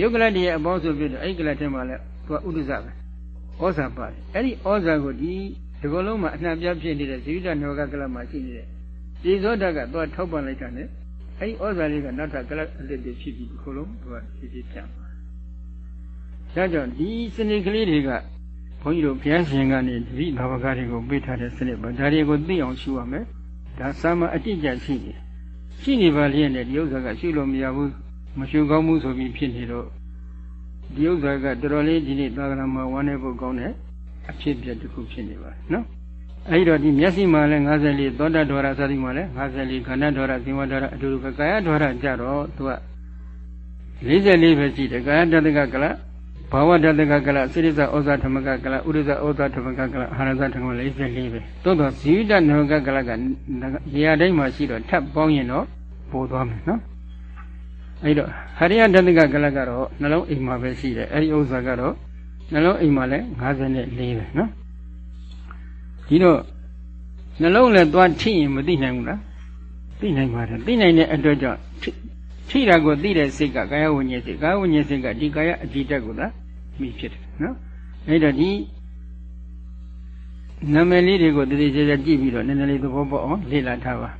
ယုတ်ကလတ်တည်းရဲ့အပေါင်းဆိုပြီးတော့အဲ့ဒီကလတ်ထဲမှာလည်းသူကဥဒ္ဒဇပဲဩဇာပါတယ်အဲ့ဒီဩဇာကိုဒီဒီကုလုံးမှာအနှံ့ပြဖြစ်နေတဲ့ဇိဝိတနောကကလတ်မှာရှိနေတဲ့ဒီဇောဓကသွားထောက်ပံ့လိုက်တာနဲ့အဲ့ဒီဩဇာလေးကနောက်ထပ်ကလတ်အလက်တွေဖြစ်ပြီးဒီကုလုံးသူကဖြစ်ဖြစ်ပြန်ပါဒါကြောင့်ဒီစနစ်ကလေးတွေကဘုန်းကြီးတို့ဘုရားရှင်ကနေတတိဘာဝကတွေကိုပေးထားတဲ့စနစ်ပါဒါတွေကိုသိအောင်ရှုရမယ်ဒါစာမအတိအကျရှိနေရှိနေပါလျက်နဲ့ဒီဥစ္စာကရှုလို့မရဘူး မရှုကောင်းဘူးဆိုပြီးဖြစ်နေတော့ဒီဥစ္စာကတော်တော်လေးဒီနေ့သာသနာမှာဝမ်းနေဖို့ကောင်းတဲ့အဖြစ်အပျက်တစ်ခုဖြစ်နေပါနော်အဲဒီတော့ဒီမျက်စိမှာလည်း54သောတာဒွါရသတိမှာလည်း54ခန္ဓာဒွါရဇင်ဝဒွါရအတူတူပဲကာယဒွါရကြတော့သူက44ပဲရှိတယ်ကာယတတကကလဘာဝတတကကလစိရိဇဩဇာဓမ္မကကလဥရိဇဩဇာဓမ္မကကလအာရဇဓမ္မ44ပဲသို့တော့ဇီဝတနဝကကလကနေရာတိုင်းမှာရှိတော့ထပ်ပေါင်းရင်တော့ပို့သွားမယ်နော် အဲဒီတော့ဟရိယတတကကလကတော့နှလုံးအိမ်မှာပဲရှိတယ်အဲဒီဥစ္စာကတော့နှလုံးအိမ်မှာလည်း54ပဲနော်ဒီတော့နှလုံးလည်းသွားထိရင်မသိနိုင်ဘူးလားသိနိုင်ပါတယ်သိနိုင်တဲ့အတွက်ကြောင့်ထိတာကိုသိတဲ့စိတ်ကကာယဝိညာဉ်စိတ်ကာယဝိညာဉ်စိတ်ကဒီကာယအကြည့်တက်ကိုသာမိဖြစ်တယ်နော်အဲ့တော့ဒီနာမည်လေးတွေကိုတည်တည်ကြကြကြည့်ပြီးတော့နည်းနည်းလေးသဘောပေါက်အောင်လေ့လာထားပါ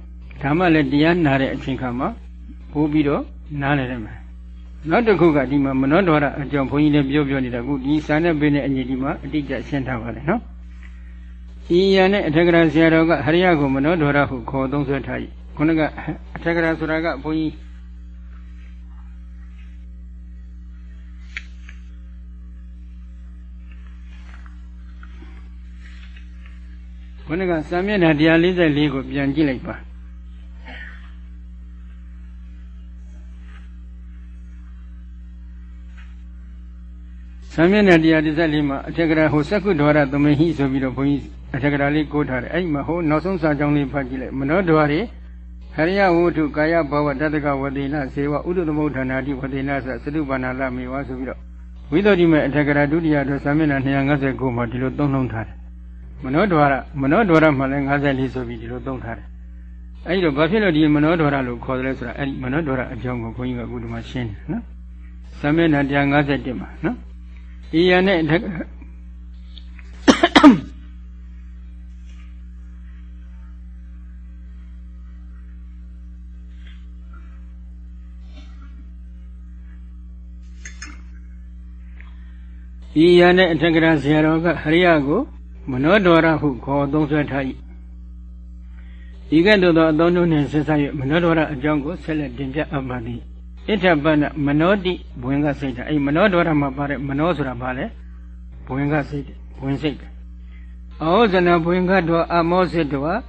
ဒါမှလည်းတရားနာတဲ့အချိန်ခါမှာပို့ပြီးတော့ နားလည်တယ်မယ်နောက်တစ်ခုကဒီမှာမနောဒွါရအကြောင်းဘုန်းကြီးလည်းပြောပြောနေတာခုဒီစာနဲ့ပင်တဲ့အညီဒီမှာအတိအကျရှင်းထားပါတယ်နော်ဤရန်နဲ့အထက်ကရာဆရာတော်ကဟရိယကိုမနောဒွါရဟုခေါ်သုံးဆွဲထား၏ခုနကအထက်ကရာဆိုတာကဘုန်းကြီးခုနကစာမျက်နှာ144ကိုပြန်ကြည့်လိုက်ပါ စာမျက်နှာ144မှာအထက်ကရာဟိုစက္ကုဒွါရသမဟိဆိုပြီးတော့ဘုန်းကြီးအထက်ကရာလေးကိုးထားတယ်အဲ့ဒီမှာဟိုနောက်ဆုံးစာကြောင်းလေးဖတ်ကြည့်လိုက်မနောဒွါရီဟရိယဝုထုကာယဘဝတတကဝတိနာစေဝဥဒ္ဓသမုဋ္ဌာနာတိဝတိနာသသတုပါဏာလမေဝဆိုပြီးတော့ဝိသုဒ္ဓိမေအထက်ကရာဒုတိယအတွက်စာမျက်နှာ259မှာဒီလိုသုံးနှုံထားတယ်မနောဒွါရမနောဒွါရမှလည်း54ဆိုပြီးဒီလိုသုံးထားတယ်အဲဒီတော့ဘာဖြစ်လို့ဒီမနောဒွါရလို့ခေါ်တယ်ဆိုတာအဲဒီမနောဒွါရအကြောင်းကိုခွန်ကြီးကအခုဒီမှာရှင်းတယ်နော်စာမျက်နှာ151မှာနော် ဤရနဲ့ဤရနဲ့အထက်ကရာဆရာတော်ကဟရိယကိုမနောဒရဟုခေါ်သုံးဆွဲထား၏ဤကဲ့သို့သောအသုံးတို့နှင့်ဆက်ဆက်၍မနောဒရအကြောင်းကိုဆက်လက်တင်ပြအပ်ပါသည် ဣထပနမနောတိဘဝင်ကစိတ်တာအဲ့မနောဒရမှာပါတဲ့မနောဆိုတာဘာလဲဘဝင်ကစိတ်ဝင်စိတ်အောဇနဘဝင်ကတော့အမောစိတ်တော်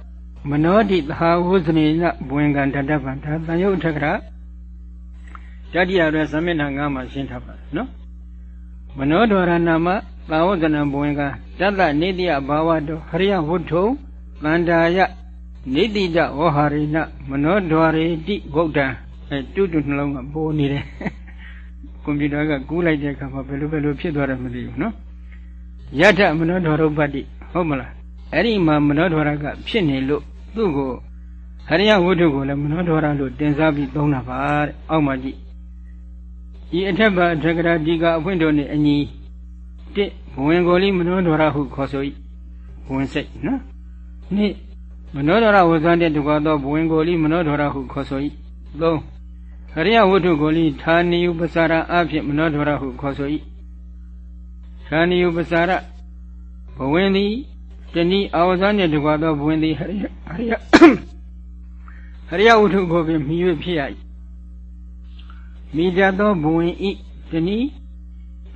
မနောတိသဟာဝုဇနေနဘဝင်ကတတပံဒါတန်ယုတ်ထက်ကရာတတိယရဲသမဏငါမှာရှင်းထားပါနော်မနောဒရနာမသာဝဇနဘဝင်ကတတ္တနေတိယဘာဝတောဟရိယဝုထုံတန္တာယနေတိတဝဟာရိနမနောဒွာရေတိဗုဒ္ဓံ အဲတူတူနှလုံးကပိုးနေတယ်ကွန်ပျူတာကကူးလိုက်တဲ့အခါမှာဘယ်လိုဘယ်လိုဖြစ်သွားတယ်မသိဘူးနော်ယထမနောဒွာရုပ္ပတ္တိဟုတ်မလားအဲ့ဒီမှာမနောဒွာရကဖြစ်နေလို့သူ့ကိုဟရိယဝုထုကိုလည်းမနောဒွာရလို့တင်စားပြီးသုံးတာပါတဲ့အောက်မှာကြည့်ဤအထက်ပါအထက်ကရာဒီကအဖွင့်တော်နဲ့အညီတစ်ဘဝင်ကိုလိမနောဒရဟုခေါ်ဆို၏ဘဝင်စိတ်နော်နှစ်မနောဒရဝဇန်တဲ့တကွာသောဘဝင်ကိုလိမနောဒရဟုခေါ်ဆို၏သုံး ဟရိယဝတ္ထုကိုလိဌာနိယပစာရအဖြစ်မနောဒရဟုခေါ်ဆို၏ဌာနိယပစာရဘဝင်သည်တဏီအာဝဇန်တဲ့တကွာသောဘဝင်သည်ဟရိယဟရိယဟရိယဝတ္ထုကိုပင်မြည်၍ဖြစ်ရ၏မိတတ်သောဘဝင်ဤတဏီ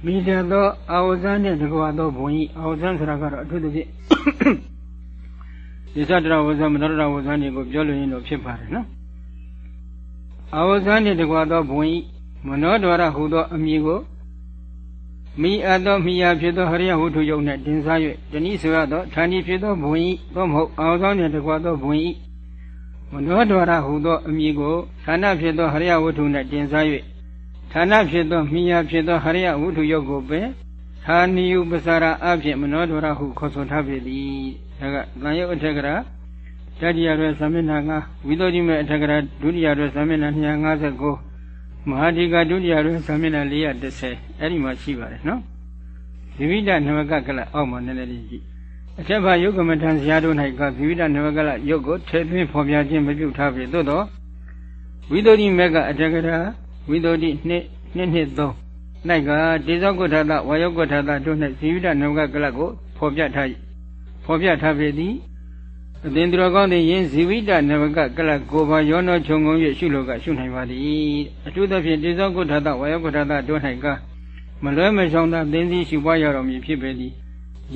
မိတတ်သောအာဝဇန်နှင့်တကွာသောဘုံဤအာဝဇန်ဆိုတာကတော့အထူးသဖြင့်ဒီသတ္တရဝဇန်မနောရဝဇန်တွေကိုပြောလို့ရင်တော့ဖြစ်ပါတယ်နော် အာဝဇန်နှင့်တကွာသောဘုံဤမနောဒွါရဟူသောအမည်ကိုမိအပ်သောမိယာဖြစ်သောဟရိယဝုထုယုံနှင့်တင်စား၍တနည်းဆိုရသောဌာနီဖြစ်သောဘုံဤသို့မဟုတ်အာဝဇန်နှင့်တကွာသောဘုံဤမနောဒွါရဟူသောအမည်ကိုဌာနဖြစ်သောဟရိယဝုထုနှင့်တင်စား၍ဌာနဖြစ်သောမိယာဖြစ်သောဟရိယဝုထုယုတ်ကိုပင်ဌာနိယုပစာရအဖြစ်မနောဒရဟုခေါ်ဆိုထားပေသည်ဒါကသံယုတ်အထက်ကရာ တတိယရွယ်သမဏငါဝိသောတိမေအထက်ကရာဒုတိယရွယ်သမဏ259မဟာဒီကဒုတိယရွယ်သာမျက်နှာ430အဲ့ဒီမှာရှိပါတယ်နော်ဇိဝိတနဝကကလအောက်မှာနည်းနည်းလေးကြည့်အထက်ဘာယုတ်ကမထံဇာတို့၌ကဇိဝိတနဝကလယုတ်ကိုထဲသွင်းဖော်ပြခြင်းမပြုထားပြီသို့တော့ဝိသုဒ္ဓိမေကအတ္တကရာဝိသုဒ္ဓိနှစ်နှစ်နှစ်သုံး၌ကဒေဇောကုဋ္ဌတဝါယောကုဋ္ဌတတို့၌ဇိဝိတနဝကကလကိုဖော်ပြထားဖော်ပြထားပေသည် အသင်သူတော်ကောင်းသည်ယင်းဇီဝိတနဝကကလကိုပါယောနောခြုံငုံ၍ရှုလို့ကရှုနိုင်ပါသည်အထူးသဖြင့်တေဇောကုဋ္ဌတဝါယောကုဋ္ဌတတို့၌ကမလွဲမရှောင်သာသင်စီရှုပွားရတော်မူဖြစ်ပေသည်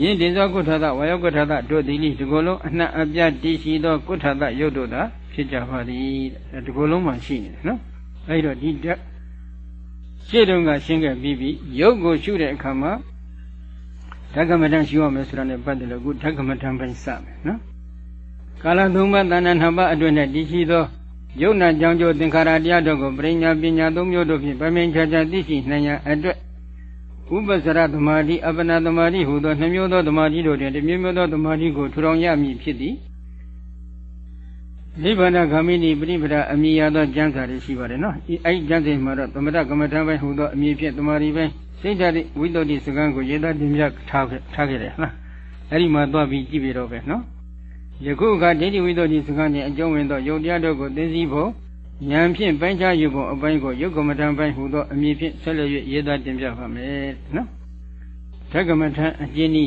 ယင်းတေဇောကုဋ္ဌတဝါယောကုဋ္ဌတတို့သည်ဒီကိုယ်လုံးအနှံ့အပြတ်တည်ရှိသောကုဋ္ဌတရုပ်တို့သာဖြစ်ကြပါသည်ဒီကိုယ်လုံးမှာရှိနေတယ်နော်အဲဒီတော့ဒီရှေ့တုန်းကရှင်းခဲ့ပြီးပြီရုပ်ကိုရှုတဲ့အခါမှာဓကမထံရှုရမယ်ဆိုတာနဲ့ပတ်သက်လို့ခုဓကမထံပိုင်းစမယ်နော် ကာလသုံးပါးတဏ္ဍနှစ်ပါးအတွင်းနဲ့တည်ရှိသောယုံနာကြောင့်ကျိုးသင်္ခါရတရားတို့ကိုပရိညာပညာသုံးမျိုးတို့ဖြင့်ဗမင်းချာချာသိရှိနိုင်ရန်အတွက်ဥပ္ပစရသမာဓိအပနာသမာဓိဟူသောနှမျိုးသောသမာဓိတို့တွင်တစ်မျိုးမျိုးသောသမာဓိကိုထူထောင်ရမည်ဖြစ်သည်နိဗ္ဗာန်ဂามိနိပရိပဒအမိယသောကျမ်းစာတွေရှိပါတယ်နော်အဲဒီကျမ်းစာမှာတော့သမထကမ္မထပိုင်းဟူသောအမည်ဖြင့်သမာဓိပိုင်းစိတ်ဓာတ်ဝိတ္တုစကံကိုရေးသားတင်ပြထားခဲ့ထားခဲ့တယ်ဟုတ်လားအဲ့ဒီမှာသွားပြီးကြည့်ပြတော့ပဲနော် ယခုအခါဒိဋ္ဌိဝိတ္တုစကံနှင့်အကျုံးဝင်သောယုတ်တရားတို့ကိုသိသိဖို့ဉာဏ်ဖြင့်ပိုင်းခြားယူဖို့အပိုင်းကိုယုတ်ကမ္မထံပိုင်းဟူသောအမည်ဖြင့်ဆက်လက်၍ရေးသားတင်ပြပါမယ်နော်ဓကမ္မထံအကျဉ်းဤ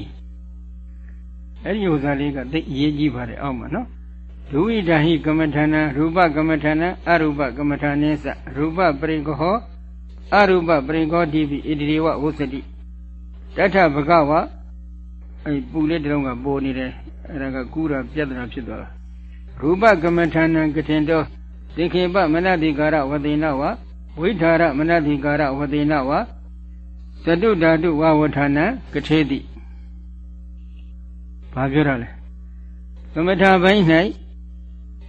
အဲ့ဒီဥစ္စာလေးကသိအရေးကြီးပါတယ်အောက်မှာနော်ဒုဝိဒဟိကမ္မထဏရူပကမ္မထဏအရူပကမ္မထဏိသရူပပရိကောအရူပပရိကောတိပိဣတိဝဝုစတိတထဘဂဝအဲပူလေးတလုံးကပေါ်နေတယ် အဲဒါကကူးတာပြဿနာဖြစ်သွားတာရူပကမ္မထဏကထင်တော်သင်္ခေပမနတိကာရဝတိနဝဝိထာရမနတိကာရဝတိနဝသတုဓာတုဝဝဌာနကထေတိဘာပြောရလဲသမထဘိုင်း၌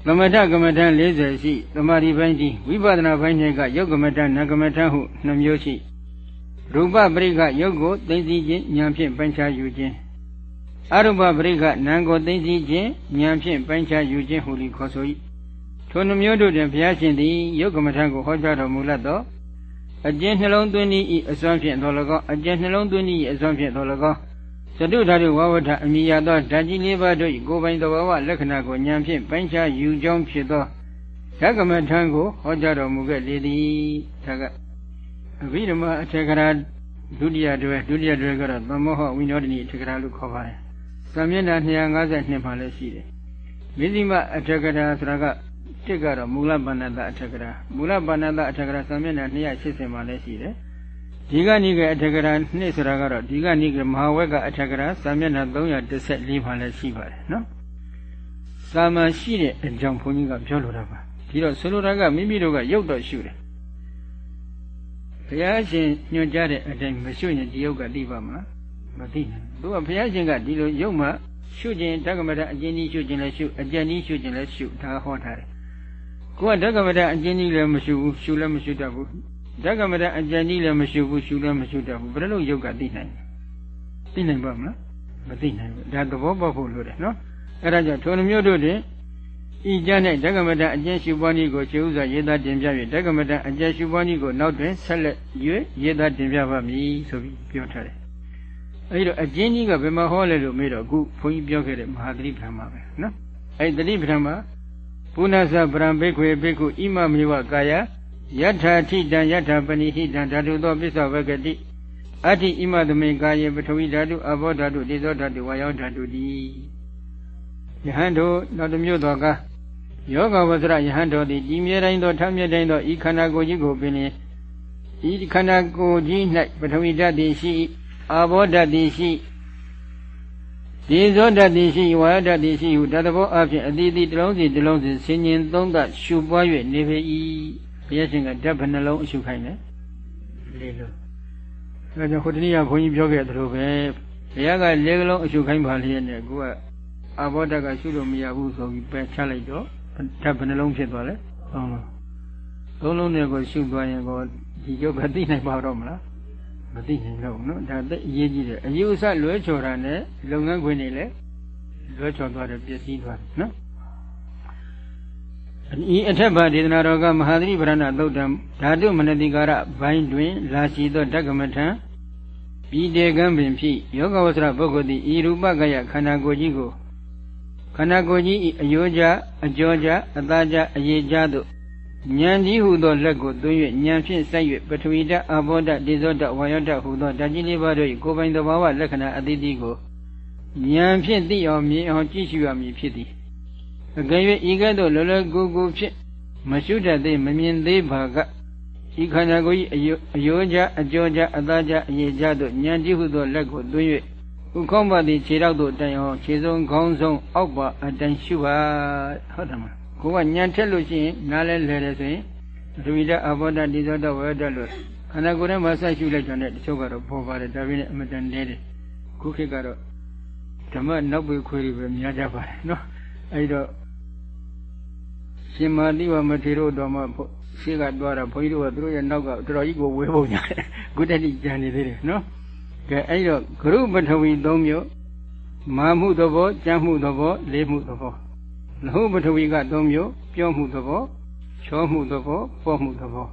သမထကမ္မထံ40ရှိသမာဓိပိုင်းဒီဝိပဿနာပိုင်းတွေကယုတ်ကမ္မထံနကမ္မထံဟုနှမျိုးရှိရူပပရိက္ခယုတ်ကိုသိသိခြင်းဉာဏ်ဖြင့်ပိုင်းခြားယူခြင်း အရူပပရိက္ခနာမ်ကိုသိသိခြင်းဉာဏ်ဖြင့်ပိုင်းခြားယူခြင်းဟူသည်ခေါ်ဆို၏ထိုနှမျိုးတို့တွင်ဘုရားရှင်သည်ယုတ်ကမ္မထံကိုဟောကြားတော်မူလတ်သောအကျဉ်နှလုံးသွင်းဤအစွမ်းဖြင့်တော်၎င်းအကျဉ်နှလုံးသွင်းဤအစွမ်းဖြင့်တော်၎င်းသတုဓာတုဝဝထအမိယသောဓာတ်ကြီးလေးပါးတို့ကိုယ်ပိုင်သဘာဝလက္ခဏာကိုဉာဏ်ဖြင့်ပိုင်းခြားယူကြောင်းဖြစ်သောဓကမထံကိုဟောကြားတော်မူခဲ့လေသည်ဒါကအဘိဓမ္မာအထေကရာဒုတိယတွဲဒုတိယတွဲကတော့သမောဟဝိနောဒနီအထေကရာလို့ခေါ်ပါတယ်။ သံမျက်နှာ252မှာလည်းရှိတယ်။မိဇိမအထေကရာဆိုတာကတစ်ကတော့မူလပါဏတအထေကရာမူလပါဏတအထေကရာသံမျက်နှာ280မှာလည်းရှိတယ်။ဒီကနိကေအထက်ကရာနှစ်ဆိုတာကတော့ဒီကနိကေမဟာဝက်ကအထက်ကရာစာမျက်နှာ314မှာလည်းရှိပါတယ်နော်သာမန်ရှိတဲ့အကြောင်းဘုန်းကြီးကပြောလိုတာပါဒီတော့ဆိုလိုတာကမိမိတို့ကရုပ်တော့ရှုတယ်ဘုရားရှင်ညွှန်ကြားတဲ့အတိုင်းမရှုရင်ဒီရုပ်ကသိပါမလားမသိနိုင်ဘူး သူကဘုရားရှင်ကဒီလိုရုပ်မှရှုခြင်းဓကမတအကျဉ်းကြီးရှုခြင်းလည်းရှုအကျဉ်းကြီးရှုခြင်းလည်းရှုဒါဟောထားတယ်ကိုကဓကမတအကျဉ်းကြီးလည်းမရှုဘူးရှုလည်းမရှုတတ်ဘူးဓကမတအကြံကြီးလည်းမရှိဘူးရှုလည်းမရှိတတ်ဘူးဘယ်လိုယုတ်ကသိနိုင်သိနိုင်ပါမလားမသိနိုင်ဘူးဒါသဘောပေါက်ဖို့လိုတယ်နော်အဲဒါကြောင့်ထိုမျိုးတို့တွင်ဤကျမ်း၌ဓကမတအကျဉ်ရှုပွားနည်းကိုခြေဥစွာရေးသားတင်ပြ၍ဓကမတအကျဉ်ရှုပွားနည်းကိုနောက်တွင်ဆက်လက်၍ရေးသားတင်ပြပါမည်ဆိုပြီးပြောထားတယ် အဲဒီတော့အကျဉ်ကြီးကဘယ်မှာဟောလဲလို့မေးတော့အခုဘုန်းကြီးပြောခဲ့တဲ့မဟာသတိပဋ္ဌာန်ပါပဲနော်အဲဒီသတိပဋ္ဌာန်မှာပုဏ္ဏသဗြဟ္မဘိက္ခွေဘိက္ခုဣမမေဝကာယယထာထိတံယထာပဏိဟိတံဓာတုသောပစ္ဆဝကတိအတ္တိဣမသမေကာယေပထဝီဓာတုအဘောဓာတုဒေဇောဓာတုဝါယောဓာတုတိယဟန်တို့နောက်တစ်မျိုးသောကယောဂဝဇရယဟန်တို့သည်ဒီမြဲတိုင်းသောထမြဲတိုင်းသောဤခန္ဓာကိုယ်ကြီးကိုပင်ဤခန္ဓာကိုယ်ကြီး၌ပထဝီဓာတ်သည်ရှိ အာဘောဓာတ်သည်ရှိဒီဇောဓာတ်သည်ရှိဝါယဓာတ်သည်ရှိဟုဓာတ်ဘောအဖြစ်အတိအတိတစ်လုံးစီတစ်လုံးစီဆင်ញင်သုံးသရှုပွား၍နေပေ၏ဘုရားရှင်ကဓာတ်ဘယ်နှလုံးအရှုခိုင်းလဲလေးလုံးအဲဒါကြောင့်ဟိုတနည်းကဘုန်းကြီးပြောခဲ့သလိုပဲဘုရားကလေးကလုံးအရှုခိုင်းပါလျက်နဲ့ကိုကအဘောဓာတ်ကရှုလို့မရဘူးဆိုပြီးပယ်ချလိုက်တော့ဓာတ်ဘယ်နှလုံးဖြစ်သွားလဲသုံးလုံးသုံးလုံးနဲ့ကိုရှုသွားရင်ကိုဒီကျုပ်ကသိနိုင်ပါတော့မလား မသိနိုင်တော့ဘူးနော်ဒါသိအရေးကြီးတယ်အယူအဆလွဲချော်တာနဲ့လုပ်ငန်းခွင်တွေလည်းလွဲချော်သွားတယ်ပြည့်စည်သွားတယ်နော်ဤအထက်ပါဒေသနာတော်ကမဟာသတိပရဏသုတ်တံဓာတုမနတိကာရဘိုင်းတွင် လာရှိသောဓကမထံပြည်တေကံပင်ဖြစ်ယောဂဝဆရပုဂ္ဂိုလ်သည်ဤရူပကယခန္ဓာကိုယ်ကြီးကိုခန္ဓာကိုယ်ကြီး၏အယောကြအကျောကြအသားကြအရေးကြသို့ ဉာဏ်ကြီးဟုသောလက်ကိုသွင်း၍ဉာဏ်ဖြင့်ဆက်၍ပထဝီဓာတ်အာဘောဓာတ်ဒေဇောဓာတ်ဝါယောဓာတ်ဟုသောဓာတ်ကြီးလေးပါးတို့၏ကိုယ်ပိုင်သဘာဝလက္ခဏာအသီးသီးကိုဉာဏ်ဖြင့်သိအောင်မြင်အောင်ကြည့်ရှုရမည်ဖြစ်သည်အကယ်၍ဤကဲ့သို့လောလောကူကူဖြင့်မရှုတတ်သေးမမြင်သေးပါကဤခန္ဓာကိုယ်၏အယောကြအကျောကြအသားကြအရေးကြသို့ဉာဏ်ကြီးဟုသောလက်ကိုသွင်း၍ဥခေါမ္ပတိခြေထောက်သို့တိုင်အောင်ခြေစုံခေါင်းဆုံးအောက်ပါအတိုင်ရှုပါဟုတ်တယ်မလား ကိုကညံထက်လို့ရှိရင်နားလဲလဲတယ်ဆိုရင်ဒုဝိဒအဘောဓတိသောတဝရဒလို့ခန္ဓာကိုယ်ထဲမှာဆက်ရှုလိုက်ကြတဲ့တချို့ကတော့ပေါ်ပါတယ်ဒါပေမဲ့အမတန်နဲတယ်ခုခေတ်ကတော့ဓမ္မနောက်ပေခွေတွေပဲများကြပါတယ်နော်အဲဒီတော့ရှင်မာတိဝမထေရတော်မှာရှေ့ကတွားတာဘုန်းကြီးတို့ကသူတို့ရဲ့နောက်ကတော်တော်ကြီးကိုဝဲပုံညာတယ်ကုတ္တတိကြံနေသေးတယ်နော်ကဲအဲဒီတော့ဂရုပထဝီ၃မျိုးမာမှုသဘောကြံမှုသဘောလေးမှုသဘော လဟုပထဝီက၃မျိုးပြောမှုသဘောချောမှုသဘောပေါ့မှုသဘော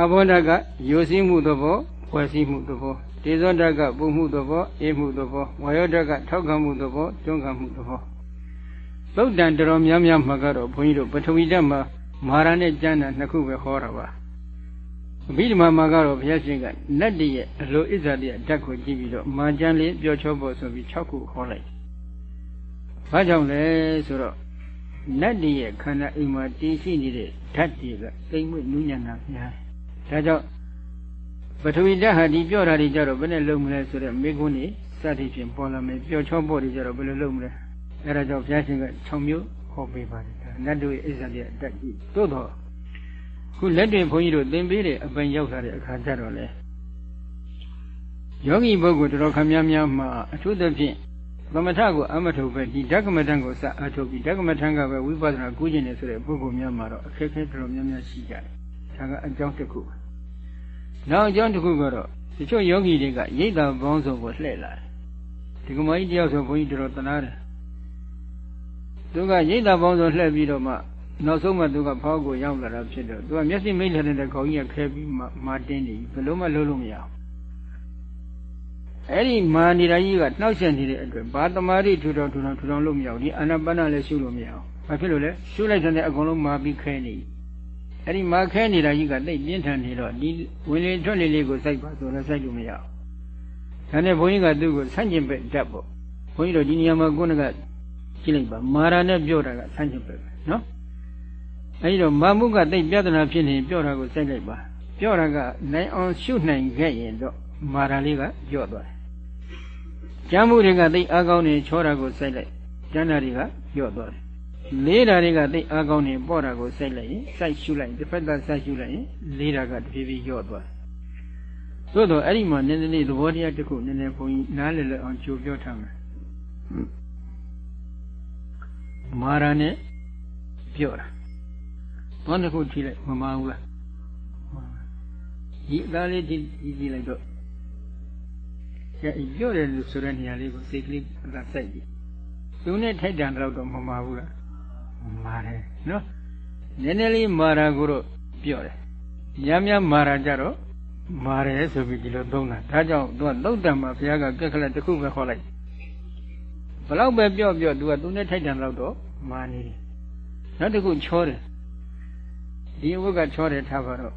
အဘောဓကယိုစီးမှုသဘောဖွဲ့စည်းမှုသဘောဒေဇောဓကပုံမှုသဘောအေးမှုသဘောဝါယောဓကထောက်ခံမှုသဘောတွန်းခံမှုသဘောသုတ်တန်တော်များများမှာကတော့ဘုန်းကြီးတို့ပထဝီဓာတ်မှာမာရနဲ့ကျမ်းတာနှစ်ခုပဲဟောတာပါအဘိဓမ္မာမှာကတော့ဘုရားရှင်ကနတ်တည်းရဲ့အလိုဣဇာတိရဲ့ဓာတ်ကိုကြည့်ပြီးတော့မာကျမ်းလေးပြောချောဖို့ဆိုပြီး6ခုဟောလိုက်။ ဘာကြောင့်လဲဆိုတော့နတ်တည်းရဲ့ခန္ဓာအိမ်မှာတည်ရှိနေတဲ့ဓာတ်တွေကသိမ့်မွေ့နူးညံ့တာများတယ်။ဒါကြောင့်ပထဝီဓာတ်ဟာဒီပြောတာတွေကြတော့ဘယ်နဲ့လုံးမလဲဆိုတော့မိကုန်းနေစသည်ဖြင့်ပေါ်လာမယ်ပြောချောဖို့တွေကြတော့ဘယ်လိုလုံးမလဲ။အဲဒါကြောင့်ဘုရားရှင်က6မျိုးဟောပေးပါတယ်။နတ်တို့ရဲ့ဣဇာတိရဲ့ဓာတ်ကြီးသို့တော့ခုလက်တွင်ဘုန်းကြီးတို့သင်ပေးတဲ့အပိုင်ရောက်လာတဲ့အခါကျတော့လေယောဂီပုဂ္ဂိုလ်တော်ခမများများမှာအထူးသဖြင့် သမထကိုအမထုတ်ပဲဒီဓကမထံကိုစအထုတ်ပြီးဓကမထံကပဲဝိပဿနာကူးကျင်နေဆိုတဲ့ပုဂ္ဂိုလ်များမှာတော့အခက်အခဲတော်များများရှိကြတယ်။ဒါကအကြောင်းတစ်ခု။နောက်အကြောင်းတစ်ခုကတော့တချို့ယောဂီတွေကရိတ်တာပေါင်းစုံကိုလှည့်လာတယ်။ဒီကမကြီးတယောက်ဆိုဘုန်းကြီးတော်တော်တနာတယ်။သူကရိတ်တာပေါင်းစုံလှည့်ပြီးတော့မှနောက်ဆုံးမှသူကဖောက်ကိုရောက်လာတာဖြစ်တော့သူကမျက်စိမိတ်ထတဲ့ခေါင်းကြီးကခဲပြီးမှမာတင်းနေဘယ်လို့မှလုံးလို့မရအောင် အဲ့ဒီမာနေတာကြီးကနှောက်ရှက်နေတဲ့အတွက်ဘာတမာတိထူထောင်ထူထောင်ထူထောင်လို့မရဘူးဒီအာနာပါနလည်းရှုလို့မရအောင်ဘာဖြစ်လို့လဲရှုလိုက်တဲ့အကုန်လုံးမာပြီးခဲနေအဲ့ဒီမာခဲနေတာကြီးကတိတ်ပြင်းထန်နေတော့ဒီဝင်လေထွက်လေလေးကိုစိုက်ပါဆိုတော့စိုက်လို့မရအောင်ဒါနဲ့ဘုန်းကြီးကသူ့ကိုဆန့်ကျင်ဘက်ဓာတ်ပေါ့ဘုန်းကြီးတို့ဒီနေရာမှာကိုယ်ကကြည့်လိုက်ပါမာရာနဲ့ပြောတာကဆန့်ကျင်ဘက်ပဲနော်အဲဒီတော့မာမှုကတိတ်ပြဿနာဖြစ်နေပြောတာကိုစိုက်လိုက်ပါပြောတာကနိုင်အောင်ရှုနိုင်ခဲ့ရင်တော့မာရာလေးကကြော့သွားတယ် ကျမ်းမှုတွေကတိတ်အားကောင်းနေချောတာကိုစိုက်လိုက်ကျမ်းတာတွေကကြော့သွားတယ်လေးတာတွေကတိတ်အားကောင်းနေပေါ့တာကိုစိုက်လိုက်ရင်စိုက်ရှုလိုက်တစ်ဖက်သက်စိုက်ရှုလိုက်ရင်လေးတာကတဖြည်းဖြည်းကြော့သွားသို့တော့အဲ့ဒီမှာနည်းနည်းလေးသဘောတရားတစ်ခုနည်းနည်းဘုန်းကြီးနားလည်လည်အောင်ကြိုပြောထားမယ်မာရာနဲ့ပြောတာဘောနှစ်ခုထိလိုက်မမှန်ဘူးလားဒီအသားလေးဒီဒီလိုက်တော့ ကျပြောတယ်လို့ဆိုတဲ့နေရာလေးကိုစိတ်ကလေးအသာစိုက်ကြည့်သူနဲ့ထိုက်တန်တော့တော့မမှားဘူးလားမှားတယ်နော်နည်းနည်းလေးမာရာကိုတော့ပြောတယ်ညံ့ညံ့မာရာကြတော့မာတယ်ဆိုပြီးဒီလိုသုံးတာဒါကြောင့်သူကသုတ်တံမှာဘုရားကကက်ကလက်တစ်ခုပဲခေါ်လိုက်ဘလောက်ပဲပြော့ပြော့သူကသူနဲ့ထိုက်တန်တော့တော့မာနေတယ်နောက်တစ်ခုချောတယ်ဒီအဝတ်ကချောတယ်ထားပါတော့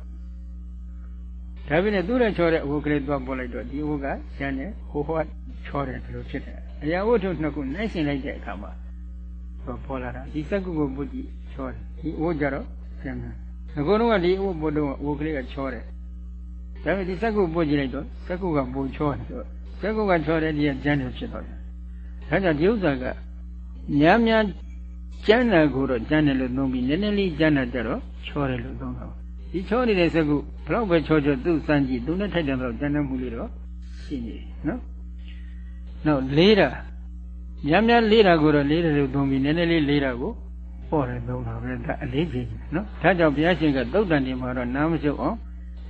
ဒါပြင်သူ့ရဲ့ချောတဲ့အဝတ်ကလေးသွားပေါ်လိုက်တော့ဒီအဝတ်ကကျန်တယ်ဟိုဟိုကချောတယ်ဒီလိုဖြစ်တယ်အရာဝတ္ထုနှစ်ခုနိုင်ရှင်လိုက်တဲ့အခါမှာပေါ်လာတာဒီစက္ကုကိုပုတ်ကြည့်ချောတယ်ဒီအဝတ်ကြတော့ကျန်တယ်အကုန်လုံးကဒီအဝတ်ပုတ်တော့အဝတ်ကလေးကချောတယ်ဒါပေမဲ့ဒီစက္ကုပုတ်ကြည့်လိုက်တော့စက္ကုကပုံချောတယ်ဆိုစက္ကုကချောတယ်ဒီကကျန်တယ်ဖြစ်တော့တယ်ဒါကြောင့်ဒီဥစ္စာကများများကျမ်းတာကိုတော့ကျမ်းတယ်လို့သုံးပြီးနည်းနည်းလေးကျမ်းတာကြတော့ချောတယ်လို့သုံးတာ ဒီချောနေတဲ့စကုဘလောက်ပဲချောချောသူ့စမ်းကြည့်သူနဲ့ထိုက်တယ်တော့ကျမ်းတဲ့မှုလေးတော့ရှိနေနော်နောက်လေးတာများများလေးတာကိုတော့လေးတယ်လို့သုံးပြီးနည်းနည်းလေးလေးတာကိုပေါ်တယ်သုံးတာပဲဒါအလေးချိန်နော်ဒါကြောင့်ဘုရားရှင်ကသုတ်တန်တင်မှာတော့နားမကျုပ်အောင်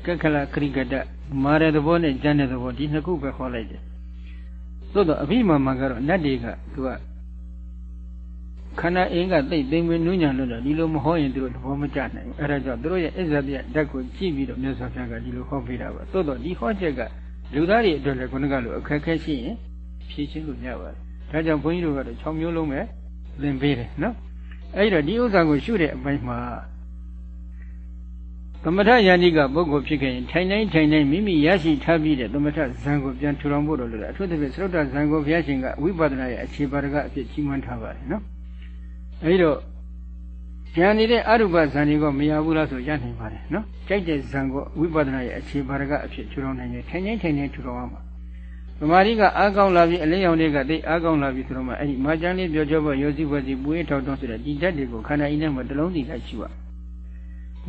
ကက္ခလခရိကတမာတဲ့သဘောနဲ့ကျမ်းတဲ့သဘောဒီနှစ်ခုပဲခေါ်လိုက်တယ်သို့တော့အဘိမာမကတော့နတ်တွေကသူက ခန္ဓာအင်းကသိသိမ့်မနုညာလို့တော့ဒီလိုမဟောရင်သူတို့သဘောမကျနိုင်ဘူးအဲဒါကြောင့်သူတို့ရဲ့အစ္ဆပြဓာတ်ကိုကြည့်ပြီးတော့မြတ်စွာဘုရားကဒီလိုဟောပေးတာပါသို့တော့ဒီဟောချက်ကလူသားတွေအတွက်လည်းခုနကလိုအခက်ခဲရှိရင်ဖြေရှင်းလို့ရပါတယ်ဒါကြောင့်ဘုန်းကြီးတို့ကတော့6မျိုးလုံးပဲသင်ပေးတယ်နော်အဲဒီတော့ဒီဥစ္စာကိုရှုတဲ့အပိုင်းမှာသမထယန္တိကပုဂ္ဂိုလ်ဖြစ်ခဲ့ရင်ထိုင်တိုင်းထိုင်တိုင်းမိမိရရှိထားပြီးတဲ့သမထဇံကိုပြန်ထူထောင်ဖို့လိုတယ်အထူးသဖြင့်သရုတ်တဇံကိုဘုရားရှင်ကဝိပဿနာရဲ့အခြေပါဒကအဖြစ်ကြီးမွန်းထားပါတယ်နော် အဲဒီတော့ဉာဏ်နေတဲ့အရုပဇံတွေကမရဘူးလားဆိုရနိုင်ပါတယ်နော်ကြိုက်တဲ့ဇံကိုဝိပဿနာရဲ့အခြေပါဒကအဖြစ်ထူထောင်နိုင်တယ်ထိုင်တိုင်းထိုင်တိုင်းထူထောင်ရမှာသမာဓိကအားကောင်းလာပြီးအလင်းရောင်တွေကသိအားကောင်းလာပြီးဆိုတော့မှအဲ့ဒီမာကျန်လေးပြောကြောဖို့ယောစီဘွယ်စီပွေးထောက်တော့ဆိုတဲ့ဒီဓာတ်တွေကိုခန္ဓာအင်းထဲမှာတလုံးစီလိုက်ရှုရ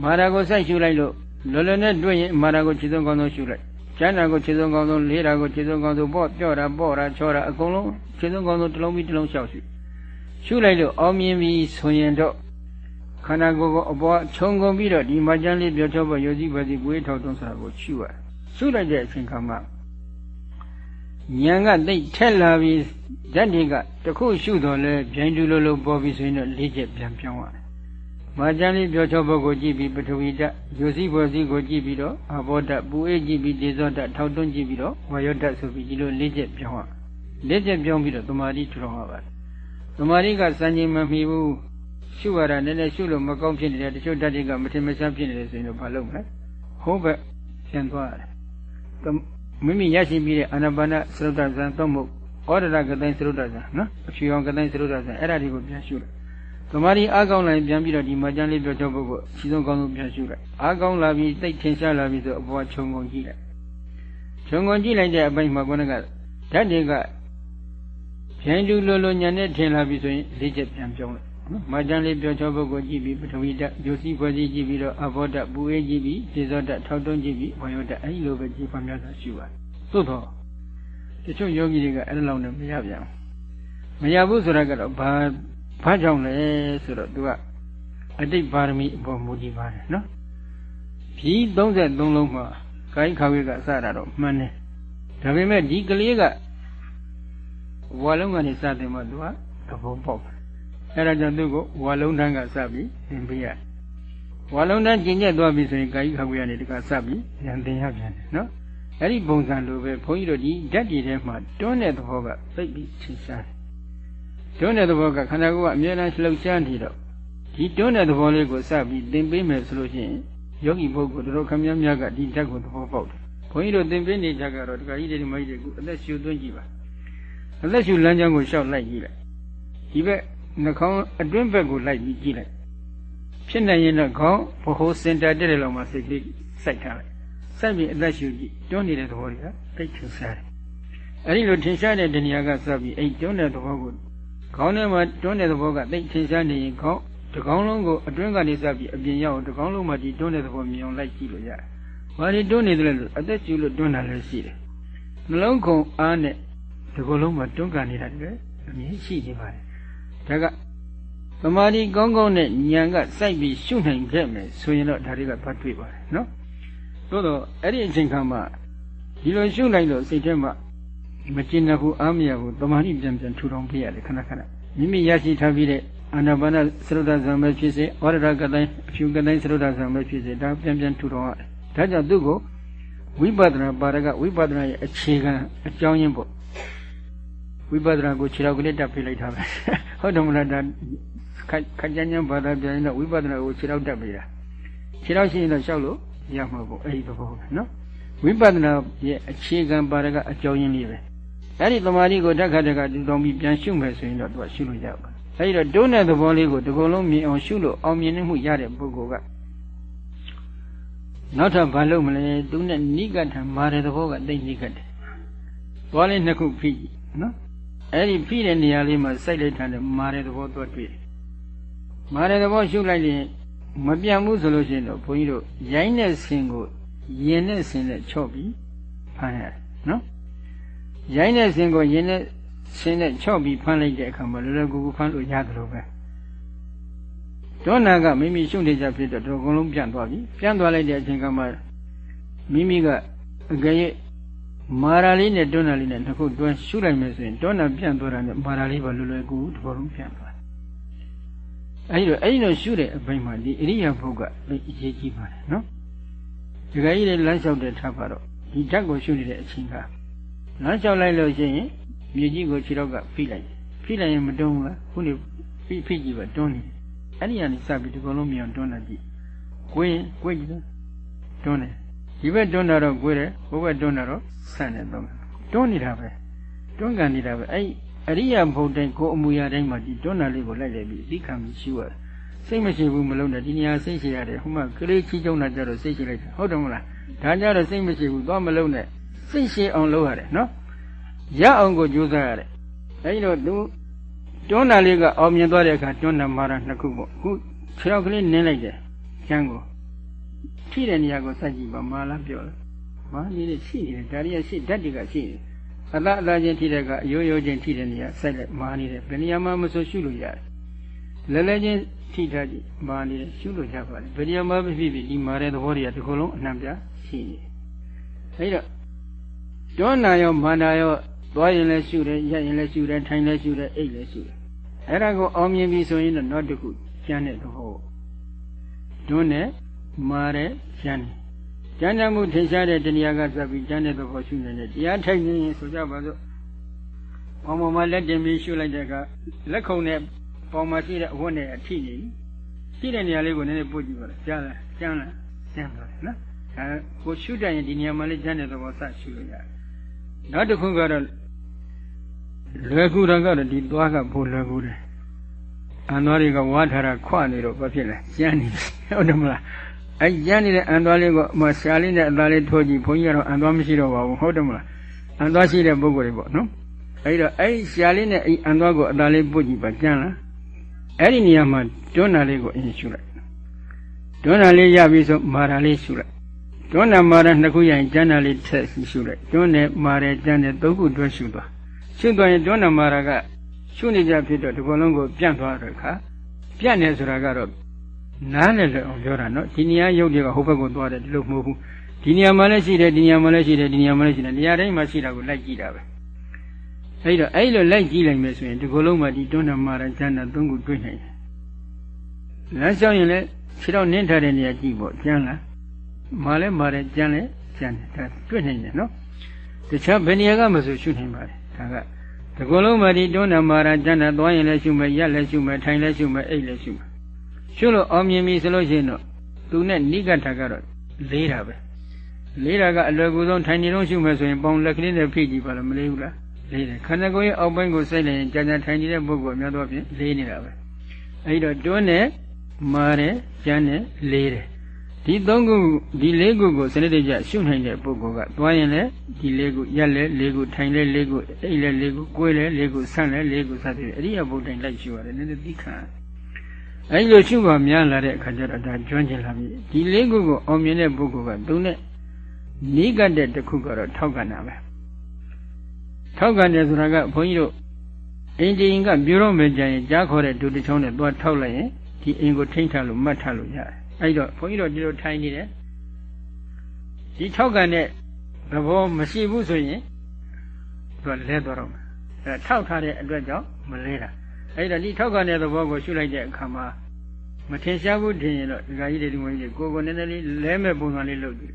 မာရာကိုစိုက်ရှုလိုက်လို့လောလောနဲ့တွေ့ရင်မာရာကိုခြေစုံကောင်းဆုံးရှုလိုက်ကျမ်းတာကိုခြေစုံကောင်းဆုံးလေးတာကိုခြေစုံကောင်းဆုံးပေါ့ပြော့တာပေါ့တာချောတာအကုန်လုံးခြေစုံကောင်းဆုံးတလုံးပြီးတလုံးလျှောက်ရှု ရှုလိုက်လို့အောင်မြင်ပြီဆိုရင်တော့ခန္ဓာကိုယ်ကိုအပေါ်ခြုံကုန်ပြီးတော့ဒီမာကျန်လေးပြောကြောဖို့ယောစီဘွယ်စီပွေးထောက်တော့ဆိုတာကိုရှုရရှုလိုက်တဲ့အချိန်ခါမှာဉာဏ်ကတိတ်ထက်လာပြီးဓာတ်တွေကတခုရှုတော်လဲဗျိုင်းတူလိုလိုပေါ်ပြီးဆိုရင်တော့လေးချက်ပြန်ပြောင်းရတယ်။မာကျန်လေးပြောချောဘုတ်ကိုကြည့်ပြီးပထဝီဓာတ်ယူစည်းပေါ်စည်းကိုကြည့်ပြီးတော့အဘောဓာတ်ပူအေးကြည့်ပြီးဒေဇောဓာတ်ထောက်တွန်းကြည့်ပြီးတော့ဝါယောဓာတ်ဆိုပြီးဒီလိုလေးချက်ပြောင်းရ။လေးချက်ပြောင်းပြီးတော့တမာတိထူထောင်ရပါတယ်။ တမာတိကစံချိန်မမီဘူးရှုရတာနည်းနည်းရှုလို့မကောင်းဖြစ်နေတယ်တချို့ဓာတ်တွေကမထင်မရှားဖြစ်နေတယ်ဆိုရင်တော့မလုပ်မလဲ။ဟိုးဘက်ပြန်သွားရတယ်။မိမိရရှိပြီးတဲ့အာနာပါနသရုတ်တဇံသုံးမှုဩဒရကတိုင်းသရုတ်တဇံနော်အဖြူအောင်ကတိုင်းသရုတ်တဇံအဲ့ဒါတွေကိုပြန်ရှုလိုက်သမာဓိအားကောင်းလာရင်ပြန်ပြီးတော့ဒီမကျန်းလေးပြောချောပုဂ္ဂိုလ်အရှိဆုံးကောင်းဆုံးပြန်ရှုလိုက်အားကောင်းလာပြီးသိထင်ရှားလာပြီးဆိုအပေါ်ခြုံငုံကြည့်လိုက်ခြုံငုံကြည့်လိုက်တဲ့အပိုင်းမှာကောကဓာတ်တွေက ဖြင်းတူလိုလိုညာနဲ့ထင်လာပြီးဆိုရင်လေးချက်ပြန်ပြောင်းလိုက်နော်မကျန်းလေးပြောချောပုဂ္ဂိုလ်ကြည့်ပြီးပထဝီဓာတ်ယုစီဖွဲ့စည်းကြည့်ပြီးတော့အဘောဓာတ်ပူအေးကြည့်ပြီးဒေဇောဓာတ်ထောက်တွန်းကြည့်ပြီးဝါယောဓာတ်အဲဒီလိုပဲကြည့်ပါများစွာရှိပါတယ်သို့တော့တချို့ယောဂီတွေကအဲ့လိုနဲ့မရပြန်မရဘူးဆိုတာကတော့ဘာဘာကြောင့်လဲဆိုတော့သူကအတိတ်ပါရမီအပေါ်မူတည်ပါတယ်နော်ဖြီး33လုံးမှာကိုင်းခါဝေကအစတာတော့မှန်တယ်ဒါပေမဲ့ဒီကလေးက ဝါလုံးကနေစတယ်မှသူကသဘောပေါက်အဲ့ဒါကြောင့်သူ့ကိုဝါလုံးတန်းကစပြီးသင်ပေးရဝါလုံးတန်းကျင်ကျက်သွားပြီဆိုရင်ကိုင်းခါဝေကနေတကစပြီးပြန်သင်ရပြန်တယ်နော်အဲ့ဒီပုံစံလိုပဲဘုန်းကြီးတို့ဒီဓာတ်ကြီးထဲမှာတွန်းတဲ့သဘောကသိပြီးထင်ရှားတယ်တွန်းတဲ့သဘောကခန္ဓာကိုယ်ကအမြဲတမ်းလှုပ်ရှားနေတော့ဒီတွန်းတဲ့သဘောလေးကိုစပြီးသင်ပေးမယ်ဆိုလို့ရှိရင်ယောဂီပုဂ္ဂိုလ်တို့ခမည်းများကဒီဓာတ်ကိုသဘောပေါက်တယ်ဘုန်းကြီးတို့သင်ပေးနေကြကတော့ဒကာကြီးတွေမကြီးတွေကိုအသက်ရှူသွင်းကြည့်ပါ အသက်ရှူလမ်းကြောင်းကိုရှောက်လိုက်ကြည့်လိုက်ဒီဘက်နှာခေါင်းအတွင်းဘက်ကိုလိုက်ပြီးကြည့်လိုက်ဖြစ်နိုင်ရင်တော့ခေါင်းဘ ਹੁ စင်တာတက်တဲ့လောက်မှာစိတ်ကလေးစိုက်ထားလိုက်စိုက်ပြီးအသက်ရှူကြည့်တွန်းနေတဲ့သဘောတွေကသိထင်ရှားတယ်အဲ့ဒီလိုထင်ရှားတဲ့တဏှာကစပြီးအဲ့တွန်းတဲ့သဘောကိုခေါင်းထဲမှာတွန်းတဲ့သဘောကသိထင်ရှားနေရင်ခေါင်းတကောင်းလုံးကိုအတွင်းကနေစပြီးအပြင်ရောက်တကောင်းလုံးမှာဒီတွန်းတဲ့သဘောမြင်အောင်လိုက်ကြည့်လို့ရတယ်။ဘာလို့တွန်းနေတယ်လဲဆိုအသက်ရှူလို့တွန်းတာလည်းရှိတယ်။နှလုံးခုန်အားနဲ့ ဒီကုလုံးမှာတွန်းကန်နေတာတကယ်အမြင်ရှိနေပါတယ်။ဒါကသမာဓိကောင်းကောင်းနဲ့ဉာဏ်ကစိုက်ပြီးရှုနိုင်ခဲ့မယ်ဆိုရင်တော့ဒါတွေကသွားတွေ့ပါတယ်နော်။သို့တော့အဲ့ဒီအချိန်ခါမှာဒီလိုရှုလိုက်လို့စိတ်ထဲမှာမကျင်တဲ့ဘူးအားမရဘူးတမာတိပြန်ပြန်ထူထောင်ပြရတယ်ခဏခဏမိမိရရှိထားပြီးတဲ့အာနာပါနသရုဒ္ဓဇံပဲဖြစ်စေဩရဒကတိုင်းအဖြူကတိုင်းသရုဒ္ဓဇံပဲဖြစ်စေဒါပြန်ပြန်ထူထောင်ရတယ်ဒါကြောင့်သူ့ကိုဝိပဿနာပါရကဝိပဿနာရဲ့အခြေခံအကြောင်းရင်းပေါ့ ဝိပဿနာကိုခြေတော်ကလေးတက်ပြလိုက်တာပဲဟုတ်တယ်မလားဒါခက်ကြမ်းကြမ်းဘာသာပြန်ရင်တော့ဝိပဿနာကိုခြေတော်တက်ပြတာခြေတော်ရှိရင်တော့လျှောက်လို့ရမှာပေါ့အဲ့ဒီသဘောပဲနော်ဝိပဿနာရဲ့အခြေခံပါရကအကြောင်းရင်းလေးပဲအဲ့ဒီသမာဓိကိုဓက္ခတကတူတောင်းပြီးပြန်ရှုမယ်ဆိုရင်တော့သူကရှုလို့ရပါအဲ့ဒီတော့တွန်းတဲ့သဘောလေးကိုဒီကုလုံးမြင်အောင်ရှုလို့အောင်မြင်မှုရတဲ့ပုဂ္ဂိုလ်ကနောက်ထပ်ဘာလုပ်မလဲသူနဲ့နိကထမာတဲ့သဘောကတိတ်နိကတယ်သွားလေးနှစ်ခုဖိနော် အဲ့ဒီဖိတဲ့နေရာလေးမှာစိုက်လိုက်တဲ့မာတဲ့သဘောတော့တွေ့တယ်မာတဲ့သဘောရှုလိုက်ရင်မပြတ်ဘူးဆိုလို့ရှိရင်တော့ဘုန်းကြီးတို့ရိုင်းတဲ့ဆင်ကိုရင်နဲ့ဆင်နဲ့ချော့ပြီးဖမ်းရတယ်နော်ရိုင်းတဲ့ဆင်ကိုရင်နဲ့ဆင်နဲ့ချော့ပြီးဖမ်းလိုက်တဲ့အခါမှာလောလောကူကူဖမ်းလို့ရတယ်လို့ပဲဒေါနာကမိမိရှုနေကြဖြစ်တော့အကုန်လုံးပြန်သွားပြီပြန်သွားလိုက်တဲ့အချိန်ကမှမိမိကအကြရဲ့ မာရာလေးနဲ့တွန်းနာလေးနဲ့တစ်ခုတွန်းရှုလိုက်မယ်ဆိုရင်တွန်းနာပြန်သွားတာနဲ့မာရာလေးပါလွယ်လွယ်ကူကူတစ်ခုလုံးပြန်သွားအဲဒီတော့အဲဒီတော့ရှုတဲ့အပိုင်းမှာဒီအရိယာဘုတ်ကသိအရေးကြီးပါတယ်နော်ဒီကကြီးတွေလမ်းလျှောက်တဲ့ထပ်ပါတော့ဒီဓာတ်ကိုရှုနေတဲ့အချိန်ကလမ်းလျှောက်လိုက်လို့ရှိရင်မြေကြီးကိုခြေတော့ကဖိလိုက်ဖိလိုက်ရင်မတွန်းဘူးလားခုနေဖိဖိကြည့်ပါတွန်းနေအဲ့ဒီကနေစပြီးဒီကုလုံးမြောင်တွန်းလာကြည့်ကိုင်းကိုင်းကြည့်တွန်းတယ် ဒီဘက်တွန်းတာတော့ကိုင်းတယ်ဟိုဘက်တွန်းတာတော့ဆန့်တယ်တော့တွန်းနေတာပဲတွန်းကန်နေတာပဲအဲ့အရိယာဘုတ်တိုင်းကိုအမူအရာတိုင်းမှာဒီတွန်းတာလေးကိုလိုက်လိုက်ပြီးသိခံပြီးရှိရတယ်စိတ်မရှိဘူးမလုံးနဲ့ဒီနေရာစိတ်ရှိရတယ်ဟိုမှာကလေးချီကျုံတာကြတော့စိတ်ရှိလိုက်တာဟုတ်တယ်မလားဒါကြတော့စိတ်မရှိဘူးသွားမလုံးနဲ့စိတ်ရှိအောင်လုပ်ရတယ်နော်ရအောင်ကိုကြိုးစားရတယ်အဲဒီတော့သူတွန်းတာလေးကအောင်မြင်သွားတဲ့အခါတွန်းတာမှာတာနှစ်ခုပေါ့အခုခြေောက်ကလေးနင်းလိုက်တယ်ကျန်းကို ထိတဲ့နေရာကိုစိုက်ကြည့်ပါမာလားပြောတယ်မာနေနေရှိနေတယ်ဒါရီကရှိဓာတ်တွေကရှိနေတယ်အသာအသာချင်းထိတဲ့ကအယိုးယိုးချင်းထိတဲ့နေရာစိုက်လိုက်မာနေတယ်ဘယ်နေရာမှမဆိုရှုလို့ရတယ်လဲလဲချင်းထိထားကြည့်မာနေတယ်ရှုလို့ရပါတယ်ဘယ်နေရာမှမဖြစ်ဖြစ်ဒီမာတဲ့သဘောတွေကဒီကုလုံးအနှံ့ပြရှိနေတယ်အဲဒီတော့တွန်းနာရောမာနာရောသွားရင်လည်းရှုတယ်ရက်ရင်လည်းရှုတယ်ထိုင်လည်းရှုတယ်အိတ်လည်းရှုတယ်အဲ့ဒါကိုအောင်မြင်ပြီဆိုရင်တော့နောက်တစ်ခုကျန်တဲ့သဘောတွန်းနဲ့ မာတဲ့ကျန်တယ်ကျန်တဲ့မှုထင်ရှားတဲ့တရားကစပ်ပြီးကျန်တဲ့သဘောရှုနေတဲ့တရားထိုင်နေရင်ဆိုကြပါစို့ပေါင်ပေါ်မှာလက်တင်ပြီးရှုလိုက်တဲ့အခါလက်ခုံနဲ့ပေါင်မှာရှိတဲ့အဝတ်နဲ့အထိနေရှိတဲ့နေရာလေးကိုနည်းနည်းပို့ကြည့်ပါလားကြားလားကျမ်းလားကျမ်းပါလေနော်အဲကိုရှုတတ်ရင်ဒီနေရာမှာလေးကျန်တဲ့သဘောစရှုလို့ရတယ်နောက်တစ်ခုကတော့လွယ်ကူတာကတော့ဒီသွားကပိုလွယ်ကူတယ်အန်သွားတွေကဝါထားတာခွနေတော့ဘာဖြစ်လဲကျန်းနေဟုတ်တယ်မလား အဲကျန်းနေတဲ့အန်သွားလေးကမရှာလေးနဲ့အသားလေးထိုးကြည့်ဘုန်းကြီးကတော့အန်သွားမရှိတော့ပါဘူးဟုတ်တယ်မလားအန်သွားရှိတဲ့ပုဂ္ဂိုလ်တွေပေါ့နော်အဲဒီတော့အဲဒီရှာလေးနဲ့အန်သွားကိုအသားလေးပုတ်ကြည့်ပါကျန်းလားအဲ့ဒီနေရာမှာတွန်းတာလေးကိုအရင်ရှုလိုက်တွန်းတာလေးရပြီဆိုမာတာလေးရှုလိုက်တွန်းတာမာတာနှစ်ခုရရင်ကျန်းတာလေးထက်ရှုလိုက်တွန်းတယ်မာတယ်ကျန်းတယ်သုံးခုတွဲရှုသွားရှုသွားရင်တွန်းတာမာတာကရှုနေကြဖြစ်တော့ဒီဘလုံးကိုပြန့်သွားတဲ့အခါပြန့်နေဆိုတာကတော့ နားလည်းလည်းအောင်ပြောတာနော်ဒီနေရာရုပ်တွေကဟိုဘက်ကိုသွားတယ်ဒီလိုမဟုတ်ဘူးဒီနေရာမှာလည်းရှိတယ်ဒီနေရာမှာလည်းရှိတယ်ဒီနေရာမှာလည်းရှိတယ်နေရာတိုင်းမှာရှိတာကိုလိုက်ကြည့်တာပဲအဲ့တော့အဲ့လိုလိုက်ကြည့်လိုက်မယ်ဆိုရင်ဒီကိုယ်လုံးမှာဒီတွန်းတာမာတာကျမ်းတာသုံးခုတွေ့နိုင်တယ်လမ်းလျှောက်ရင်လည်းခြေတော့နင်းထားတဲ့နေရာကြည့်ပေါ့ကျမ်းလားမာလဲမာတယ်ကျမ်းလဲကျမ်းတယ်ဒါတွေ့နိုင်တယ်နော်တခြားဘယ်နေရာကမှဆိုရှုနိုင်ပါတယ်ဒါကဒီကိုယ်လုံးမှာဒီတွန်းတာမာတာကျမ်းတာသွားရင်လည်းရှုမယ်ရက်လည်းရှုမယ်ထိုင်လည်းရှုမယ်အိတ်လည်းရှုမယ် ရှုလို့အောင်မြင်ပြီဆိုလို့ရှိရင်တော့သူနဲ့နိဂထကတော့လေးတာပဲလေးတာကအလွယ်ကူဆုံးထိုင်နေတော့ရှုမယ်ဆိုရင်ပေါင်လက်ကလေးနဲ့ဖိကြည့်ပါလားမလေးဘူးလားလေးတယ်ခန္ဓာကိုယ်ရဲ့အောက်ပိုင်းကိုစိတ်လိုက်ရင်ကြာကြာထိုင်နေတဲ့ပုဂ္ဂိုလ်များသောဖြင့်လေးနေတာပဲအဲဒီတော့တွန်းနဲ့မာတယ်ကျန်းတယ်လေးတယ်ဒီသုံးခုဒီလေးခုကိုစနစ်တကျရှုနိုင်တဲ့ပုဂ္ဂိုလ်ကသွားရင်လည်းဒီလေးခုရက်လည်းလေးခုထိုင်လည်းလေးခုအိပ်လည်းလေးခုကိုယ်လည်းလေးခုဆန့်လည်းလေးခုစသဖြင့်အရိယဘုဒ္ဓင်လိုက်ရှုရတယ်နည်းနည်းသိခံ အဲဒီလိုရှုပါများလာတဲ့အခါကျတော့ဒါကျွမ်းကျင်လာပြီဒီလေးခုကိုအောင်မြင်တဲ့ပုဂ္ဂိုလ်ကသူနဲ့နိကတဲ့တစ်ခုကတော့ထောက်ကန်တာပဲထောက်ကန်တယ်ဆိုတာကဘုန်းကြီးတို့အင်ဂျင်ကပြိုတော့မယ်ကြရင်ကြားခေါ်တဲ့ဒုတိချောင်းနဲ့သွားထောက်လိုက်ရင်ဒီအင်ကိုထိမ့်ထားလို့မှတ်ထားလို့ရတယ်အဲ့တော့ဘုန်းကြီးတို့ဒီလိုထိုင်နေတယ်ဒီထောက်ကန်တဲ့သဘောမရှိဘူးဆိုရင်သူကလဲသွားတော့မယ်အဲထောက်ထားတဲ့အတွက်ကြောင့်မလဲတာ အဲ့တော့ဒီထောက်ကန်တဲ့သဘောကိုရှုလိုက်တဲ့အခါမှာမထင်ရှားဘူးထင်ရင်တော့ဒီကကြီးတွေဒီမကြီးတွေကိုကိုနည်းနည်းလေးလဲမဲ့ပုံစံလေးလုပ်ကြည့်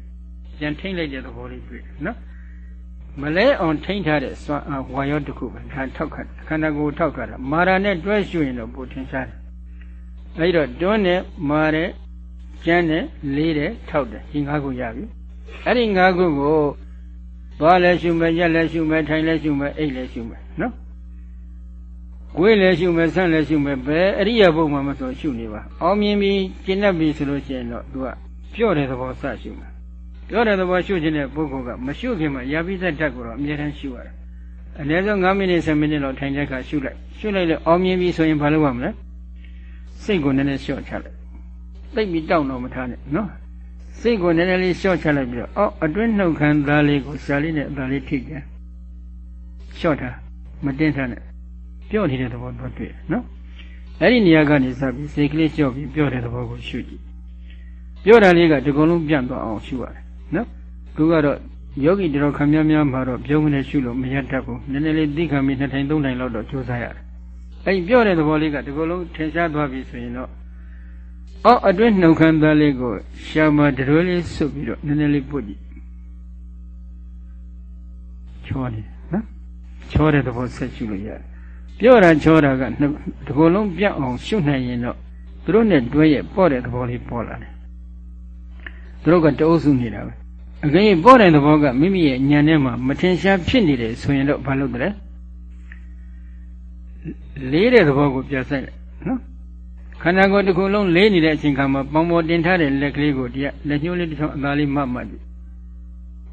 ပြန်ထိမ့်လိုက်တဲ့သဘောလေးတွေ့နော်မလဲအောင်ထိမ့်ထားတဲ့စွမ်းအားဝါရောတစ်ခုပဲဒါထောက်ခတ်ခန္ဓာကိုယ်ထောက်ခတ်တာမာရာနဲ့တွဲရှုရင်တော့ပိုထင်ရှားတယ်အဲဒီတော့တွန်းနဲ့မာတဲ့ကျန်းနဲ့လေးတဲ့ထောက်တယ်ဒီ၅ခုရပြီအဲ့ဒီ၅ခုကိုသွားလဲရှုမယ်ရက်လဲရှုမယ်ထိုင်လဲရှုမယ်အိတ်လဲရှုမယ်နော် ကိုယ်လဲရှုမယ်ဆန့်လဲရှုမယ်ဘယ်အရိယာဘုံမှာမဆိုရှုနေပါအောင်မြင်ပြီးကျင့်တတ်ပြီဆိုလို့ရှိရင်တော့သူကပြော့တဲ့သဘောစရှုမယ်ပြောတဲ့သဘောရှုခြင်းတဲ့ပုဂ္ဂိုလ်ကမရှုခင်မှာယာပိသက်ဓာတ်ကိုတော့အမြဲတမ်းရှုရတယ်အနည်းဆုံး9မိနစ်10မိနစ်လောက်ထိုင်တဲ့အခါရှုလိုက်ရှုလိုက်လို့အောင်မြင်ပြီဆိုရင်ဘာလုပ်ရမလဲစိတ်ကိုနည်းနည်းလျှော့ချလိုက်သိပ်ပြီးတောင့်တော့မထားနဲ့နော်စိတ်ကိုနည်းနည်းလေးလျှော့ချလိုက်ပြီးတော့အောက်အတွင်းနှုတ်ခမ်းသားလေးကိုရှားလေးနဲ့အသားလေးထိကြလျှော့ထားမတင်းထားနဲ့ ပြော့နေတဲ့သဘောတော့တွေ့နော်အဲ့ဒီနေရာကနေစပြီးစိတ်ကလေးလျှော့ပြီးပြော့တဲ့သဘောကိုရှုကြည့်ပြောတာလေးကဒီကုလုံးပြန့်သွားအောင်ရှုရတယ်နော်သူကတော့ယောဂီတော်ခမများများမှာတော့ပြုံးနေရှုလို့မရတတ်ဘူးနည်းနည်းလေးသိခံပြီးနှစ်ထိုင်သုံးထိုင်လောက်တော့ကြိုးစားရတယ်အဲ့ပြော့တဲ့သဘောလေးကဒီကုလုံးထင်ရှားသွားပြီဆိုရင်တော့အောက်အတွင်းနှုတ်ခမ်းသားလေးကိုရှာမတရွေးလေးစွတ်ပြီးတော့နည်းနည်းလေးပုတ်ကြည့်ချောနေနော်ချောတဲ့သဘောဆက်ရှုလို့ရတယ် ပြောတာချောတာကဒီကုလုံးပြတ်အောင်ရှုနိုင်ရင်တော့သူတို့နဲ့တွဲရဲ့ပေါ့တဲ့သဘောလေးပေါ်လာတယ်သူတို့ကတအုပ်စုနေတာပဲအကင်းပေါ်တဲ့သဘောကမိမိရဲ့ဉာဏ်ထဲမှာမထင်ရှားဖြစ်နေတယ်ဆိုရင်တော့ဘာလုပ်တယ်လေးတဲ့သဘောကိုပြဆိုင်တယ်နော်ခန္ဓာကိုယ်တစ်ခုလုံးလေးနေတဲ့အချိန်ခါမှာပေါင်ပေါ်တင်ထားတဲ့လက်ကလေးကိုတရားလက်ညှိုးလေးတစ်ချောင်းအသားလေးမတ်မတ်ပြီး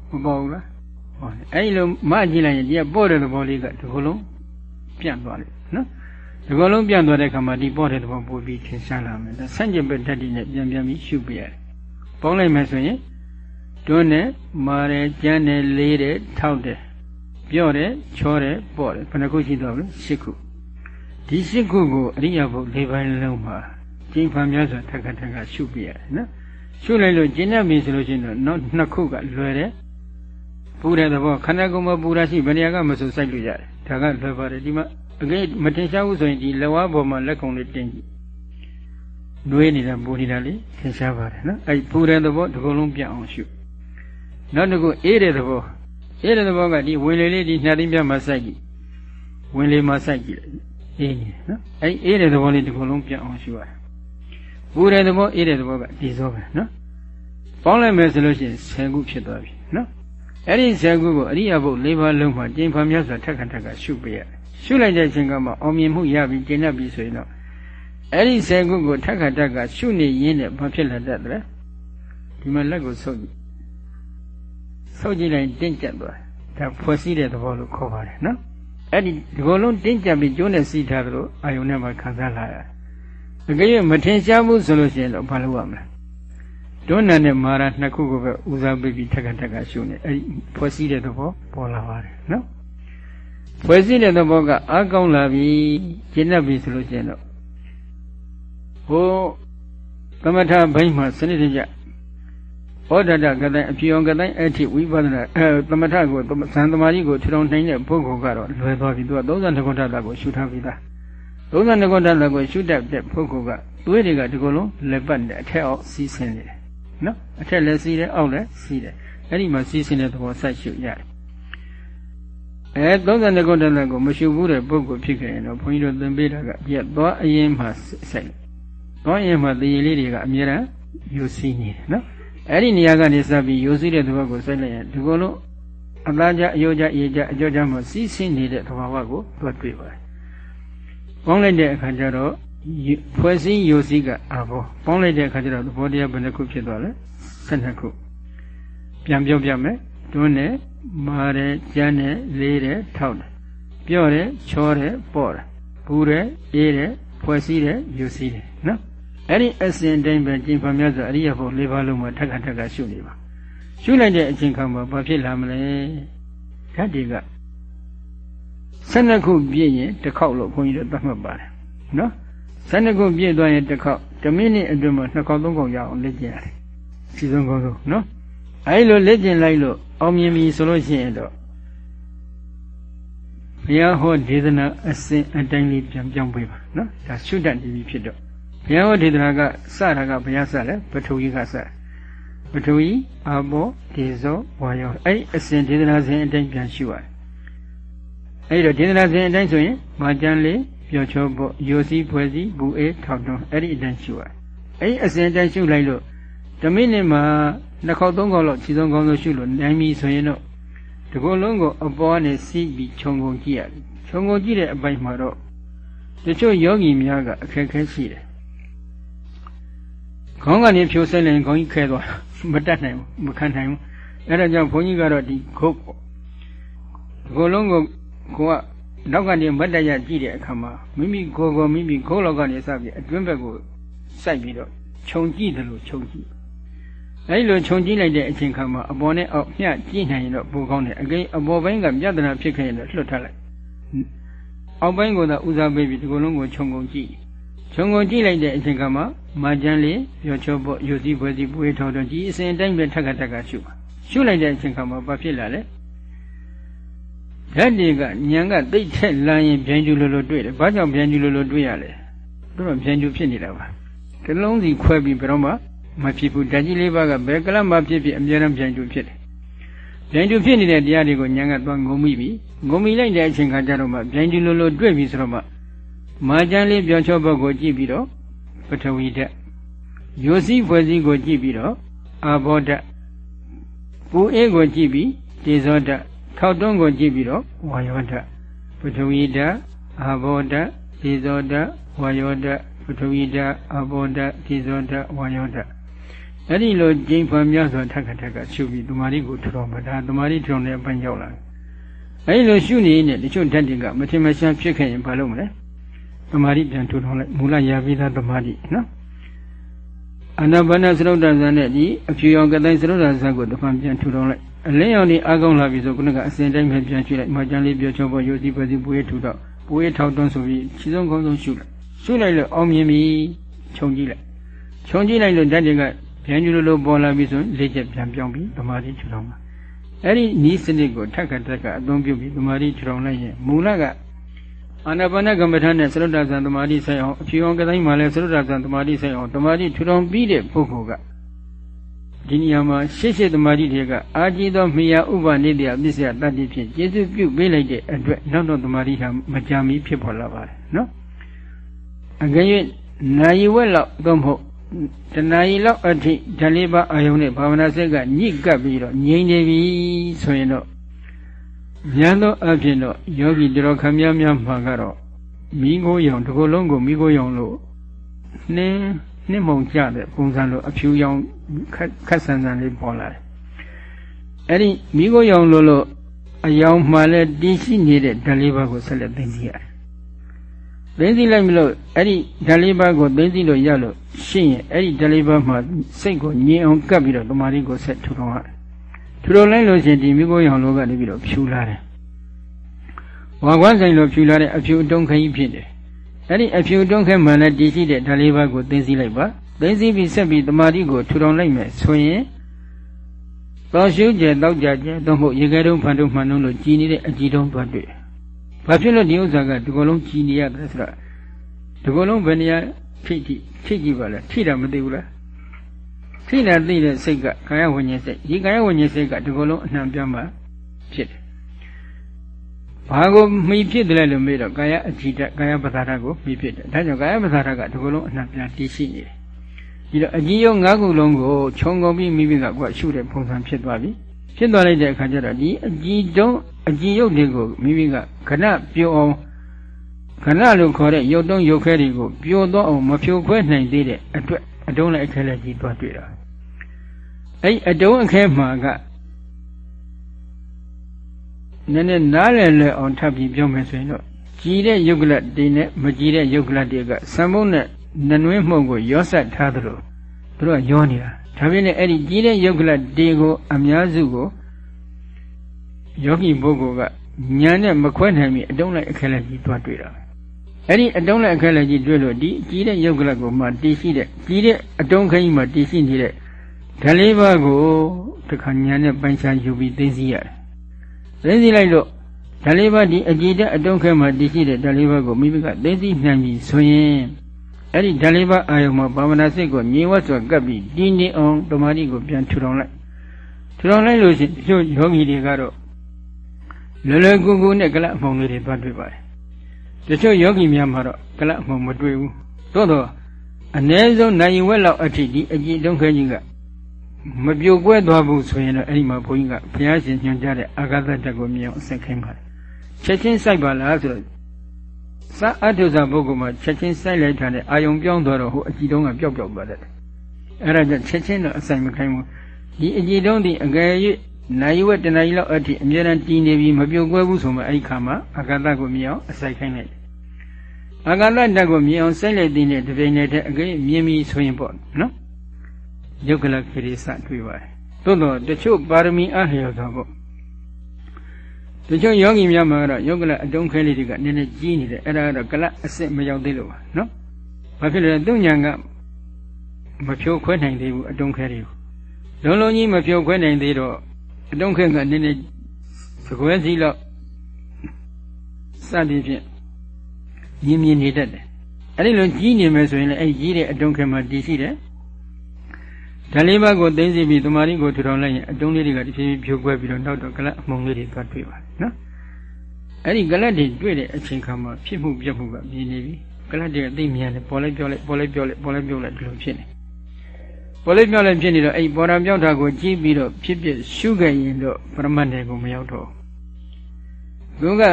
မပေါ်ဘူးလားဟောအဲ့ဒီလိုမကြည့်လိုက်ရင်တရားပေါ်တဲ့သဘောလေးကတစ်ခုလုံး ပြန့်သွားတယ်နော်ဒီကုလုံးပြန့်သွားတဲ့ခါမှာဒီပေါ်တဲ့သဘောပို့ပြီးထင်ရှားလာမယ်ဒါဆန့်ကျင်ဘက်ဓာတ်တွေနဲ့ပြန်ပြန်ပြီးရှုပြရတယ်ပေါင်းလိုက်မယ်ဆိုရင်တွန်းတယ်မာတယ်ကြမ်းတယ်လေးတယ်ထောက်တယ်ပြော့တယ်ချောတယ်ပေါ့တယ်ဘယ်နှခုရှိသွားပြီ၈ခုဒီ၈ခုကိုအရိယာဘု၄ပိုင်းလုံးမှာကျင့်ဖန်များစွာထက်ခါထက်ခါရှုပြရတယ်နော်ရှုလိုက်လို့ကျင့်တတ်ပြီဆိုလို့ရှိရင်တော့နောက်နှစ်ခုကလွယ်တယ် ပူတဲ့သဘောခန္ဓာကိုယ်မှာပူတာရှိဘယ်နေရာကမဆိုစိုက်လို့ရတယ်ဒါကလွယ်ပါတယ်ဒီမှာအကဲမတင်ရှားဘူးဆိုရင်ဒီလက်ဝါးပေါ်မှာလက်ကုံလေးတင်ကြည့်နှွေးနေတာပူနေတာလေသင်ရှားပါတယ်နော်အဲ့ပူတဲ့သဘောဒီကုလုံးပြအောင်ရှုနောက်တစ်ခုအေးတဲ့သဘောအေးတဲ့သဘောကဒီဝင်လေလေးဒီနှာတင်းပြမှာစိုက်ကြည့်ဝင်လေမှာစိုက်ကြည့်လိုက်အေးနေနော်အဲ့အေးတဲ့သဘောလေးဒီကုလုံးပြအောင်ရှုရတယ်ပူတဲ့သဘောအေးတဲ့သဘောကဒီစောပဲနော်ပေါင်းလိုက်မယ်ဆိုလို့ရှိရင်10ခုဖြစ်သွားပြီနော် အဲ့ဒီ10ခုကိုအရိယာဘုတ်၄ပါးလုံးမှာကျင့်ဖန်မြတ်စွာထက်ခါထက်ခါရှုပေးရတယ်ရှုလိုက်တဲ့အချိန်ကမှအောင်မြင်မှုရပြီကျင့်တတ်ပြီဆိုရင်တော့အဲ့ဒီ10ခုကိုထက်ခါထက်ကရှုနေရင်းနဲ့ဘာဖြစ်လာတတ်တယ်ဒီမှာလက်ကိုဆုပ်ကြည့်ဆုပ်ကြည့်လိုက်တင့်ကျက်သွားဒါဖွဲ့စည်းတဲ့သဘောလို့ခေါ်ပါတယ်နော်အဲ့ဒီဒီလိုလုံးတင်းကျပ်ပြီးကျိုးနဲ့စီးထားသလိုအာယုန်နဲ့မှခံစားလာရတယ်အကယ်၍မထင်ရှားဘူးဆိုလို့ရှိရင်တော့ဘာလုပ်ရမလဲ တွန်းနံနဲ့မာရနှစ်ခုကိုပဲဦးစားပေးပြီးထက်ခါထက်ကရှုနေအဲ့ဒီဖွဲ့စည်းတဲ့သဘောပေါ်လာပါတယ်နော်ဖွဲ့စည်းတဲ့သဘောကအားကောင်းလာပြီကျင့်တတ်ပြီဆိုလို့ရှိရင်တော့ဟိုသမထဘိုင်းမှာစနစ်တကျဩဒတကတိုင်းအဖြေအောင်ကတိုင်းအထိဝိပဿနာအဲသမထကိုသံသမာဓိကိုထူထောင်နိုင်တဲ့ပုဂ္ဂိုလ်ကတော့လွယ်သွားပြီသူက32ခုဋ္ဌတာကိုရှုထားပြီးသား32ခုဋ္ဌတာကိုရှုတတ်တဲ့ပုဂ္ဂိုလ်ကသွေးတွေကဒီကုလုံးလက်ပတ်နဲ့အထက်အောက်စီးဆင်းနေတယ် နော်အထက်လည်းစီးတယ်အောက်လည်းစီးတယ်အဲ့ဒီမှာစီးဆင်းတဲ့သဘောစိုက်ရှုရတယ်အဲ32ခုတည်းကိုမရှုဘူးတဲ့ပုဂ္ဂိုလ်ဖြစ်ခဲ့ရင်တော့ဘုန်းကြီးတို့သင်ပေးတာကပြက်သွားအရင်မှစိုက်သွားရင်မှတရေလေးတွေကအများအားယူစီးနေတယ်နော်အဲ့ဒီနေရာကနေစပြီးယူစီးတဲ့သဘောကိုစိုက်လိုက်ရင်ဒီကုလုံးအသားကြအယိုးကြအေးကြအကြောကြမှစီးဆင်းနေတဲ့သဘာဝကိုတွေ့တွေ့ပါတယ်။ပေါင်းလိုက်တဲ့အခါကျတော့ ဖွဲ့စည်းယူစီးကအာဘောပေါင်းလိုက်တဲ့အခါကျတော့သဘောတရားဘယ်နှခုဖြစ်သွားလဲ။၁၂ခုပြန်ပြောပြမယ်။တွန်းတယ်မာတယ်ကြမ်းတယ်လေးတယ်ထောက်တယ်ပြော့တယ်ချောတယ်ပေါ့တယ်ဘူးတယ်အေးတယ်ဖွဲ့စည်းတယ်ယူစည်းတယ်နော်အဲ့ဒီအစဉ်တိုင်းပဲကျင့်ဖန်များစွာအရိယဘုံ၄ပါးလုံးမှာထက်ခါထက်ခါရှုနေပါရှုလိုက်တဲ့အချိန်ခါမှာဘာဖြစ်လာမလဲဓာတ်တွေက12ခုပြည့်ရင်တစ်ခေါက်လို့ခွန်ကြီးတို့သတ်မှတ်ပါတယ်နော် 12ခုပြည့်သွားရင်တစ်ခေါက်10မိနစ်အတွင်းမှာ2ခေါက်3ခေါက်ရအောင်လက်ကျင်ရတယ်စီဆုံးကောင်းဆုံးနော်အဲဒီလိုလက်ကျင်လိုက်လို့အောင်မြင်ပြီဆိုလို့ရှိရင်တော့ဘုရားဟောဒေသနာအစဉ်အတိုင်းလေးပြန်ပြောင်းပေးပါနော်ဒါရှုတတ်နေပြီဖြစ်တော့ဘုရားဟောဒေသနာကစတာကဘုရားစလဲပထဝီကစပထဝီအာဘောဒေဇောဝါယောအဲ့ဒီအစဉ်ဒေသနာစဉ်အတိုင်းပြန်ရှုရတယ်အဲ့ဒီတော့ဒေသနာစဉ်အတိုင်းဆိုရင်မာကျန်လေး ပြောချောဖို့ယိုစီဖွဲ့စီဘူအေးထောက်တွန်းအဲ့ဒီအတိုင်းရှုရတယ်အဲ့ဒီအစဉ်အတိုင်းရှုလိုက်လို့ဓမိနစ်မှာနှစ်ခေါက်သုံးခေါက်လောက်ခြေဆုံးကောင်းဆုံးရှုလို့နိုင်ပြီဆိုရင်တော့ဒီကုလုံးကိုအပေါ်နဲ့စီးပြီးခြုံငုံကြည့်ရတယ်ခြုံငုံကြည့်တဲ့အပိုင်းမှာတော့တချို့ယောဂီများကအခက်ခဲရှိတယ်ခေါင်းကနေဖြိုဆဲလင်ခေါင်းကြီးခဲသွားမတတ်နိုင်ဘူးမခံနိုင်ဘူးအဲဒါကြောင့်ဘုန်းကြီးကတော့ဒီခုတ်ဒီကုလုံးကိုကိုက နောက်ကနေမတ်တရကြည့်တဲ့အခါမှာမိမိကိုယ်ကိုမိမိခိုးလောက်ကနေစပြီးအတွင်းဘက်ကိုစိုက်ပြီးတော့ခြုံကြည့်တယ်လို့ခြုံကြည့်အဲဒီလိုခြုံကြည့်လိုက်တဲ့အချိန်ခါမှာအပေါ်နဲ့အောက်မျှကြည့်နိုင်ရင်တော့ပိုကောင်းတယ်အကိအပေါ်ပိုင်းကပြဿနာဖြစ်ခဲ့ရင်တော့လွတ်ထားလိုက်အောက်ပိုင်းကသာဦးစားပေးပြီးဒီကုလုံးကိုခြုံကုန်ကြည့်ခြုံကုန်ကြည့်လိုက်တဲ့အချိန်ခါမှာမာကျန်လေးပြောချောဖို့ယူစည်းဖွဲ့စည်းပွေးထော်တော့ဒီအစဉ်အတိုင်းပဲထက်ကထက်ကရှုပါရှုလိုက်တဲ့အချိန်ခါမှာဘာဖြစ်လာလဲ ဓာတ်တွေကညံကသိတ်ထက်လာရင်ပြန်ကျူလိုလိုတွေ့တယ်ဘာကြောင့်ပြန်ကျူလိုလိုတွေ့ရလဲသူတို့ပြန်ကျူဖြစ်နေတာပါတလုံးစီခွဲပြီးဘယ်တော့မှမဖြစ်ဘူးဓာတ်ကြီးလေးပါးကဘယ်ကလပ်မှဖြစ်ဖြစ်အများအားပြန်ကျူဖြစ်တယ်ပြန်ကျူဖြစ်နေတဲ့တရားတွေကိုညံကသွားငုံမိပြီငုံမိလိုက်တဲ့အချိန်ခါကျတော့မှပြန်ကျူလိုလိုတွေ့ပြီဆိုတော့မှမာကျန်းလေးပြောချောဘက်ကိုကြည့်ပြီးတော့ပထဝီဓာတ်ရိုစီးဖွဲ့စည်းကိုကြည့်ပြီးတော့အာဘောဓာတ်ပူအေးကိုကြည့်ပြီးတေဇောဓာတ် ထောက်တွန်းကိုကြည့်ပြီးတော့ဝါယောဓာတ်ပထဝီဓာတ်အာဘောဓာတ်တေဇောဓာတ်ဝါယောဓာတ်ပထဝီဓာတ်အာဘောဓာတ်တေဇောဓာတ်ဝါယောဓာတ်အဲ့ဒီလိုကျင်းဖွယ်များစွာထက်ခါထက်ကရှုပြီးတမာရီကိုထတော်မှာဒါတမာရီထတော်တဲ့အပိုင်းရောက်လာတယ်အဲ့ဒီလိုရှုနေနေတချို့ဓာတ်တွေကမထင်မရှားဖြစ်ခဲ့ရင်ဘာလုပ်မလဲတမာရီပြန်ထူထောင်လိုက်မူလရာပြီးသားတမာရီနော်အနာဘာနာသရုတ်တဇန်နဲ့ဒီအဖြူရောင်ကတိုင်းသရုတ်တဇန်ကိုတဖန်ပြန်ထူထောင်လိုက် အလင်းရောင်ဒီအကောင်းလာပြီဆိုခုနကအစဉ်တိုင်းပဲပြန်ရှုလိုက်မကြမ်းလေးပြောချောပေါ်ရိုစီပစီပွေးထူတော့ပွေးထောက်တွန်းဆိုပြီးခြေဆုံးခေါင်းဆုံးရှုလိုက်ရှုလိုက်လို့အောင်မြင်ပြီခြုံကြည့်လိုက်ခြုံကြည့်လိုက်လို့ဓာတ်တွေကပြန်ကျူလိုလိုပေါ်လာပြီဆိုလေးချက်ပြန်ပြောင်းပြီးသမာဓိထူထောင်မှာအဲ့ဒီဤစနစ်ကိုထက်ခါတက်ကအသုံးပြုပြီးသမာဓိထူထောင်လိုက်ရင်မူလကအာနာပါနကမ္မထာနဲ့သရုတ်တဇံသမာဓိဆိုင်အောင်အဖြူအောင်ကတိုင်းမှာလည်းသရုတ်တဇံသမာဓိဆိုင်အောင်သမာဓိထူထောင်ပြီးတဲ့ပုဂ္ဂိုလ်က ဒီနေရာမှာရှေ့ရှေ့သမာဓိတွေကအာကြည်သောမိယာဥပနိတယပစ္စယတတ္တိဖြင့်ကျေစုပြုပေးလိုက်တဲ့အတွက်နောက်တော့သမာဓိဟာမကြမီဖြစ်ပေါ်လာပါတယ်နော်အကယ်၍နာယီဝက်လောက်သို့မဟုတ်တဏှာကြီးလောက်အထိဓာလေးပါအာယုံနဲ့ဘာဝနာစိတ်ကညှိကပ်ပြီးတော့ငြိမ့်နေပြီဆိုရင်တော့ဉာဏ်သောအဖြစ်တော့ယောဂီတော်ခမများများမှာကတော့မိโกရောင်တစ်ခုလုံးကိုမိโกရောင်လို့နှင်းနှင်းမုံကြတဲ့ပုံစံလိုအဖြူရောင် ခက်ခက်ဆန်ဆန်လေးပေါ်လာတယ်အဲ့ဒီမိခိုးရောင်လို့လို့အယောင်မှလည်းတည်ရှိနေတဲ့ဓာလေးပါးကိုဆက်လက်သိသိရတယ်သိသိလိုက်မလို့အဲ့ဒီဓာလေးပါးကိုသိသိလို့ရလို့ရှင်းရင်အဲ့ဒီဓာလေးပါးမှာစိတ်ကိုငြင်းအောင်ကပ်ပြီးတော့တမာရီကိုဆက်ထူထောင်ရတယ်ထူထောင်လိုက်လို့ရှင်ဒီမိခိုးရောင်လို့ကနေပြီးတော့ဖြူလာတယ်ဝါကွမ်းဆိုင်လို့ဖြူလာတဲ့အဖြူအတုံးခင်းဖြစ်တယ်အဲ့ဒီအဖြူတွန်းခဲမှန်နဲ့တည်ရှိတဲ့ဓာလေးပါးကိုသိသိလိုက်ပါ သိသိပြီးဆက်ပြီးတမာတိကိုထူထောင်လိုက်မယ်ဆိုရင်သောရှုကျဲတောက်ကြကျဲသို့မဟုတ်ရေခဲတုံးဖန်တုံးမှန်တုံးလို့ကြည်နေတဲ့အကြည်တုံးသွားတွေ့ဘာဖြစ်လို့ဒီဥစ္စာကဒီကုလုံးကြည်နေရတယ်ဆိုတော့ဒီကုလုံးဘယ်နေရာထိထိထိကြည့်ပါလဲထိတာမသိဘူးလားထိတာသိတဲ့စိတ်ကကာယဝิญဉ်စိတ်ဒီကာယဝิญဉ်စိတ်ကဒီကုလုံးအနှံပြမှာဖြစ်တယ်ဘာကိုမှီဖြစ်တယ်လို့မေးတော့ကာယအကြည်တကာယပဇာတကိုမှီဖြစ်တယ်ဒါကြောင့်ကာယပဇာတကဒီကုလုံးအနှံပြန်တည်ရှိနေတယ် ဒီတော့အကြည်ယုံ၅ခုလုံးကိုခြုံကုန်ပြီးမိမိကကိုယ်ရှုတဲ့ပုံစံဖြစ်သွားပြီဖြစ်သွားလိုက်တဲ့အခါကျတော့ဒီအကြည်တုံးအကြည်ယုတ်တွေကိုမိမိကခဏပြုံအောင်ခဏလို့ခေါ်တဲ့ရုပ်တုံးရုပ်ခဲတွေကိုပျော်တော့အောင်မဖြိုခွဲနိုင်သေးတဲ့အတွက်အတုံးလည်းအခဲလည်းကြီးသွားတွေ့တာအဲ့အတုံးအခဲမှာကနည်းနည်းနားလည်လည်အောင်ထပ်ပြီးပြောမယ်ဆိုရင်တော့ကြည်တဲ့ယုတ်ကလတ်တွေနဲ့မကြည်တဲ့ယုတ်ကလတ်တွေကစံမုံနဲ့ နနွေးမှုန့်ကိုရောဆက်ထားသလိုသူတို့ကရောနေတာဒါပြင်လည်းအဲ့ဒီကြည်တဲ့ယုတ်ကလတ်တွေကိုအများစုကိုယောဂီပုဂ္ဂိုလ်ကညာနဲ့မခွဲနိုင်မီအတုံးလိုက်အခက်လက်ကြီးတွားတွေ့တာအဲ့ဒီအတုံးလိုက်အခက်လက်ကြီးတွေ့လို့ဒီကြီးတဲ့ယုတ်ကလတ်ကိုမှတည်ရှိတဲ့ကြီးတဲ့အတုံးခကြီးမှတည်ရှိနေတဲ့ဓာလေးပါးကိုတခါညာနဲ့ပိုင်းခြားယူပြီးသိသိရတယ်သိသိလိုက်လို့ဓာလေးပါးဒီအကြည်တဲ့အတုံးခဲမှတည်ရှိတဲ့ဓာလေးပါးကိုမိမိကသိသိနိုင်ပြီဆိုရင် အဲ့ဒီဓာလေးပါးအာယုံမှာဘာဝနာစိတ်ကိုညီဝတ်စွာကပ်ပြီးတည်နေအောင်တမာတိကိုပြန်ထူထောင်လိုက်ထူထောင်လိုက်လို့ရှိရင်တချို့ယောဂီတွေကတော့လွယ်လွယ်ကူကူနဲ့ကလပ်အမှောင်လေးတွေသွားတွေ့ပါတယ်တချို့ယောဂီများမှာတော့ကလပ်အမှောင်မတွေ့ဘူးသို့တော့အ ਨੇ ဆုံးနိုင်ဝက်လောက်အထိဒီအကြည်တုံးခဲကြီးကမပြိုကွဲသွားဘူးဆိုရင်တော့အဲ့ဒီမှာဘုန်းကြီးကဘုရားရှင်ညွှန်ကြားတဲ့အာဂတတ္တကိုမြင်အောင်အဆက်ခိုင်းပါတယ်ချက်ချင်းစိုက်ပါလားဆိုတော့ စအထုဇာပုဂ္ဂိုလ်မှာချက်ချင်းစိုက်လိုက်တာနဲ့အာယုံပြောင်းသွားတော့ဟိုအကြည်တုံးကပျောက်ပျောက်သွားတယ်အဲ့ဒါကြောင့်ချက်ချင်းတော့အဆိုင်မခိုင်းဘူးဒီအကြည်တုံးဒီအကယ်၍နိုင်ဝက်တဏှာကြီးလောက်အထိအမြဲတမ်းတည်နေပြီးမပြုတ်ကွဲဘူးဆိုမှအဲ့ဒီခါမှာအာဂတကိုမြင်အောင်အစိုက်ခိုင်းလိုက်အာဂတတက်ကိုမြင်အောင်စိုက်လိုက်တဲ့တပြိုင်တည်းတည်းအကယ်မြင်ပြီးဆိုရင်ပေါ့နော်ယုတ်ကလခိရိစတွေ့ပါတယ်သို့တော့တချို့ပါရမီအလျော်သောပေါ့ တချို့ယောဂီများမှာတော့ယုတ်ကလအတုံးခဲလေးတွေကနည်းနည်းကြီးနေတယ်အဲ့ဒါကတော့ကလအစစ်မရောက်သေးလို့ပါနော်ဘာဖြစ်လဲသူညာကမဖြိုးခွဲနိုင်သေးဘူးအတုံးခဲတွေကိုလုံးလုံးကြီးမဖြိုးခွဲနိုင်သေးတော့အတုံးခဲကနည်းနည်းသကွဲစည်းလောက်စသည်ဖြင့်မြင်မြင်နေတတ်တယ်အဲ့ဒီလိုကြီးနေမယ်ဆိုရင်လည်းအဲ့ကြီးတဲ့အတုံးခဲမှာတည်ရှိတယ်ဓာလေးပါးကိုသိသိပြီးတမာရီကိုထူထောင်လိုက်ရင်အတုံးလေးတွေကတဖြည်းဖြည်းဖြိုးကွဲပြီးတော့နောက်တော့ကလတ်အမုံလေးတွေသွားတွေ့ပါတယ် နော်အဲ့ဒီကလတ်တွေတွေ့တဲ့အချိန်ခါမှာဖြစ်မှုပြက်မှုကမြင်နေပြီကလတ်တွေအသိမြန်တယ်ပေါ်လိုက်ပြောလိုက်ပေါ်လိုက်ပြောလိုက်ပေါ်လိုက်ပြောလိုက်ဒီလိုဖြစ်နေပေါ်လိုက်ပြောလိုက်ဖြစ်နေတော့အဲ့ပေါ်တာပြောက်တာကိုကြည့်ပြီးတော့ဖြစ်ဖြစ်ရှုခဲ့ရင်တော့ပရမတ်နယ်ကိုမရောက်တော့ဘူးက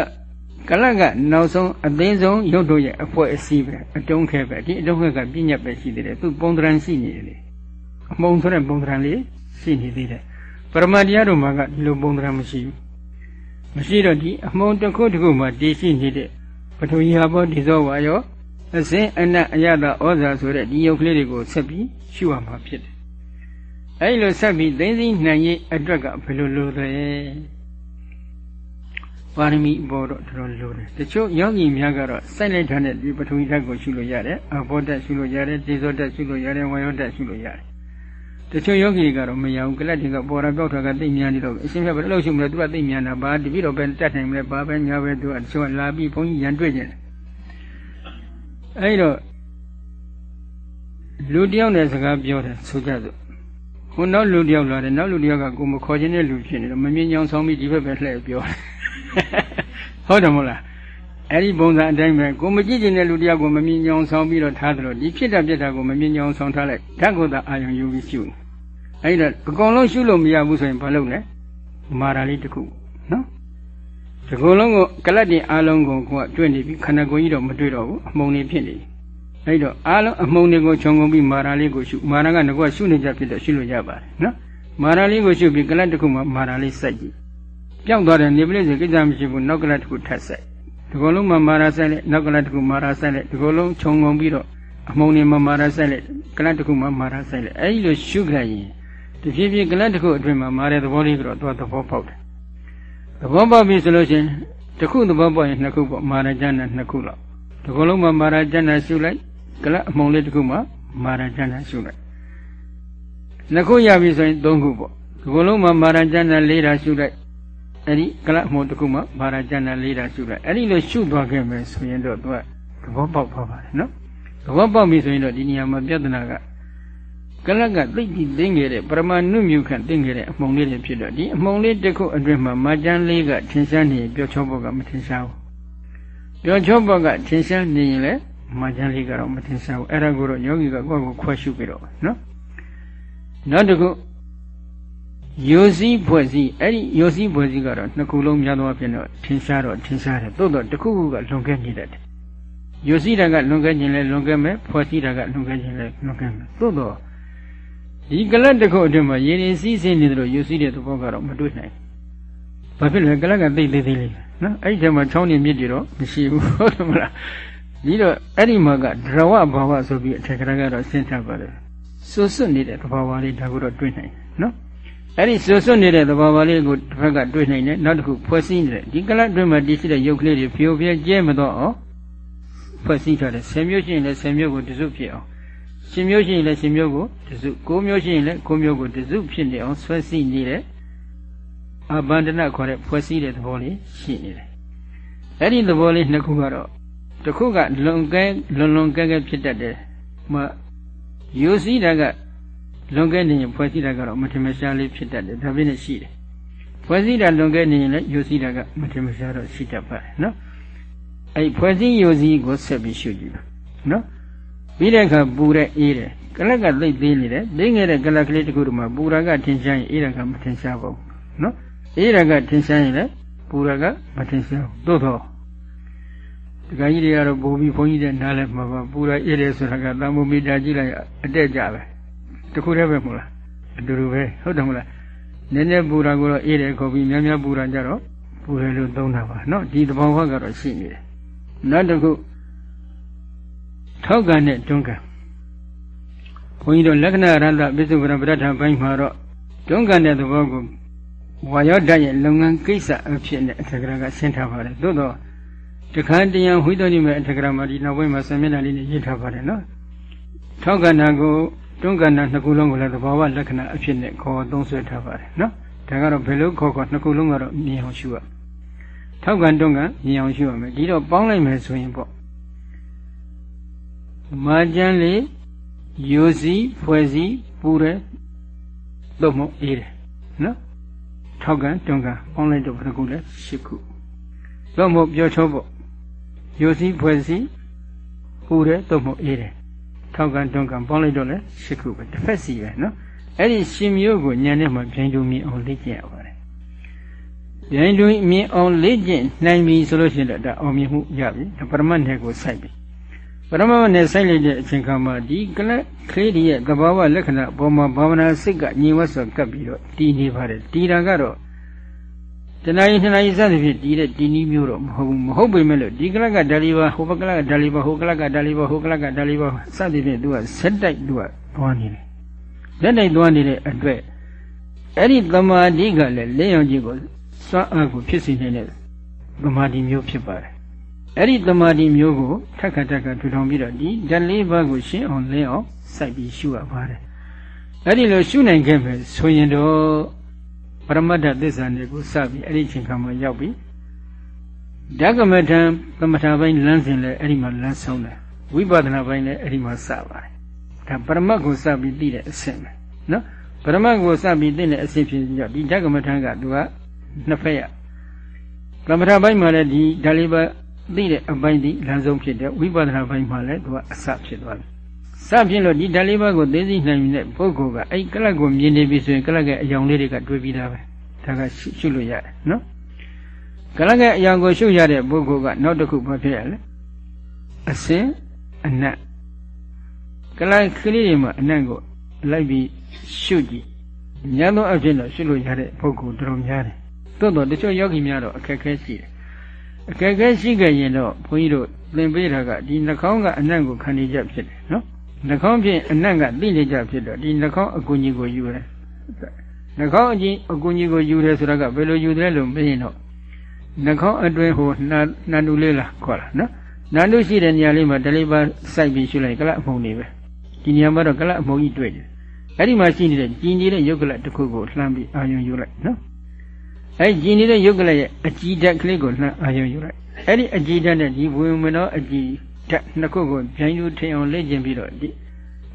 ကလတ်ကနောက်ဆုံးအသိဆုံးရုပ်တို့ရဲ့အဖွဲ့အစည်းပဲအတုံးခဲပဲဒီအတုံးခဲကပြညတ်ပဲရှိသေးတယ်သူပုံသဏ္ဍာန်ရှိနေတယ်လေအမုံဆိုတဲ့ပုံသဏ္ဍာန်လေးရှိနေသေးတယ်ပရမတ်တရားတို့မှာကဒီလိုပုံသဏ္ဍာန်မရှိဘူး မရှိတော့ဒီအမုံတစ်ခုတစ်ခုမှာတည်ရှိနေတဲ့ပထဝီဟာဘောဒီဇောဝါယောအစင်းအနတ်အယတာဩဇာဆိုတဲ့ဒီယုတ်ကလေးတွေကိုဆက်ပြီးရှုရမှာဖြစ်တယ်အဲဒီလိုဆက်ပြီးသိသိနိုင်ရေးအတွက်ကဘယ်လိုလိုလဲပါရမီဘောတော့တော်တော်လိုတယ်တချို့ယောဂီများကတော့စိုက်လိုက်တဲ့ဒီပထဝီဓာတ်ကိုရှုလို့ရတယ်အဘောဓာတ်ရှုလို့ရတယ်ဒေဇောဓာတ်ရှုလို့ရတယ်ဝါယောဓာတ်ရှုလို့ရတယ် တချို့ယောဂီကတော့မရဘူးကလတ်တွေကပေါ်တာပြောက်တာကသိမြန်နေတော့အရှင်ပြဘယ်လိုရှုမလဲသူကသိမြန်တာဘာတပိတော့ပဲတတ်နိုင်မလဲဘာပဲညာပဲသူကတချို့ကလာပြီးဘုန်းကြီးရန်တွေ့ကြတယ်အဲဒီတော့လူတယောက်နဲ့စကားပြောတယ်ဆိုကြစို့ဟိုနောက်လူတယောက်လာတယ်နောက်လူတယောက်ကကိုမခေါ်ခြင်းတဲ့လူဖြစ်နေတော့မမြင်ကြောင်ဆောင်ပြီးဒီဘက်ပဲလှည့်ပြောတယ်ဟုတ်တယ်မဟုတ်လား အဲ့ဒီပုံစံအတိုင်းပဲကိုမကြည့်ကျင်တဲ့လူတယောက်ကိုမမြင်ကြောင်ဆောင်ပြီးတော့ထားတယ်လို့ဒီဖြစ်တာပြက်တာကိုမမြင်ကြောင်ဆောင်ထားလိုက်ဓာတ်ကိုသာအာယုံယူပြီးရှုအဲ့ဒါအကုန်လုံးရှုလို့မရဘူးဆိုရင်ဘာလုပ်လဲမာရာလေးတစ်ခုနော်ဒီကုလုံးကိုကလတ်တင်အားလုံးကိုကိုကတွေ့နေပြီခန္ဓာကိုယ်ကြီးတော့မတွေ့တော့ဘူးအမှုန်နေဖြစ်နေပြီအဲ့တော့အားလုံးအမှုန်တွေကိုခြုံငုံပြီးမာရာလေးကိုရှုမာရာကငါကရှုနေကြဖြစ်တော့ရှုလို့ရပါတယ်နော်မာရာလေးကိုရှုပြီးကလတ်တစ်ခုမှာမာရာလေးစိုက်ကြည့်ပြောင်းသွားတယ်နေပလိစေကိစ္စမရှိဘူးနောက်ကလတ်တစ်ခုထပ်စိုက် ဒီကုလုံးမှာမာရာစိုက်လိုက်နောက်ကလတ်တစ်ခုမာရာစိုက်လိုက်ဒီကုလုံးခြုံငုံပြီးတော့အမှုန်နေမှာမာရာစိုက်လိုက်ကလတ်တစ်ခုမှာမာရာစိုက်လိုက်အဲ့ဒီလိုရှုကြရင်တဖြည်းဖြည်းကလတ်တစ်ခုအတွင်းမှာမာတဲ့သဘောလေးကတော့သွားသဘောပေါက်တယ်သဘောပေါက်ပြီဆိုလို့ရှိရင်တစ်ခုသဘောပေါက်ရင်နှစ်ခုပေါ့မာရကျန်နဲ့နှစ်ခုလောက်ဒီကုလုံးမှာမာရကျန်နဲ့ရှုလိုက်ကလအမုံလေးတစ်ခုမှာမာရကျန်နဲ့ရှုလိုက်နှစ်ခုရပြီဆိုရင်သုံးခုပေါ့ဒီကုလုံးမှာမာရကျန်နဲ့လေးတာရှုလိုက် အဲ့ဒီကလအမုံတစ်ခုမှာမာရကျန်နဲ့လေးတာရှုလိုက်အဲ့ဒီလိုရှုသွားခဲ့မယ်ဆိုရင်တော့သူကသဘောပေါက်သွားပါတယ်နော်သဘောပေါက်ပြီဆိုရင်တော့ဒီနေရာမှာပြဿနာကကလကသိပြီးသိငယ်တဲ့ပရမနုမြုခန့်သိငယ်တဲ့အမှုံလေးတွေဖြစ်တော့ဒီအမှုံလေးတစ်ခုအတွင်းမှာမာကျန်းလေးကထင်ရှားနေပြောချောဘောကမထင်ရှားဘူးပြောချောဘောကထင်ရှားနေရင်လည်းမာကျန်းလေးကတော့မထင်ရှားဘူးအဲ့ဒါကိုတော့ယောဂီကကိုယ့်ကိုခွဲရှုပြီးတော့နော်နောက်တစ်ခု ယိုစီးဖွဲ့စည်းအဲ့ဒီယိုစီးဖွဲ့စည်းကတော့နှစ်ခုလုံးများသောအားဖြင့်တော့ထင်ရှားတော့ထင်ရှားတယ်သို့တော့တစ်ခုခုကလွန်ခဲ့နေတတ်တယ်ယိုစီးတာကလွန်ခဲ့ခြင်းလဲလွန်ခဲ့မယ်ဖွဲ့စည်းတာကလွန်ခဲ့ခြင်းလဲလွန်ခဲ့မယ်သို့တော့ဒီကလတ်တစ်ခုအတွင်းမှာရင်းရင်းစီးစင်းနေတယ်လို့ယူစီးတဲ့သဘောကတော့မတွေ့နိုင်ဘာဖြစ်လဲကလတ်ကသိသေးသေးလေးနော်အဲ့ဒီထဲမှာချောင်းနေမြစ်တွေတော့မရှိဘူးဟုတ်တယ်မလားဒီတော့အဲ့ဒီမှာကဒရဝဘာဝဆိုပြီးအထက်ကရကတော့စဉ်းထားပါတယ်စွတ်စွတ်နေတဲ့သဘာဝလေးဒါကိုတော့တွေ့နိုင်နော် အဲ့ဒီစွတ်စွတ်နေတဲ့သဘာဝလေးကိုတစ်ဖက်ကတွေ့နိုင်တယ်နောက်တစ်ခုဖွဲ့စည်းနေတဲ့ဒီကလတ်အတွင်းမှာတည်ရှိတဲ့ရုပ်ကလေးတွေဖြိုဖျက်ကျဲမတော့အောင်ဖွဲ့စည်းထားတယ်ဆယ်မျိုးရှိရင်လည်းဆယ်မျိုးကိုတစုဖြစ်အောင်ရှင်မျိုးရှိရင်လည်းရှင်မျိုးကိုတစုကိုမျိုးရှိရင်လည်းကိုမျိုးကိုတစုဖြစ်နေအောင်ဆွဲစီနေတဲ့အဘန္ဒနာခေါ်တဲ့ဖွဲ့စည်းတဲ့သဘောလေးရှိနေတယ်အဲ့ဒီသဘောလေးနှစ်ခုကတော့တစ်ခုကလွန်ကဲလွန်လွန်ကဲကဲဖြစ်တတ်တယ်မယူစည်းတာက လွန်ကဲနေရင်ဖွဲ့စည်းတာကတော့မထင်မရှားလေးဖြစ်တတ်တယ်ဒါပြည့်နဲ့ရှိတယ်ဖွဲ့စည်းတာလွန်ကဲနေရင်လည်းယူစည်းတာကမထင်မရှားတော့ရှိတတ်ပါတယ်နော်အဲ့ဖွဲ့စည်းယူစည်းကိုဆက်ပြီးရှုကြည့်နော်ပြီးတဲ့အခါပူတဲ့အေးတယ်ကလက်ကသိသေးနေတယ်သိငယ်တဲ့ကလက်ကလေးတစ်ခုတည်းမှာပူရာကထင်ရှားရင်အေးရကမထင်ရှားပါဘူးနော်အေးရကထင်ရှားရင်လည်းပူရာကမထင်ရှားဘူးသို့တော့ဒကာကြီးတွေကတော့ပို့ပြီးဘုန်းကြီးတဲ့နားလဲမှာပါပူရာအေးတယ်ဆိုတာကသံမုမီတာကြည့်လိုက်အတက်ကြပဲ တခုတည်းပဲမဟုတ်လားအတူတူပဲဟုတ်တယ်မဟုတ်လားနည်းနည်းပူရာကိုတော့အေးတယ်ခေါ်ပြီးများများပူရာကြတော့ပူတယ်လို့သုံးတာပါနော်ဒီသဘောကတော့ရှိနေတယ်နောက်တစ်ခုထောက်ကံနဲ့တွန်းကံဘုန်းကြီးတို့လက္ခဏာရတ္တပိစုပရပရထဘိုင်းမှာတော့တွန်းကံတဲ့သဘောကိုဝါယောဓာတ်ရဲ့လုပ်ငန်းကိစ္စအဖြစ်နဲ့အထက်ကရာကရှင်းထားပါတယ်သို့တော့တခါတရံဝိသုဒ္ဓိမဲ့အထက်ကရာမှာဒီနောက်ပိုင်းမှာဆံမျက်နှာလေးနဲ့ရေးထားပါတယ်နော်ထောက်ကံနာကို တွန်းကံနာနှစ်ခုလုံးကိုလည်းသဘာဝလက္ခဏာအဖြစ်နဲ့ခေါ်သုံးဆွဲထားပါတယ်နော်ဒါကတော့ဘယ်လိုခေါ်ခေါ်နှစ်ခုလုံးကတော့မြင်အောင်ရှုရထောက်ကန်တွန်းကန်မြင်အောင်ရှုရမယ်ဒီတော့ပေါင်းလိုက်မယ်ဆိုရင်ပေါ့မာကျန်းလေးယိုစီဖွဲ့စီပူတယ်သို့မဟုတ်အေးတယ်နော်ထောက်ကန်တွန်းကန်ပေါင်းလိုက်တော့ဘယ်နှခုလဲ၈ခုသို့မဟုတ်ပြောချောပေါ့ယိုစီဖွဲ့စီပူတယ်သို့မဟုတ်အေးတယ် ထောက်ကန်တွန်းကန်ပေါင်းလိုက်တော့လဲ၈ခုပဲတစ်ဖက်စီပဲနော်အဲ့ဒီရှင်မျိုးကိုညံနဲ့မှပြိုင်တူမြင်အောင်လေ့ကျင့်ရပါတယ်ပြိုင်တူမြင်အောင်လေ့ကျင့်နိုင်ပြီဆိုလို့ရှိရင်တော့အောင်မြင်မှုရပြီပရမတ်နယ်ကိုစိုက်ပြီပရမတ်နယ်စိုက်လိုက်တဲ့အချိန်ခါမှာဒီကလကလေးတွေရဲ့သဘာဝလက္ခဏာပေါ်မှာဘာဝနာစိတ်ကညီဝတ်စွာကပ်ပြီးတော့တည်နေပါတယ်တည်တာကတော့ တဏှာကြီးနှစ်နာရီစသဖြင့်တည်တဲ့တည်နည်းမျိုးတော့မဟုတ်ဘူးမဟုတ်ပေမဲ့လို့ဒီကလကဒါလီဘာဟိုဘကလကဒါလီဘာဟိုကလကဒါလီဘာဟိုကလကဒါလီဘာစသဖြင့်သူကဇက်တိုက်သူကသွားနေတယ်လက်တိုက်သွားနေတဲ့အတွက်အဲ့ဒီသမာဓိကလည်းလင်းအောင်ကြီးကိုစွမ်းအားကိုဖြစ်စေနိုင်တဲ့သမာဓိမျိုးဖြစ်ပါတယ်အဲ့ဒီသမာဓိမျိုးကိုထက်ခါထက်ခါထူထောင်ပြီးတော့ဒီဓာတ်လေးပါးကိုရှင်းအောင်လင်းအောင်စိုက်ပြီးရှုရပါတယ်အဲ့ဒီလိုရှုနိုင်ခဲ့မယ်ဆိုရင်တော့ ပရမတ္ထသစ္စာတွေကိုစပြီးအဲ့ဒီချိန်ခါမှာရောက်ပြီးဓကမထံသမထပိုင်းလမ်းစဉ်လည်းအဲ့ဒီမှာလမ်းဆုံးတယ်ဝိပဿနာပိုင်းလည်းအဲ့ဒီမှာစပါတယ်ဒါပရမတ်ကိုစပြီးသိတဲ့အဆင့်ပဲနော်ပရမတ်ကိုစပြီးသိတဲ့အဆင့်ဖြစ်ကြဒီဓကမထံကသူကနှစ်ဖက်ရကမ္မထာပိုင်းမှာလည်းဒီဓာလေးပါသိတဲ့အပိုင်းဒီလမ်းဆုံးဖြစ်တဲ့ဝိပဿနာပိုင်းမှာလည်းသူကအစဖြစ်သွားပြီ စဖြစ်လို့ဒီဓာလေးပါကိုသိသိနိုင်တဲ့ပုဂ္ဂိုလ်ကအဲ့ကလတ်ကိုမြင်နေပြီဆိုရင်ကလတ်ရဲ့အယောင်လေးတွေကတွေ့ပြီးသားပဲဒါကရှုလို့ရတယ်နော်ကလတ်ရဲ့အယောင်ကိုရှုရတဲ့ပုဂ္ဂိုလ်ကနောက်တစ်ခုဘာဖြစ်ရလဲအစင်အနတ်ကလိုက်ကလေးတွေမှာအနံ့ကိုလိုက်ပြီးရှုကြည့်များသောအဖြစ်တော့ရှုလို့ရတဲ့ပုဂ္ဂိုလ်တော်များတယ်သို့တော့တချို့ယောဂီများတော့အခက်အခဲရှိတယ်အခက်အခဲရှိခဲ့ရင်တော့ဘုန်းကြီးတို့သင်ပေးတာကဒီနှာခေါင်းကအနံ့ကိုခံနေကြဖြစ်တယ်နော် နှာခေါင်းဖြင့်အနံ့ကသိနေကြဖြစ်တော့ဒီနှာခေါင်းအကူကြီးကိုယူတယ်နှာခေါင်းအကြီးအကူကြီးကိုယူတယ်ဆိုတာကဘယ်လိုယူတယ်လို့မင်းတော့နှာခေါင်းအတွင်းဟိုနှာနှာနုလေးလားခေါ်လားနော်နှာနုရှိတဲ့နေရာလေးမှာတလေးပါစိုက်ပြီးရှုလိုက်ကလအမှုန်နေပဲဒီနေရာမှာတော့ကလအမုံကြီးတွေ့တယ်အဲ့ဒီမှာရှိနေတဲ့ကြည်နေတဲ့ယုတ်ကလတစ်ခုကိုလှမ်းပြီးအာယုံယူလိုက်နော်အဲ့ကြည်နေတဲ့ယုတ်ကလရဲ့အကြည်ဓာတ်ကလေးကိုလှမ်းအာယုံယူလိုက်အဲ့ဒီအကြည်ဓာတ်နဲ့ဒီဝေမနောအကြည် ဓာတ်နှစ်ခုကိုဗျိုင်းလူထင်အောင်လေ့ကျင့်ပြီးတော့ဒီ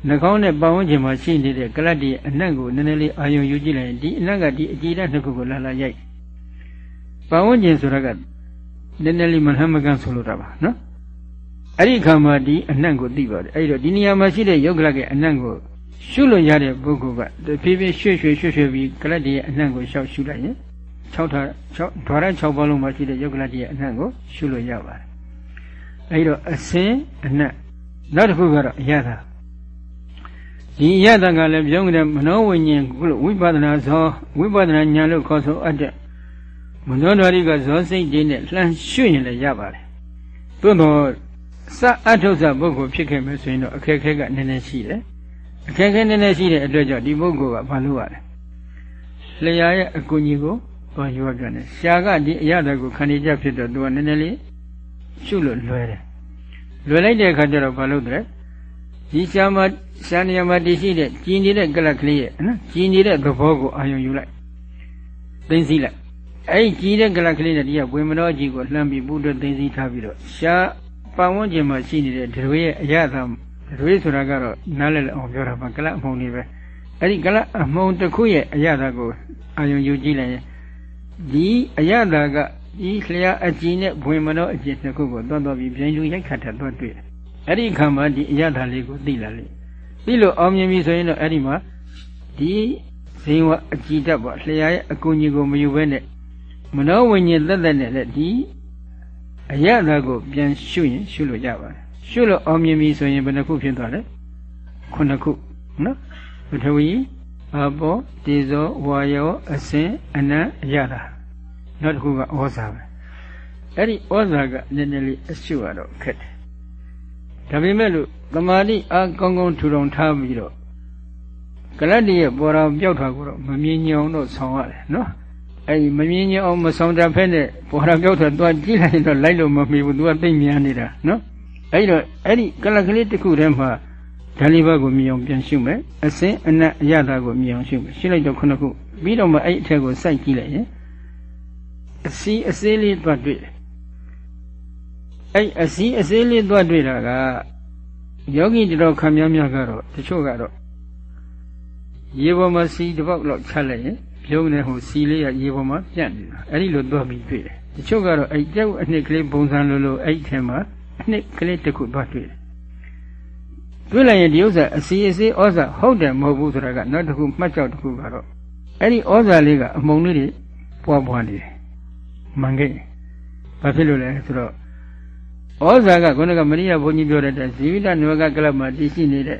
နှာခေါင်းနဲ့ပတ်ဝန်းကျင်မှာရှိနေတဲ့ကလတ်တည်းအနံ့ကိုနည်းနည်းလေးအာယုံယူကြည့်လိုက်ရင်ဒီအနံ့ကဒီအကြည်ဓာတ်နှစ်ခုကိုလာလာရိုက်ပတ်ဝန်းကျင်ဆိုတာကနည်းနည်းလေးမလှမ်းမကန်းဆိုလိုတာပါနော်အဲ့ဒီခါမှာဒီအနှံ့ကိုသိပါတယ်အဲ့တော့ဒီနေရာမှာရှိတဲ့ယုတ်ကလတ်ရဲ့အနှံ့ကိုရှုလို့ရတဲ့ပုဂ္ဂိုလ်ကတဖြည်းဖြည်းရွှေ့ရွှေ့ရွှေ့ရွှေ့ပြီးကလတ်ရဲ့အနှံ့ကိုရှောက်ရှုလိုက်ရင်6ထား6ဓာရ6ပေါင်းလုံးမှာရှိတဲ့ယုတ်ကလတ်ရဲ့အနှံ့ကိုရှုလို့ရပါတယ် အဲ့တော့အစင်အနှံ့နောက်တစ်ခုကတော့အရသာဒီအရသာကလည်းပြောင်းကြတဲ့မနောဝိညာဉ်ကုလို့ဝိပဿနာဇောဝိပဿနာဉာဏ်လို့ခေါ်ဆိုအပ်တဲ့မနောဓာရီကဇောစိတ်ကြီးနဲ့လှမ်းရှုရင်လည်းရပါတယ်သို့တော့စအထုဆပုဂ္ဂိုလ်ဖြစ်ခဲ့မယ်ဆိုရင်တော့အခက်အခဲကနည်းနည်းရှိတယ်အခက်အခဲနည်းနည်းရှိတဲ့အတွက်ကြောင့်ဒီပုဂ္ဂိုလ်ကဘာလို့ရလဲလျှာရဲ့အကူကြီးကိုဘာယူရပြန်လဲရှားကဒီအရသာကိုခံနေကြဖြစ်တော့သူကနည်းနည်းလေး ရှုလို့လွယ်တယ်လွယ်လိုက်တဲ့အခါကျတော့ဘာလို့လဲဒီရှားမှာရှားနေရာမှာတည်ရှိတဲ့ကြည်နေတဲ့ကလတ်ကလေးရဲ့နော်ကြည်နေတဲ့သဘောကိုအာရုံယူလိုက်သိသိလိုက်အဲ့ဒီကြည်တဲ့ကလတ်ကလေးနဲ့ဒီကဝေမနောကြီးကိုလှမ်းပြီးပူတွသိသိထားပြီးတော့ရှားပတ်ဝန်းကျင်မှာရှိနေတဲ့ဒရွေရဲ့အရသာဒရွေဆိုတာကတော့နားလည်အောင်ပြောတာပါကလတ်အမှုန်တွေပဲအဲ့ဒီကလတ်အမှုန်တစ်ခုရဲ့အရသာကိုအာယုံယူကြည့်လိုက်ရင်ဒီအရသာက ဒီလျှာအကြည်နဲ့ဘွင်မနောအကြည်တစ်ခုကိုတွန်းတော့ပြီးပြန်ယူရိုက်ခတ်တဲ့တွန်းတွေ့တယ်အဲ့ဒီခါမှာဒီအရသာလေးကိုသိလာလိမ့်သိလို့အောင်မြင်ပြီဆိုရင်တော့အဲ့ဒီမှာဒီဇင်ဝအကြည်တတ်ပေါ့လျှာရဲ့အကူအညီကိုမယူဘဲနဲ့မနောဝိညာဉ်သက်သက်နဲ့လည်းဒီအရသာကိုပြန်ရှုရင်ရှုလို့ရပါတယ်ရှုလို့အောင်မြင်ပြီဆိုရင်ဘယ်နှခုဖြစ်သွားလဲခုနှစ်ခုနော်ပထဝီအဘောတေဇောဝါယောအစင်အနံအရသာ နောက်တစ်ခုကဩဇာပဲအဲ့ဒီဩဇာကနည်းနည်းလေးအရှုရတော့ခက်တယ်ဒါပေမဲ့လို့သမာဓိအားကောင်းကောင်းထူထောင်ထားပြီးတော့ကလတ်တည်းရဲ့ပေါ်တော်ပြောက်ထွက်ကိုတော့မမြင်ညောင်တော့ဆောင်းရတယ်နော်အဲ့ဒီမမြင်ကြအောင်မဆောင်တတ်ဖက်နဲ့ပေါ်တာပြောက်ထွက်သွားကြည့်လိုက်ရင်တော့လိုက်လို့မမီဘူး तू ကသိမြန်းနေတာနော်အဲ့တော့အဲ့ဒီကလကလေးတစ်ခုတည်းမှာဓာလီဘကိုမြင်အောင်ပြန်ရှုမယ်အစင်းအနက်အရသာကိုမြင်အောင်ရှုမယ်ရှင်းလိုက်တော့ခုနှစ်ခုပြီးတော့မှအဲ့အထက်ကိုစိုက်ကြည့်လိုက်ရင် အစီအစေးလေးသွားတွေ့တယ်အဲ့အစီအစေးလေးသွားတွေ့တာကယောဂီတော်ခံများများကတော့တချို့ကတော့ရေပေါ်မှာစီတစ်ပေါက်လောက်ချလိုက်ရင်ပြုံးနေဟိုစီလေးကရေပေါ်မှာပြန့်နေတာအဲ့ဒီလိုသွားပြီးတွေ့တယ်တချို့ကတော့အဲ့ကြောက်အနှစ်ကလေးပုံစံလိုလိုအဲ့ထဲမှာအနှစ်ကလေးတစ်ခုသွားတွေ့တယ်တွေ့လိုက်ရင်ဒီဥစ္စာအစီအစေးဩဇာဟုတ်တယ်မဟုတ်ဘူးဆိုတာကနောက်တစ်ခုမှတ်ကြောက်တစ်ခုကတော့အဲ့ဒီဩဇာလေးကအမုံလေးတွေပွားပွားနေတယ် မှန်ခဲ့ဘာဖြစ်လို့လဲဆိုတော့ဩဇာကခုနကမရိယဘုန်းကြီးပြောတဲ့ဇီဝိတနဝကကလပ်မှာတည်ရှိနေတဲ့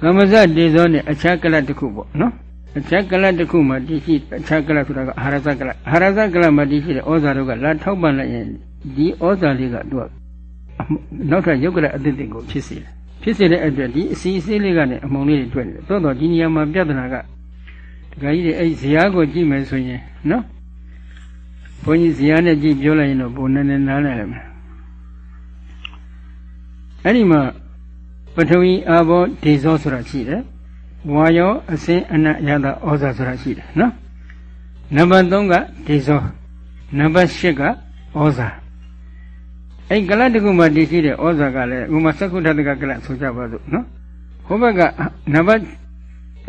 ကမ္မဇတေဇောနဲ့အခြားကလပ်တစ်ခုပေါ့နော်အခြားကလပ်တစ်ခုမှာတည်ရှိအခြားကလပ်ဆိုတာကအာရဇကလပ်အာရဇကလပ်မှာတည်ရှိတဲ့ဩဇာတို့ကလာထောက်ပံ့လိုက်ရင်ဒီဩဇာလေးကသူကနောက်ထပ်ယုတ်ကလပ်အသစ်တွေကိုဖြစ်စေတယ်ဖြစ်စေတဲ့အတွက်ဒီအစီအစဉ်လေးကနေအမုံလေးတွေတွေ့တယ်သို့တော့ဒီနေရာမှာပြဿနာကဒကာကြီးတွေအဲ့ဇရာကိုကြည့်မယ်ဆိုရင်နော် ဘုန်းကြီးဇရာနဲ့ကြည့်ပြောလိုက်ရင်တော့ဘုံနဲ့နဲ့နားလည်မယ်အဲ့ဒီမှာပထဝီအာဘောဒေဇောဆိုတာရှိတယ်ဝါယောအစင်းအနယတာဩဇာဆိုတာရှိတယ်နော်နံပါတ်3ကဒေဇောနံပါတ်8ကဩဇာအဲ့ကလတ်တခုမှတည်ရှိတဲ့ဩဇာကလည်းဥမာသက္ကုတ္တကကလတ်ဆိုကြပါစို့နော်ဟိုဘက်ကနံပါတ်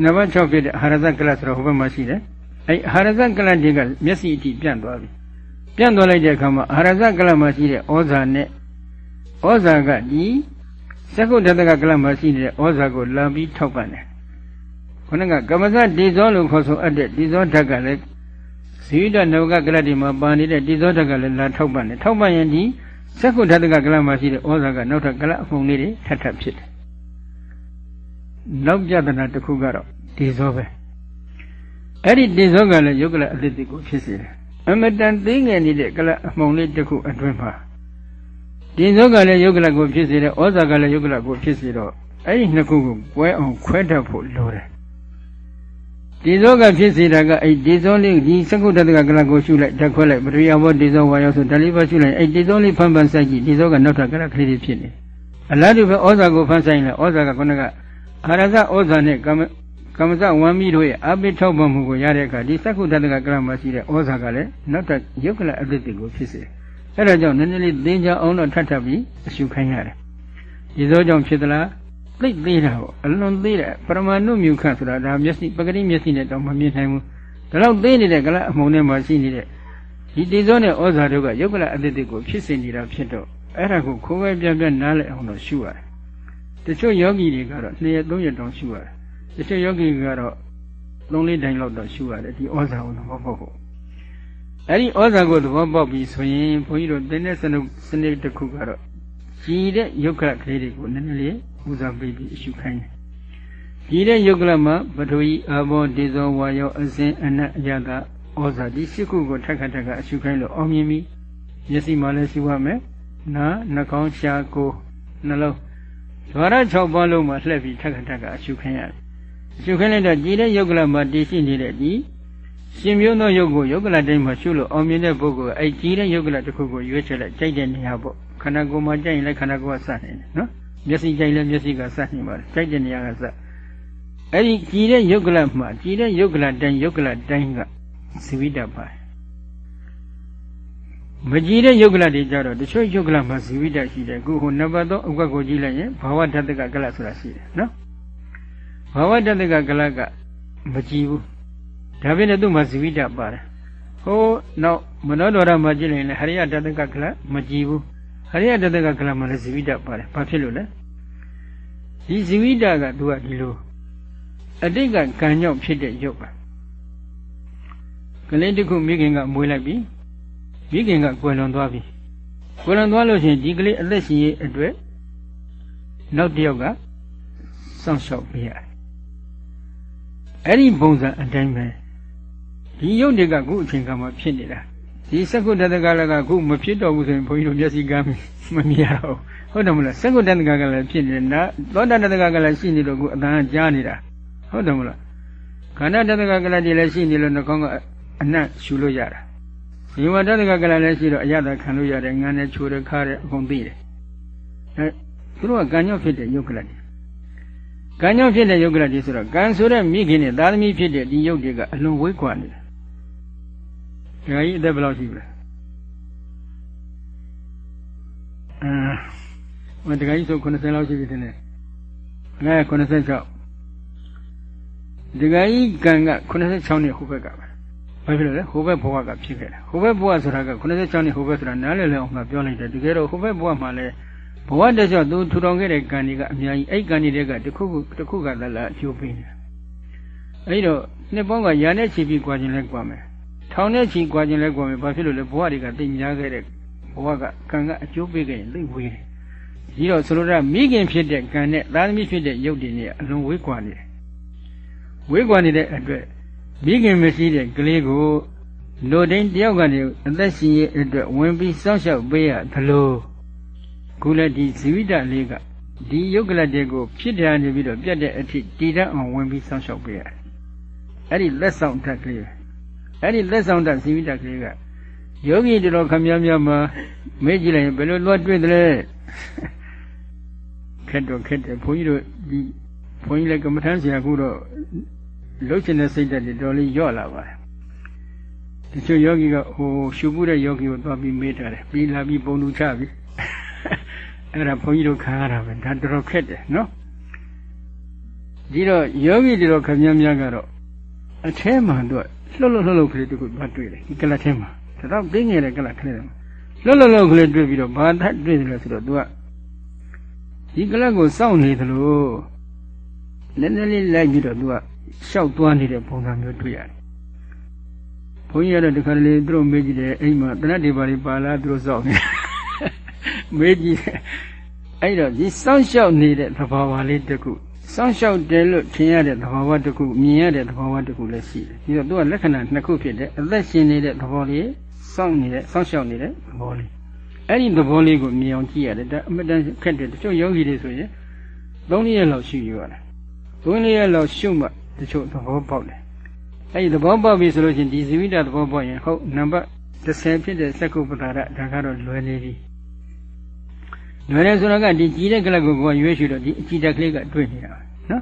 နံပါတ်6ဖြစ်တဲ့အာရဇကလတ်ဆိုတော့ဟိုဘက်မှာရှိတယ်အဲ့အာရဇကလတ်တွေကမျက်စိအထိပြန့်သွားပြီ ပြန့်သွားလိုက်တဲ့အခါမှာအာရဇကလတ်မှာရှိတဲ့ဩဇာနဲ့ဩဇာကဒီသက္ကုတ္တကကလတ်မှာရှိနေတဲ့ဩဇာကိုလာပြီးထောက်ပံ့တယ်ခုနကကမ္မဇဒေဇောလို့ခေါ်ဆိုအပ်တဲ့ဒေဇောဓာတ်ကလည်းဇိဝိတနဝကကလတ်ဒီမှာပါနေတဲ့ဒေဇောဓာတ်ကလည်းလာထောက်ပံ့တယ်ထောက်ပံ့ရင်ဒီစက္ကုဓာတကကလမှာရှိတဲ့ဩဇာကနောက်ထပ်ကလအဖုံလေးတွေထပ်ထပ်ဖြစ်တယ်နောက်ပြဒနာတစ်ခုကတော့ဒီဇောပဲအဲ့ဒီဒီဇောကလည်းယုတ်ကလအသစ်တွေကိုဖြစ်စေတယ် အမတန်သိငယ်နေတဲ့ကလအမှုံလေးတစ်ခုအတွင်းမှာဒီဇောကလည်းယုတ်ကလကိုဖြစ်စေတယ်ဩဇာကလည်းယုတ်ကလကိုဖြစ်စေတော့အဲ့ဒီနှစ်ခုကိုကွဲအောင်ခွဲတတ်ဖို့လိုတယ်ဒီဇောကဖြစ်စေတာကအဲ့ဒီဇောလေးဒီစကုတ္တကကလကိုရှုလိုက်ဓာတ်ခွဲလိုက်ပရိယဘောဒီဇောဝါယောဆိုဓာလိပါရှုလိုက်အဲ့ဒီဇောလေးဖန်ဖန်ဆိုင်ကြည့်ဒီဇောကနောက်ထပ်ကလကလေးဖြစ်နေအလားတူပဲဩဇာကိုဖန်ဆိုင်လိုက်ဩဇာကခုနကအာရဇဩဇာနဲ့ကမ္မ ကမ္မဇဝမ်းမီတို့ရဲ့အပိထောက်ပံ့မှုကိုရတဲ့အခါဒီစကုတ္တကကလမှာရှိတဲ့ဩဇာကလည်းနောက်ထပ်ယုတ်ကလအသစ်တွေကိုဖြစ်စေအဲ့ဒါကြောင့်နည်းနည်းလေးသင်ကြအောင်တော့ထပ်ထပ်ပြီးအရှုခိုင်းရတယ်ဒီဇောကြောင့်ဖြစ်သလားသိသေးတာပေါ့အလွန်သေးတယ်ပရမဏုမြူခတ်ဆိုတာဒါမျက်စိပဂတိမျက်စိနဲ့တော့မမြင်နိုင်ဘူးဒါတော့သေးနေတဲ့ကလအမှုံထဲမှာရှိနေတဲ့ဒီတေဇောနဲ့ဩဇာတို့ကယုတ်ကလအသစ်တွေကိုဖြစ်စေနေတာဖြစ်တော့အဲ့ဒါကိုခိုးပဲပြပြနားလည်အောင်တော့ရှုရတယ်တချို့ယောဂီတွေကတော့2ရက်3ရက်တောင်ရှုရတယ် တချို့ယောဂီကတော့3လေးတိုင်လောက်တော့ရှုရတယ်ဒီဩဇာကိုသဘောပေါက်ဖို့အဲ့ဒီဩဇာကိုသဘောပေါက်ပြီဆိုရင်ဘုန်းကြီးတို့တင်းတဲ့စနုစနစ်တစ်ခုကတော့ကြည်တဲ့ယုတ်ကလကလေးတွေကိုနည်းနည်းလေးဦးစားပေးပြီးအရှုခိုင်းတယ်။ဒီတဲ့ယုတ်ကလမှာပထဝီအာဘောဒေဇောဝါယောအစဉ်အနတ်အယတာဩဇာဒီရှိခုကိုထက်ခါထက်ခါအရှုခိုင်းလို့အောင်မြင်ပြီ။မျက်စိမှလည်းရှုရမယ်။နားနှာခေါင်းရှားကိုနှလုံးဓဝရ6ပါးလုံးမှာလှည့်ပြီးထက်ခါထက်ခါအရှုခိုင်းရတယ်။အ ရှုခိုင်းလိုက်တော့ဒီတဲ့ယုတ်ကလမှာတည်ရှိနေတဲ့ဒီရှင်မျိုးသောယုတ်ကိုယုတ်ကလတိုင်းမှာရှုလို့အောင်မြင်တဲ့ပုဂ္ဂိုလ်အဲ့ကြီးတဲ့ယုတ်ကလတစ်ခုကိုရွေးချယ်လိုက်ကြိုက်တဲ့နေရာပေါ့ခန္ဓာကိုယ်မှာကြိုက်ရင်လည်းခန္ဓာကိုယ်ကစနေတယ်နော်မျက်စိကြိုက်လဲမျက်စိကစနေပါတယ်ကြိုက်တဲ့နေရာကစအဲ့ဒီကြည်တဲ့ယုတ်ကလမှာကြည်တဲ့ယုတ်ကလတိုင်းယုတ်ကလတိုင်းကဇီဝိတပါတယ်မကြည်တဲ့ယုတ်ကလတွေကြတော့တချို့ယုတ်ကလမှာဇီဝိတရှိတယ်အခုဟိုနံပါတ်3အကွက်ကိုကြည့်လိုက်ရင်ဘာဝဓာတကကလဆိုတာရှိတယ်နော် ဘာဝဓာတကကလကမကြည်ဘူးဒါပြင်လည်းသူ့မှာဇီဝိတပါတယ်ဟိုနောက်မနောဒရမှာကြည့်လိုက်ရင်ဟရိယဓာတကကလမကြည်ဘူးအရိယတတကကလမလည်းဇီဝိတပါတယ်ဘာဖြစ်လို့လဲဒီဇီဝိတကသူကဒီလိုအတိတ်ကကံကြောင့်ဖြစ်တဲ့ရုပ်ပါကလေးတစ်ခုမိခင်ကမွေးလိုက်ပြီမိခင်ကကွယ်လွန်သွားပြီကွယ်လွန်သွားလို့ရှိရင်ဒီကလေးအသက်ရှင်ရေးအတွက်နောက်တစ်ယောက်ကစောင့်ရှောက်ပေးရတယ် အဲ့ဒီပုံစံအတိုင်းပဲဒီရုပ်တွေကခုအချိန်ကမှဖြစ်နေတာဒီစက္ကုတ္တကလည်းကခုမဖြစ်တော့ဘူးဆိုရင်ဘုန်းကြီးတို့မျက်စိကမ်းမမြင်ရတော့ဟုတ်တယ်မလားစက္ကုတ္တကကလည်းဖြစ်နေနာသောတတကကလည်းရှိနေတော့ခုအတန်ကြားနေတာဟုတ်တယ်မလားခန္ဓာတတကကလည်းဒီလည်းရှိနေလို့နှကောင်းကအနတ်ရှူလို့ရတာဒီဝတ္တကကလည်းရှိတော့အရသာခံလို့ရတယ်ငန်းနဲ့ချိုးတယ်ခါတယ်အကုန်သိတယ်အဲသူတို့ကကံကြောင့်ဖြစ်တဲ့ယုတ်ကလတ် ကံကြောင့်ဖြစ်တဲ့ယုတ်ကလတ်ဒီဆိုတော့ကံဆိုတဲ့မိခင်နဲ့သားသမီးဖြစ်တဲ့ဒီယုတ်တွေကအလွန်ဝေးကွာနေတယ်ဒကာကြီးအသက်ဘယ်လောက်ရှိပြီလဲအဲဒကာကြီးဆို90လောက်ရှိပြီတဲ့အဲ96ဒကာကြီးကံက86နှစ်ဟိုဘက်ကပဲဘာဖြစ်လို့လဲဟိုဘက်ဘဝကဖြစ်ခဲ့တယ်ဟိုဘက်ဘဝဆိုတာက86နှစ်ဟိုဘက်ဆိုတာနားလည်လည်အောင်ငါပြောလိုက်တယ်တကယ်တော့ဟိုဘက်ဘဝမှာလည်း ဘဝတည်းဆိုသူထူထောင်ခဲ့တဲ့ကံတွေကအများကြီးအဲ့ကံတွေကတခုခုတခုကလည်းလာအကျိုးပေးတယ်အဲ့တော့နှစ်ပေါင်းကရာနဲ့ချီပြီးကြွားခြင်းလဲကြွားမယ်ထောင်နဲ့ချီကြွားခြင်းလဲကြွားမယ်ဘာဖြစ်လို့လဲဘဝတွေကသိများခဲ့တဲ့ဘဝကကံကအကျိုးပေးခဲ့ရင်သိဝေးတယ်ဒီတော့ဆိုလိုတာမိခင်ဖြစ်တဲ့ကံနဲ့သားသမီးဖြစ်တဲ့ရုပ်တွေနဲ့အလွန်ဝေးကွာနေတယ်ဝေးကွာနေတဲ့အတွက်မိခင်မရှိတဲ့ကလေးကိုလူတိုင်းတယောက်ကနေအသက်ရှင်ရဲ့အတွက်ဝင်ပြီးစောင့်ရှောက်ပေးရသလို ခုလည်းဒီဇီဝိတလေးကဒီယုတ်ကလတဲ့ကိုဖြစ်တယ်နေပြီးတော့ပြတ်တဲ့အထိတည်တတ်အောင်ဝင်ပြီးစောင့်ရှောက်ပေးရတယ်။အဲ့ဒီလက်ဆောင်တက်ကလေးအဲ့ဒီလက်ဆောင်တက်ဇီဝိတကလေးကယောဂီတော်ခမည်းများမှာမေ့ကြည့်လိုက်ရင်ဘယ်လိုလွတ်တွေ့သလဲခက်တော့ခက်တယ်ဘုန်းကြီးတို့ဒီဘုန်းကြီးလည်းကမ္မထမ်းဆရာခုတော့လှုပ်ချင်တဲ့စိတ်ဓာတ်တွေတော်လေးညော့လာပါတယ်တချို့ယောဂီကဟိုရှုပ်မှုတဲ့ယောဂီကိုသွားပြီးမေးထားတယ်ပြီးလာပြီးပုံလူချပြီ အဲ့ဒါဘုန်းကြီးတို့ခံရတာပဲဒါတော်တော်ခက်တယ်နော်ဒီတော့ယောဂီတွေတော့ခမည်းများကတော့အထဲမှာတော့လှုပ်လှုပ်လှုပ်လှုပ်ကလေးတခုသွားတွေ့တယ်ဒီကလတ်ထဲမှာဒါတော့ပြင်းငယ်တဲ့ကလတ်ကလေးလှုပ်လှုပ်လှုပ်ကလေးတွေ့ပြီးတော့ဘာသတ်တွေ့တယ်လဲဆိုတော့ तू ကဒီကလတ်ကိုစောင့်နေသလိုနည်းနည်းလေးလိုက်ပြီးတော့ तू ကရှောက်သွားနေတဲ့ပုံစံမျိုးတွေ့ရတယ်ဘုန်းကြီးကတော့ဒီခါလေးသူတို့မေးကြည့်တယ်အိမ်မှာတနတ်တွေပါလိပါလားသူတို့စောင့်နေ မေးကြည့်အဲ့တော့ဒီစောင့်ရှောက်နေတဲ့သဘာဝလေးတခုစောင့်ရှောက်တယ်လို့ထင်ရတဲ့သဘာဝတခုမြင်ရတဲ့သဘာဝတခုလည်းရှိတယ်ဒီတော့သူကလက္ခဏာနှစ်ခုဖြစ်တယ်အသက်ရှင်နေတဲ့သဘောလေးစောင့်နေတဲ့စောင့်ရှောက်နေတဲ့သဘောလေးအဲ့ဒီသဘောလေးကိုမြင်အောင်ကြည့်ရတယ်ဒါအမတန်ခက်တယ်တချို့ယောဂီတွေဆိုရင်၃ရက်လောက်ရှိရတယ်၃ရက်လောက်ရှုမှတချို့သဘောပေါက်တယ်အဲ့ဒီသဘောပေါက်ပြီဆိုလို့ချင်းဒီဇီဝိတသဘောပေါက်ရင်ဟုတ်နံပါတ်30ဖြစ်တဲ့စက္ကုပ္ပတာရဒါကတော့လွယ်နေပြီ လွယ်တယ်ဆိုတော့ကဒီကြည်တဲ့ကလပ်ကိုကိုကရွေးရှုတော့ဒီအကြည်တက်ကလေးကတွေ့နေတာနော်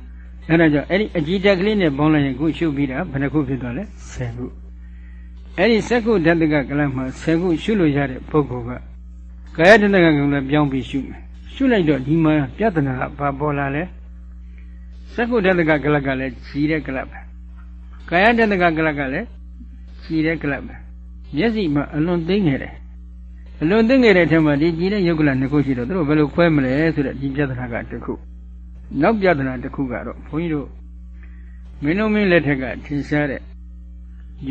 အဲ့ဒါကြောင့်အဲ့ဒီအကြည်တက်ကလေးနဲ့ပေါင်းလိုက်ရင်ခုရှုပြီးတာဘယ်နှခုဖြစ်သွားလဲ10ခုအဲ့ဒီစက္ကုဓာတကကလပ်မှာ10ခုရှုလို့ရတဲ့ပုဂ္ဂိုလ်ကကာယတဏ္ဍကကလည်းပြောင်းပြီးရှုမယ်ရှုလိုက်တော့ဒီမှာပြဿနာကဘာပေါ်လာလဲစက္ကုဓာတကကလပ်ကလည်းကြည်တဲ့ကလပ်ပဲကာယတဏ္ဍကကလပ်ကလည်းကြည်တဲ့ကလပ်ပဲမျက်စိမှာအလွန်သိငယ်တယ် အလွန်သိငယ်တဲ့အထက်မှာဒီကြည်တဲ့ယုတ်ကလနှစ်ခုရှိတော့သူတို့ဘယ်လိုခွဲမလဲဆိုတော့ဒီပြဿနာကတစ်ခုနောက်ပြဿနာတစ်ခုကတော့ဘုန်းကြီးတို့မင်းတို့မင်းလက်ထက်ကထင်ရှားတဲ့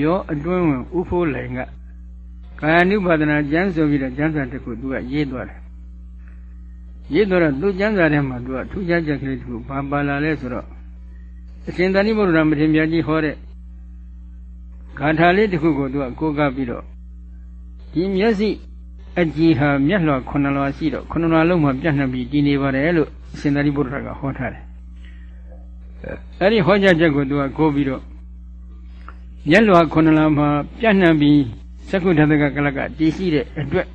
ရောအတွင်းဝင်ဥဖိုးလိုင်ကကာယ ानु ပါဒနာကျမ်းဆိုပြီးတော့ကျမ်းစာတစ်ခုသူကရေးသွားတယ်ရေးတော့သူကျမ်းစာထဲမှာသူကထူးခြားချက်ကလေးတစ်ခုဘာပါလာလဲဆိုတော့အရှင်သာရိပုတ္တရာမထေရမြတ်ကြီးဟောတဲ့ဂါထာလေးတစ်ခုကိုသူကကိုးကားပြီးတော့ဒီမျက်စိ အကြည်ဟာမျက်လွှာခုနှစ်လွှာရှိတော့ခုနှစ်လွှာလုံးမှာပြန့်နှံ့ပြီးတည်နေပါတယ်လို့အရှင်သာရိပုတ္တရာကဟောထားတယ်အဲ့ဒီဟောကြားချက်ကိုသူကကိုးပြီးတော့မျက်လွှာခုနှစ်လွှာမှာပြန့်နှံ့ပြီးသက္ကုဓာတကကလကတည်ရှိတဲ့အတွက်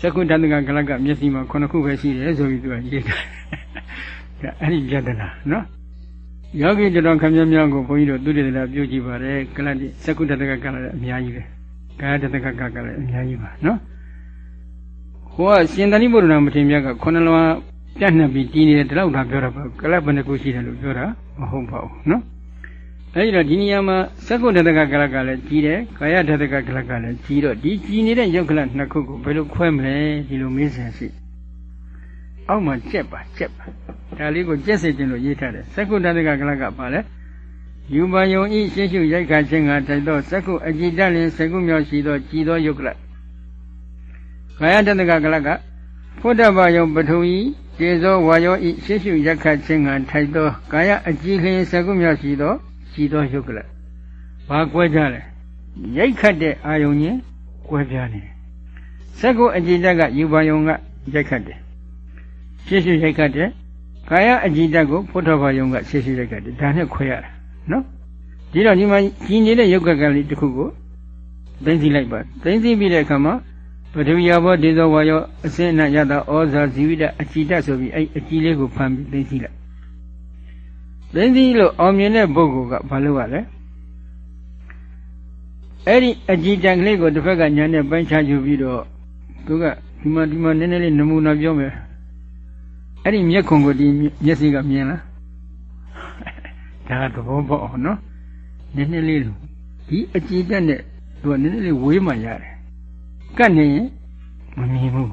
သက္ကုဓာတကကလကမျက်စိမှာခုနှစ်ခုပဲရှိတယ်ဆိုပြီးသူကရေးထားတယ်အဲ့ဒီယတနာနော်ယောဂီတော်ခမည်းများကိုဘုန်းကြီးတို့သူတည်တယ်ပြုကြည့်ပါတယ်ကလတိသက္ကုဓာတကကလအများကြီးပဲ ကာယတတကကကလည်းအများကြီးပါနော်ဟိုကရှင်သာရိပုတ္တရာမထေရမြတ်ကခုနလွားပြန့်နှံ့ပြီးတည်နေတယ်ဒီလောက်သာပြောတာပါကလပ်ဘယ်နှခုရှိတယ်လို့ပြောတာမဟုတ်ပါဘူးနော်အဲဒီတော့ဒီနေရာမှာသက္ကုတတကကလကလည်းကြီးတယ်ကာယတတကကလကလည်းကြီးတော့ဒီကြီးနေတဲ့ယုတ်ကလနှစ်ခုကိုဘယ်လိုခွဲမလဲဒီလိုမေးစရာရှိအောက်မှာကြက်ပါကြက်ပါဒါလေးကိုကြက်စေခြင်းလို့ရေးထားတယ်သက္ကုတတကကလကပါလဲ ယူပါယုံဤရှင်းရှုရိုက်ခါခြင်းကထိုက်သောသက္ကုအကြည်တလင်စကုမြောက်ရှိသောကြည်သောယုတ်ကလကာယတတကကလကဖုဒ္ဓဘာယုံပထဝီကျေသောဝါယောဤရှင်းရှုရိုက်ခါခြင်းကထိုက်သောကာယအကြည်လျင်စကုမြောက်ရှိသောကြည်သောယုတ်ကလဘာကွဲကြလဲရိုက်ခတ်တဲ့အာယုံချင်းကွဲပြားနေစက္ကုအကြည်တကယူပါယုံကရိုက်ခတ်တယ်ရှင်းရှုရိုက်ခတ်တယ်ကာယအကြည်တကိုဖုဒ္ဓဘာယုံကရှင်းရှုရိုက်ခတ်တယ်ဒါနဲ့ခွဲရတာ နော်ဒီတော့ဒီမှာကြီးနေတဲ့ယုတ်ကကလေးတစ်ခုကိုသိသိလိုက်ပါသိသိပြီးတဲ့အခါမှာပထဝီယောဘောဒေဇောဝါယောအစင်းနဲ့ရတာဩဇာဇီဝိတအကြည်တဆိုပြီးအဲ့အကြည်လေးကိုဖမ်းပြီးသိသိလိုက်သိသိလို့အောင်မြင်တဲ့ပုဂ္ဂိုလ်ကဘာလုပ်ရလဲအဲ့ဒီအကြည်တန်ကလေးကိုတစ်ဖက်ကညာနဲ့ပိုင်းခြားယူပြီးတော့သူကဒီမှာဒီမှာနည်းနည်းလေးနမူနာပြောမယ်အဲ့ဒီမျက်ခွန်ကိုဒီမျက်စိကမြင်လား ဒါသဘောပေါက်အောင်နော်နည်းနည်းလေးဒီအကြည်တက်နဲ့သူကနည်းနည်းလေးဝေးမှရတယ်ကတ်နေရင်မမြင်ဘူး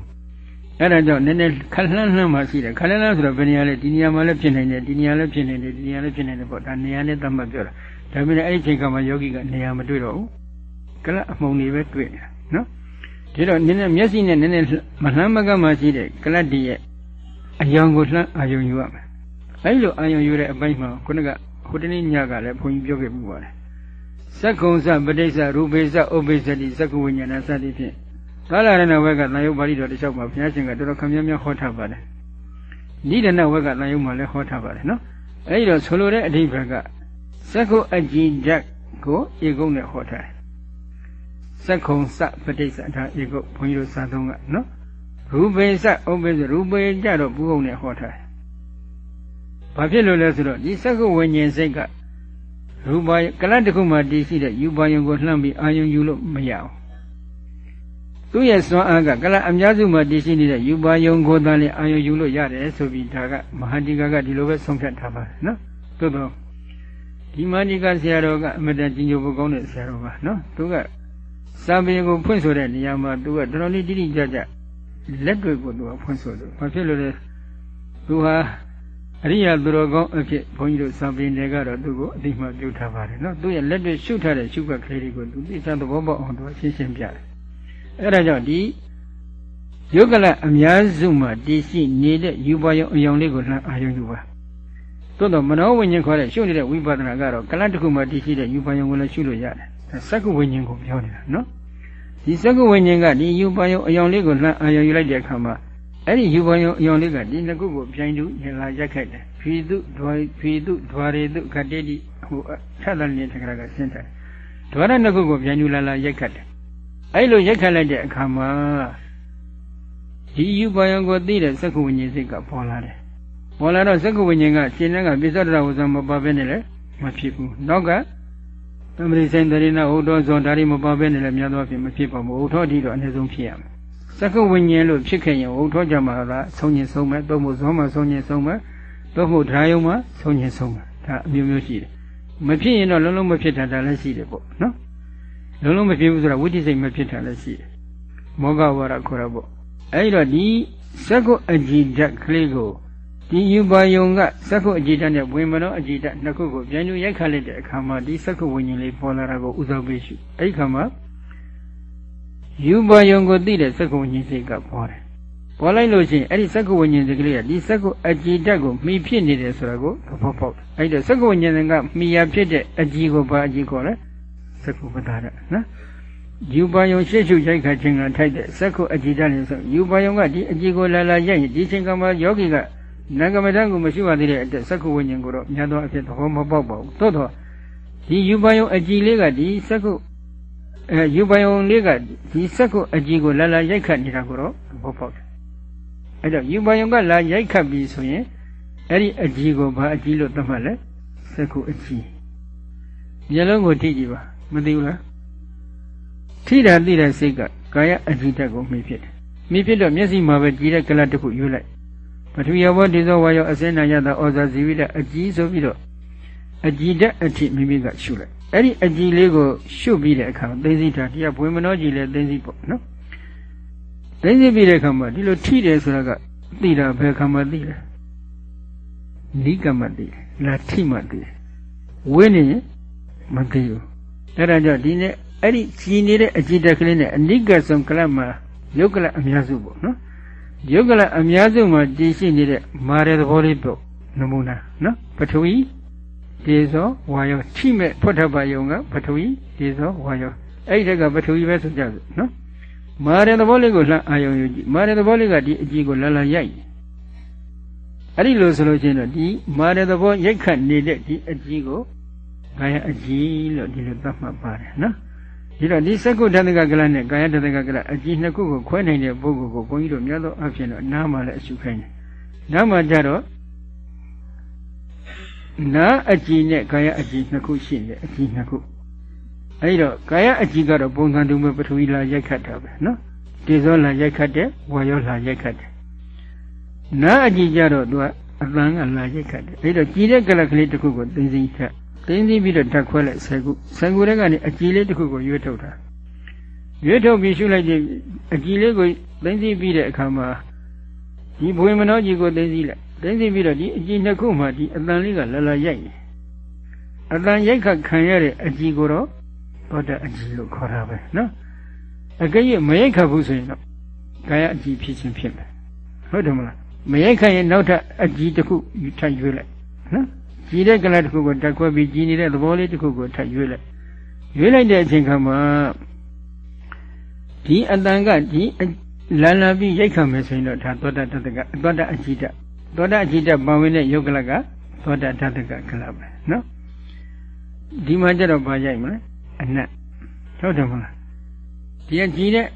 အဲ့ဒါကြောင့်နည်းနည်းခလှမ်းလှမ်းမှရှိတယ်ခလှမ်းလှမ်းဆိုတော့ဘယ်နေရာလဲဒီနေရာမှာလည်းဖြစ်နိုင်တယ်ဒီနေရာလည်းဖြစ်နိုင်တယ်ဒီနေရာလည်းဖြစ်နိုင်တယ်ပေါ့ဒါနေရာနဲ့သတ်မှတ်ပြောတာဒါပေမဲ့အဲ့ဒီချိန်ကမှယောဂီကနေရာမတွေ့တော့ဘူးကလအမှုံတွေပဲတွေ့နေတာနော်ဒီတော့နည်းနည်းမျက်စိနဲ့နည်းနည်းမလှမ်းမကမှရှိတဲ့ကလတ်တည်းရဲ့အယောင်ကိုလှမ်းအာယုံယူရမယ်အဲ့လိုအာယုံယူတဲ့အပိုင်းမှာခုနက ဟိုတနေ့ညကလည်းဘုန်းကြီးပြောခဲ့မှုပါတယ်သက္ကုံစပဋိစ္စရူပေစ္စဥပိစ္စတိသက္ကုဝိညာဏစသည်ဖြင့်သာလရဏဝက်ကတန်ယုတ်ပါဠိတော်တစ်လျှောက်မှာဘုရားရှင်ကတော်တော်ခမ်းများဟောထားပါတယ်နိဒနဝက်ကတန်ယုတ်မှာလည်းဟောထားပါတယ်နော်အဲဒီတော့ဆိုလိုတဲ့အဓိပ္ပာယ်ကသက္ကုအကြည်ဓာတ်ကိုဧကုံနဲ့ဟောထားတယ်သက္ကုံစပဋိစ္စဒါဧကုဘုန်းကြီးတို့စာသုံးကနော်ရူပေစ္စဥပိစ္စရူပေကြတော့ဘုဟုံနဲ့ဟောထားတယ် ဘာဖြစ်လို့လဲဆိုတော့ဒီသက္ကုဝိညာဉ်စိတ်ကရူပကလတ်တစ်ခုမှတည်ရှိတဲ့ယူပါယုံကိုလှမ်းပြီးအာယုံယူလို့မရအောင်သူ့ရဲ့စွမ်းအားကကလတ်အများစုမှတည်ရှိနေတဲ့ယူပါယုံကိုတန်းလေးအာယုံယူလို့ရတယ်ဆိုပြီးဒါကမဟာတိကကဒီလိုပဲဆုံးဖြတ်ထားပါတယ်နော်သို့တော့ဒီမဟာတိကဆရာတော်ကအမတန်ကြီးညိုဖို့ကောင်းတဲ့ဆရာတော်ပါနော်သူကစာပေကိုဖွင့်ဆိုတဲ့နေရာမှာသူကတော်တော်လေးတိတိကျကျလက်တွေကိုသူကဖွင့်ဆိုတယ်ဘာဖြစ်လို့လဲသူဟာ အရိယာသူတော်ကောင်းအဖြစ်ဘုန်းကြီးတို့စာပေတွေကတော့သူ့ကိုအတိမပြုထားပါတယ်နော်သူရဲ့လက်တွေရှုထားတဲ့ရှုပ်ကကလေးတွေကိုသူသိချသဘောပေါက်အောင်သူရှင်းရှင်းပြတယ်အဲ့ဒါကြောင့်ဒီယုတ်ကလအများစုမှာတည်ရှိနေတဲ့ယူပါယုံအယောင်လေးကိုလှမ်းအာယုံယူပါသို့တော့မနောဝိညာဉ်ခေါ်တဲ့ရှုနေတဲ့ဝိပဿနာကတော့ကလတစ်ခုမှာတည်ရှိတဲ့ယူပါယုံကိုလည်းရှုလို့ရတယ်စက္ကုဝိညာဉ်ကိုပြောနေတာနော်ဒီစက္ကုဝိညာဉ်ကဒီယူပါယုံအယောင်လေးကိုလှမ်းအာယုံယူလိုက်တဲ့အခါမှာ အဲ့ဒီယူပါယုံအယောင်လေးကဒီနှစ်ခုကိုပြိုင်တူညလာရက်ခိုက်တယ်ဖီတုဒွာဖီတုဒွာရေတုခတ္တိတိဟိုထက်တယ်နေတဲ့ခရကဆင်းတယ်ဒွာရနှစ်ခုကိုပြိုင်တူလာလာရက်ခတ်တယ်အဲ့လိုရက်ခတ်လိုက်တဲ့အခါမှာဒီယူပါယံကိုသိတဲ့စက္ကဝိညာဉ်စိတ်ကပေါ်လာတယ်ပေါ်လာတော့စက္ကဝိညာဉ်ကရှင်လန်းကပိဿဒရဝဇံမပါဘဲနဲ့လည်းမဖြစ်ဘူးနောက်ကသမရိဆိုင်တရိနာဟုတ်တော်ဇွန်ဒါရီမပါဘဲနဲ့လည်းများသောအားဖြင့်မဖြစ်ပါဘူးဟုတ်တော်ဒီတော့အနည်းဆုံးဖြစ်ရမယ် စက္ကဝိညာဉ်လို့ဖြစ်ခဲ့ရင်ဟုတ်တော်ကြမှာလားဆုံးရင်ဆုံးမယ်သို့မဟုတ်ဇောမှာဆုံးရင်ဆုံးမယ်သို့မဟုတ်ဓာယုံမှာဆုံးရင်ဆုံးမယ်ဒါအမျိုးမျိုးရှိတယ်မဖြစ်ရင်တော့လုံးလုံးမဖြစ်တာဒါလည်းရှိတယ်ပေါ့နော်လုံးလုံးမဖြစ်ဘူးဆိုတာဝိတ္တိစိတ်မဖြစ်တာလည်းရှိတယ်မောဂဝါဒခေါ်တာပေါ့အဲဒီတော့ဒီစက္ကုအကြည်ဓာတ်ကလေးကိုဒီယူပါယုံကစက္ကုအကြည်ဓာတ်နဲ့ဝိမနောအကြည်ဓာတ်နှစ်ခုကိုပြန်ယူရိုက်ခတ်လိုက်တဲ့အခါမှာဒီစက္ကုဝိညာဉ်လေးပေါ်လာတာကိုဥသောပေးရှုအဲဒီခါမှာ ယူပါယုံကိုသိတဲ့စက္ကုဝိညာဉ်စိတ်ကပေါ်တယ်ပေါ်လိုက်လို့ရှိရင်အဲ့ဒီစက္ကုဝိညာဉ်စိတ်ကလေးကဒီစက္ကုအကြည်ဓာတ်ကိုမှီဖြစ်နေတယ်ဆိုတာကိုသဘောပေါက်တယ်အဲ့ဒီစက္ကုဝိညာဉ်ကမှီရဖြစ်တဲ့အကြည်ကိုဘာအကြည်ခေါ်လဲစက္ကုပဒါရနော်ယူပါယုံရှေ့ရှုရိုက်ခတ်ခြင်းကထိုက်တဲ့စက္ခုအကြည်တတ်လို့ဆိုယူပါယုံကဒီအကြည်ကိုလာလာရိုက်ရင်ဒီချိန်ကမှယောဂီကနံကမတန်းကိုမရှိပါသေးတဲ့အတွက်စက္ခုဝိညာဉ်ကိုတော့များသောအဖြစ်သဘောမပေါက်ပါဘူးသို့တော့ဒီယူပါယုံအကြည်လေးကဒီစက္ခု အဲယူပါယုံလေးကဒီစက္ခုအကြည်ကိုလာလာရိုက်ခတ်နေတာကိုတော့သဘောပေါက်တယ်အဲတော့ယူပါယုံကလာရိုက်ခတ်ပြီဆိုရင်အဲ့ဒီအကြည်ကိုဘာအကြည်လို့သတ်မှတ်လဲစက္ခုအကြည်မျက်လုံးကိုထိကြည့်ပါမသိဘူးလားထိတာသိတဲ့စိတ်ကကာယအကြည့်တက်ကိုမှီဖြစ်တယ်။မှီဖြစ်တော့မျက်စိမှာပဲကြည်တဲ့ကလတ်တစ်ခုယူလိုက်။ပထဝီယဘောဒေဇောဝါယောအစင်းနာယတာဩဇာဇီဝိတအကြည့်ဆိုပြီးတော့အကြည်တက်အထိမိမိကရှုလိုက်။ အဲ့ဒီအကြည်လေးကိုရှုပြီးတဲ့အခါသိသိတာတရားဘွေမနောကြည်လဲသိသိပေါ့နော်။သိသိပြီးတဲ့အခါမှာဒီလိုထိတယ်ဆိုတာကသိတာဘယ်ခါမှသိလဲ။နိကမသိတယ်။လာထိမှသိတယ်။ဝိနေရင်မသိဘူး။အဲ့ဒါကြောင့်ဒီနေ့အဲ့ဒီကြည်နေတဲ့အကြည်တက်ကလေးနဲ့အနိကဆုံးကလပ်မှာယုတ်ကလပ်အများစုပေါ့နော်ယုတ်ကလပ်အများစုမှာတည်ရှိနေတဲ့မာရသဘောလေးပေါ့နမူနာနော်ပထဝီ ဒေဇောဝါယောထိမဲ့ဖွတ်ထပ်ပါယုံကပထဝီဒေဇောဝါယောအဲ့ဒီတက်ကပထဝီပဲဆိုကြစို့နော်မာရသဘောလေးကိုလှအာယုံယူကြည့်မာရသဘောလေးကဒီအကြည်ကိုလာလာရိုက်အဲ့ဒီလိုဆိုလို့ချင်းတော့ဒီမာရသဘောရိုက်ခတ်နေတဲ့ဒီအကြည်ကိုကာယအကြည်လို့ဒီလိုသတ်မှတ်ပါတယ်နော်ဒီတော့ဒီစက္ကုဓာတကကလနဲ့ကာယဓာတကကလအကြည့်နှစ်ခုကိုခွဲနိုင်တဲ့ပုဂ္ဂိုလ်ကိုဘုန်းကြီးတို့များသောအားဖြင့်တော့နားမှာလည်းအရှုခိုင်းတယ်။နားမှာကြတော့ နားအကြည့်နဲ့ကာယအကြည့်နှစ်ခုရှိတယ်အကြည့်နှစ်ခုအဲဒီတော့ကာယအကြည့်ကတော့ပုံစံတူမဲ့ပထဝီလာရိုက်ခတ်တာပဲနော်တေဇောလာရိုက်ခတ်တယ်ဝါယောလာရိုက်ခတ်တယ်နာအကြည့်ကြတော့သူကအတန်ကလာရိုက်ခတ်တယ်အဲဒီတော့ကြည်တဲ့ကလကလေးတစ်ခုကိုသိသိခတ်သိသိပြီးတော့ဓာတ်ခွဲလိုက်ဆယ်ခုဆယ်ခုတည်းကနေအကြည်လေးတစ်ခုကိုရွေးထုတ်တာရွေးထုတ်ပြီးရှုလိုက်ကြည့်အကြည်လေးကိုသိသိပြီးတဲ့အခါမှာဒီဘွေမနောကြီးကိုသိသိလိုက်သိသိပြီးတော့ဒီအကြည်နှစ်ခုမှဒီအတန်လေးကလာလာရိုက်နေအတန်ရိုက်ခတ်ခံရတဲ့အကြည်ကိုတော့သောတာအကြည်လို့ခေါ်တာပဲနော်အကဲ့၍မရိုက်ခတ်ဘူးဆိုရင်တော့ကာယအကြည်ဖြစ်ခြင်းဖြစ်မယ်ဟုတ်တယ်မလားမရိုက်ခတ်ရင်နောက်ထပ်အကြည်တစ်ခုထပ်ရွေးလိုက်နော်ကြည်တဲ့ကလတစ်ခုကိုတက်ခွဲပြီးကြည်နေတဲ့သဘောလေးတစ်ခုကိုထပ်ရွေးလိုက်ရွေးလိုက်တဲ့အချိန်ခါမှာဒီအတန်ကဒီလန်လာပြီးရိုက်ခံမယ်ဆိုရင်တော့ဒါသောတာတတကသောတာအကြည်တ သောတာအကြည်တပါဝင်တဲ့ယုတ်ကလကသောတာတတကကလပဲနော်ဒီမှာကျတော့ဘာရိုက်မလဲအနတ်ဟုတ်တယ်မလားဒီအကြည်တဲ့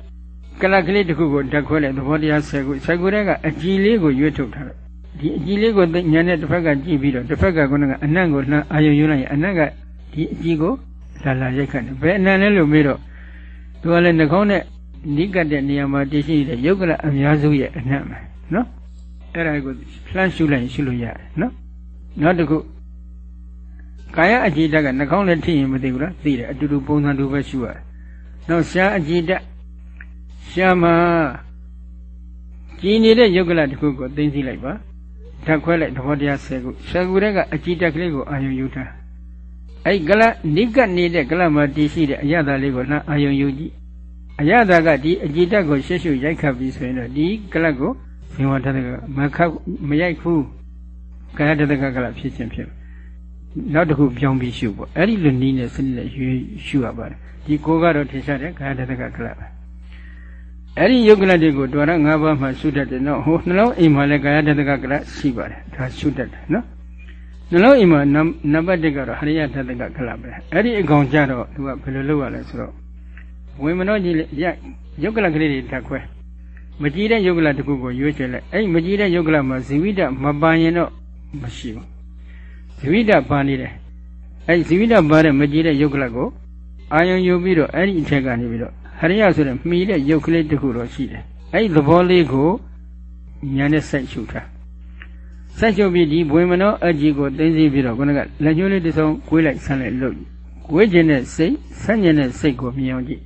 ကလကလေးတစ်ခုကိုဓာတ်ခွဲလိုက်သဘောတရား10ခု10ခုတည်းကအကြည်လေးကိုရွေးထုတ်ထားတယ်ဒီအကြည်လေးကိုညာနဲ့တစ်ဖက်ကကြည့်ပြီးတော့တစ်ဖက်ကကကအနတ်ကိုလှမ်းအာယုံယူလိုက်ရင်အနတ်ကဒီအကြည်ကိုလာလာရိုက်ခတ်တယ်ဘယ်အနတ်လဲလို့မေးတော့သူကလည်းနှာခေါင်းနဲ့နိကတ်တဲ့နေရာမှာတည်ရှိတဲ့ယုတ်ကလအများစုရဲ့အနတ်ပဲနော် အဲ့ဒါကိုလှမ်းရှုလိုက်ရှုလို့ရတယ်နော်နောက်တစ်ခုကာယအကြည်တက်ကနှာခေါင်းနဲ့ထိရင်မသိဘူးလားသိတယ်အတူတူပုံစံတူပဲရှုရတယ်နောက်ရှားအကြည်တက်ရှားမှာကြည်နေတဲ့ယုတ်ကလတစ်ခုကိုသိသိလိုက်ပါဓာတ်ခွဲလိုက်သဘောတရား10ခု10ခုတည်းကအကြည်တက်ကလေးကိုအာယုံယူထားအဲ့ကလနိကတ်နေတဲ့ကလမှာတည်ရှိတဲ့အရသာလေးကိုလှမ်းအာယုံယူကြည့်အရသာကဒီအကြည်တက်ကိုရှေ့ရှုရိုက်ခတ်ပြီးဆိုရင်တော့ဒီကလကို ဇင်ဝတ္တကမခတ်မရိုက်ဘူးကာယတတကကလဖြစ်ခြင်းဖြစ်နောက်တစ်ခုပြောင်းပြီးရှုပေါ့အဲ့ဒီလိုနီးနဲ့စနစ်နဲ့ရွေးရှုရပါတယ်ဒီကိုကတော့ထင်ရှားတယ်ကာယတတကကလပဲအဲ့ဒီယုတ်ကလတွေကိုတွာရ၅ပါးမှရှုတတ်တယ်နော်ဟိုနှလုံးအိမ်မှာလည်းကာယတတကကလရှိပါတယ်ဒါရှုတတ်တယ်နော်နှလုံးအိမ်မှာနံပါတ်1ကတော့ဟရိယတတကကလပဲအဲ့ဒီအကောင်ကြတော့သူကဘယ်လိုလုပ်ရလဲဆိုတော့ဝင်မနှောကြီးရယုတ်ကလကလေးတွေတက်ခွဲ မကြည့်တဲ့ယုတ်ကလတစ်ခုကိုရွေးချယ်လိုက်အဲ့မကြည့်တဲ့ယုတ်ကလမှာဇီဝိတမပန်ရင်တော့မရှိဘူးဇီဝိတပန်နေတယ်အဲ့ဇီဝိတပန်တဲ့မကြည့်တဲ့ယုတ်ကလကိုအာယုံယူပြီးတော့အဲ့ဒီအထက်ကနေပြီးတော့ဟရိယဆိုတဲ့မှီတဲ့ယုတ်ကလေးတစ်ခုတော့ရှိတယ်အဲ့ဒီသဘောလေးကိုညာနဲ့ဆက်ရှုထားဆက်ရှုပြီးဒီဘွေမနောအကြည့်ကိုသိသိပြီးတော့ခုနကလက်ညှိုးလေးတစ်စုံကွေးလိုက်ဆန်းလိုက်လုပ်ကွေးခြင်းတဲ့စိတ်ဆန့်ကျင်တဲ့စိတ်ကိုမြင်အောင်ကြည့်